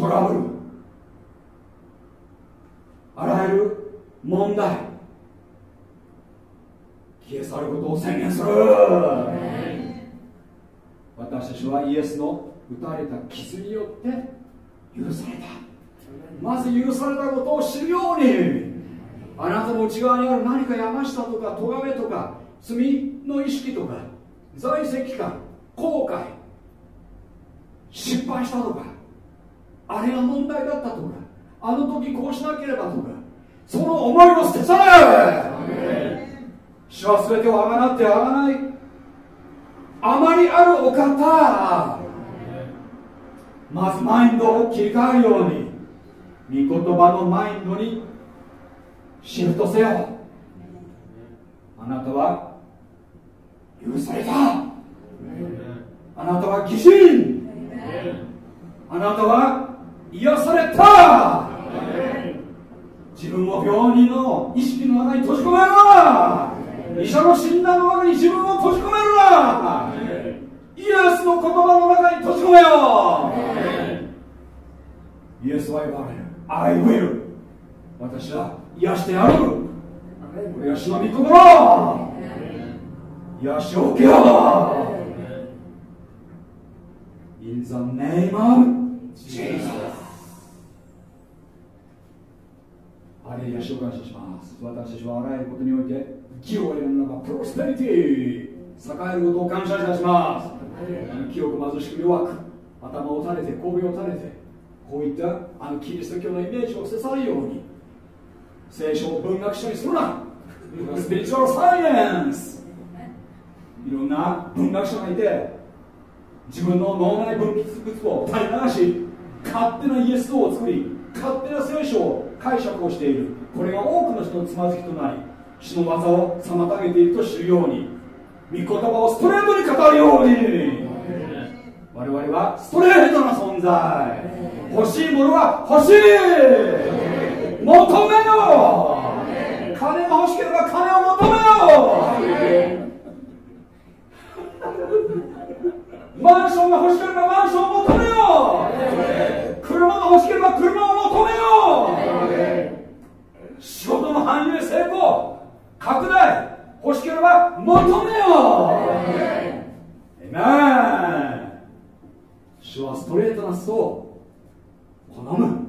トラブルあらゆる問題消え去ることを宣言する。私たちはイエスの打たれた傷によって許されたまず許されたことを知るように。あなたの内側にある何か山下とか咎めとか罪の意識とか在籍感後悔失敗したとかあれが問題だったとかあの時こうしなければとかその思いを捨て去れ。主は全てをあがなってあがない。あまりあるお方まずマインドを切り替えるように。言葉のマインドにシフトせよ。あなたは許されたあなたは義人。あなたは癒された。自分を病人の意識の中に閉じ込めるな。医者の診断の中に自分を閉じ込めるな。イエスの言葉の中に閉じ込めよ。うイエスは言われる。I will 私は癒してやるこれが主の御言葉癒しを受けよう。In the name of Jesus あれ癒しを感謝します。私たちはあらゆることにおいて義を得るならばプロスペリティ。栄えることを感謝いたします。清く貧しく弱く頭を垂れて首を垂れてこういったあのキリスト教のイメージを捨て去るように聖書を文学書にするな。スピリチュアルサイエンス。いろんな文学者がいて自分の脳内分泌物を垂れ流し勝手なイエス像を作り勝手な聖書を解釈をしている。これが多くの人のつまずきとなり主の技を妨げていると知るように御言葉をストレートに語るように。我々はストレートな存在。欲しいものは欲しい。求めよ金が欲しければ金を求めよマンションが欲しければマンションを求めよ車が欲しければ車を求めよ仕事の繁栄成功。拡大。欲しければ求めよえめ主はストレートなスを好む。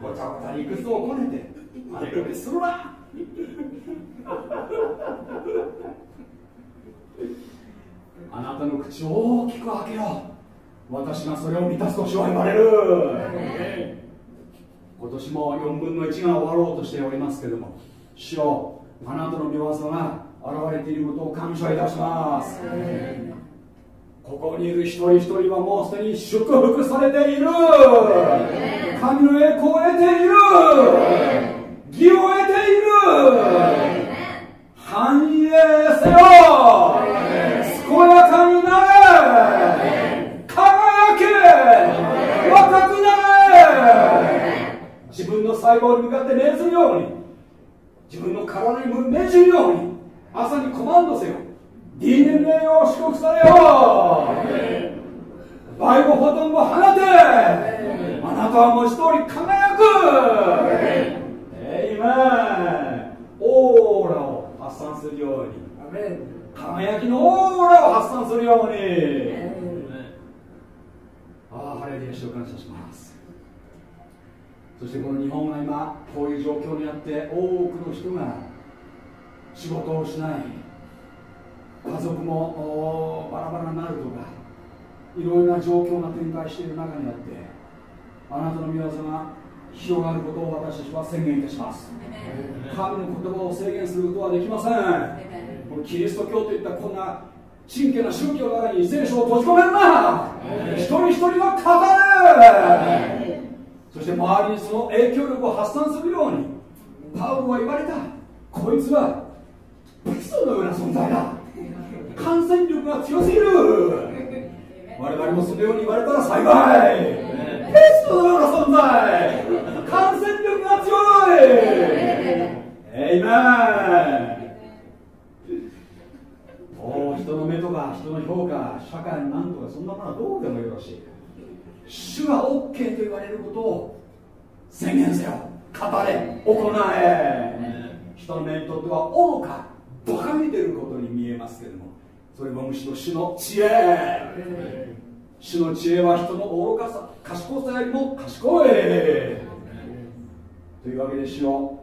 ごちゃごちゃ理屈をこねてあれこれするな。あなたの口を大きく開けよう私がそれを満たすと主は言われる。今年も4分の1が終わろうとしておりますけれども主よあなたの御業が現れていることを感謝いたします。ここにいる一人一人はもうすでに祝福されている。神の栄光を得ている。義を得ている。繁栄せよ。健やかになれ。輝け。若くなれ。自分の細胞に向かって命ずるように。自分の体に命じるように。朝にコマンドせよ DNA を祝福されよバイブフォトンを放て。あなたは文字通り輝く。エイメン。オーラを発散するように。輝きのオーラを発散するように。ああハレルヤ主を感謝します。そしてこの日本が今こういう状況にあって多くの人が仕事をしない家族もバラバラになるとかいろいろな状況が展開している中にあってあなたの御業が広がることを私たちは宣言いたします。神の言葉を制限することはできません。このキリスト教といったこんな真剣な宗教の中に聖書を閉じ込めるな一人一人は語れ。そして周りにその影響力を発散するようにパウロは言われた。こいつはペストのような存在だ感染力が強すぎる。我々もそのように言われたら幸い。ペストのような存在。感染力が強い。エイメンお人の目とか人の評価社会のなんとかそんなものはどうでもよろしい。主が OK と言われることを宣言せよ。語れ。行え。人の目にとっては愚か。馬鹿げてることに見えますけれどもそれもむしろ主の知恵。主の知恵は人の愚かさ。賢さよりも賢い。というわけで主よ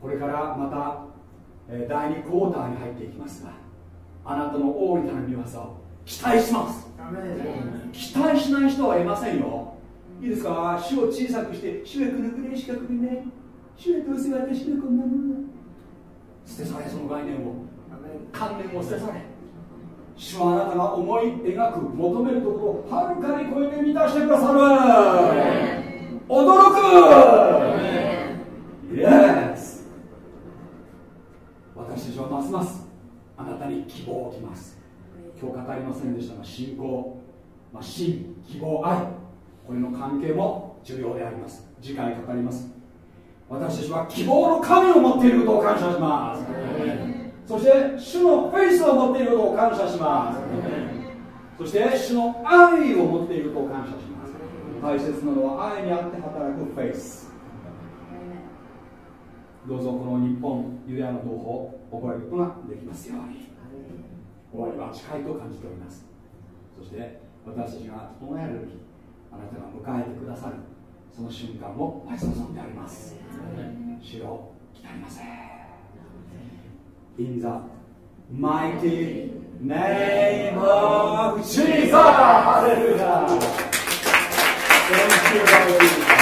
これからまた、えー第2クォーターに入っていきますがあなたの大いなる見業を期待します。期待しない人はいませんよ。いいですか？主を小さくして主へ来るぐらいしか来るね。主へどうせ私のこんなものだ捨て去れその概念を。観念を捨て去れ主はあなたが思い描く求めるところをはるかに超えて満たしてくださる。驚く。イエス私たちはますますあなたに希望を置きます。今日語りませんでしたが信仰、まあ、信希望愛。これの関係も重要であります。次回語ります。私たちは希望の神を持っていることを感謝しますそして主のフェイスを持っていることを感謝します。そして主の愛を持っていることを感謝します。大切なのは愛にあって働くフェイス。どうぞこの日本ユダヤの同胞を覚えることができますように。終わりは近いと感じております。そして私たちが整えられる日あなたが迎えてくださるその瞬間を待ち望んであります。主を来たりません。In the mighty name of Jesus! Hallelujah! Thank you, Lord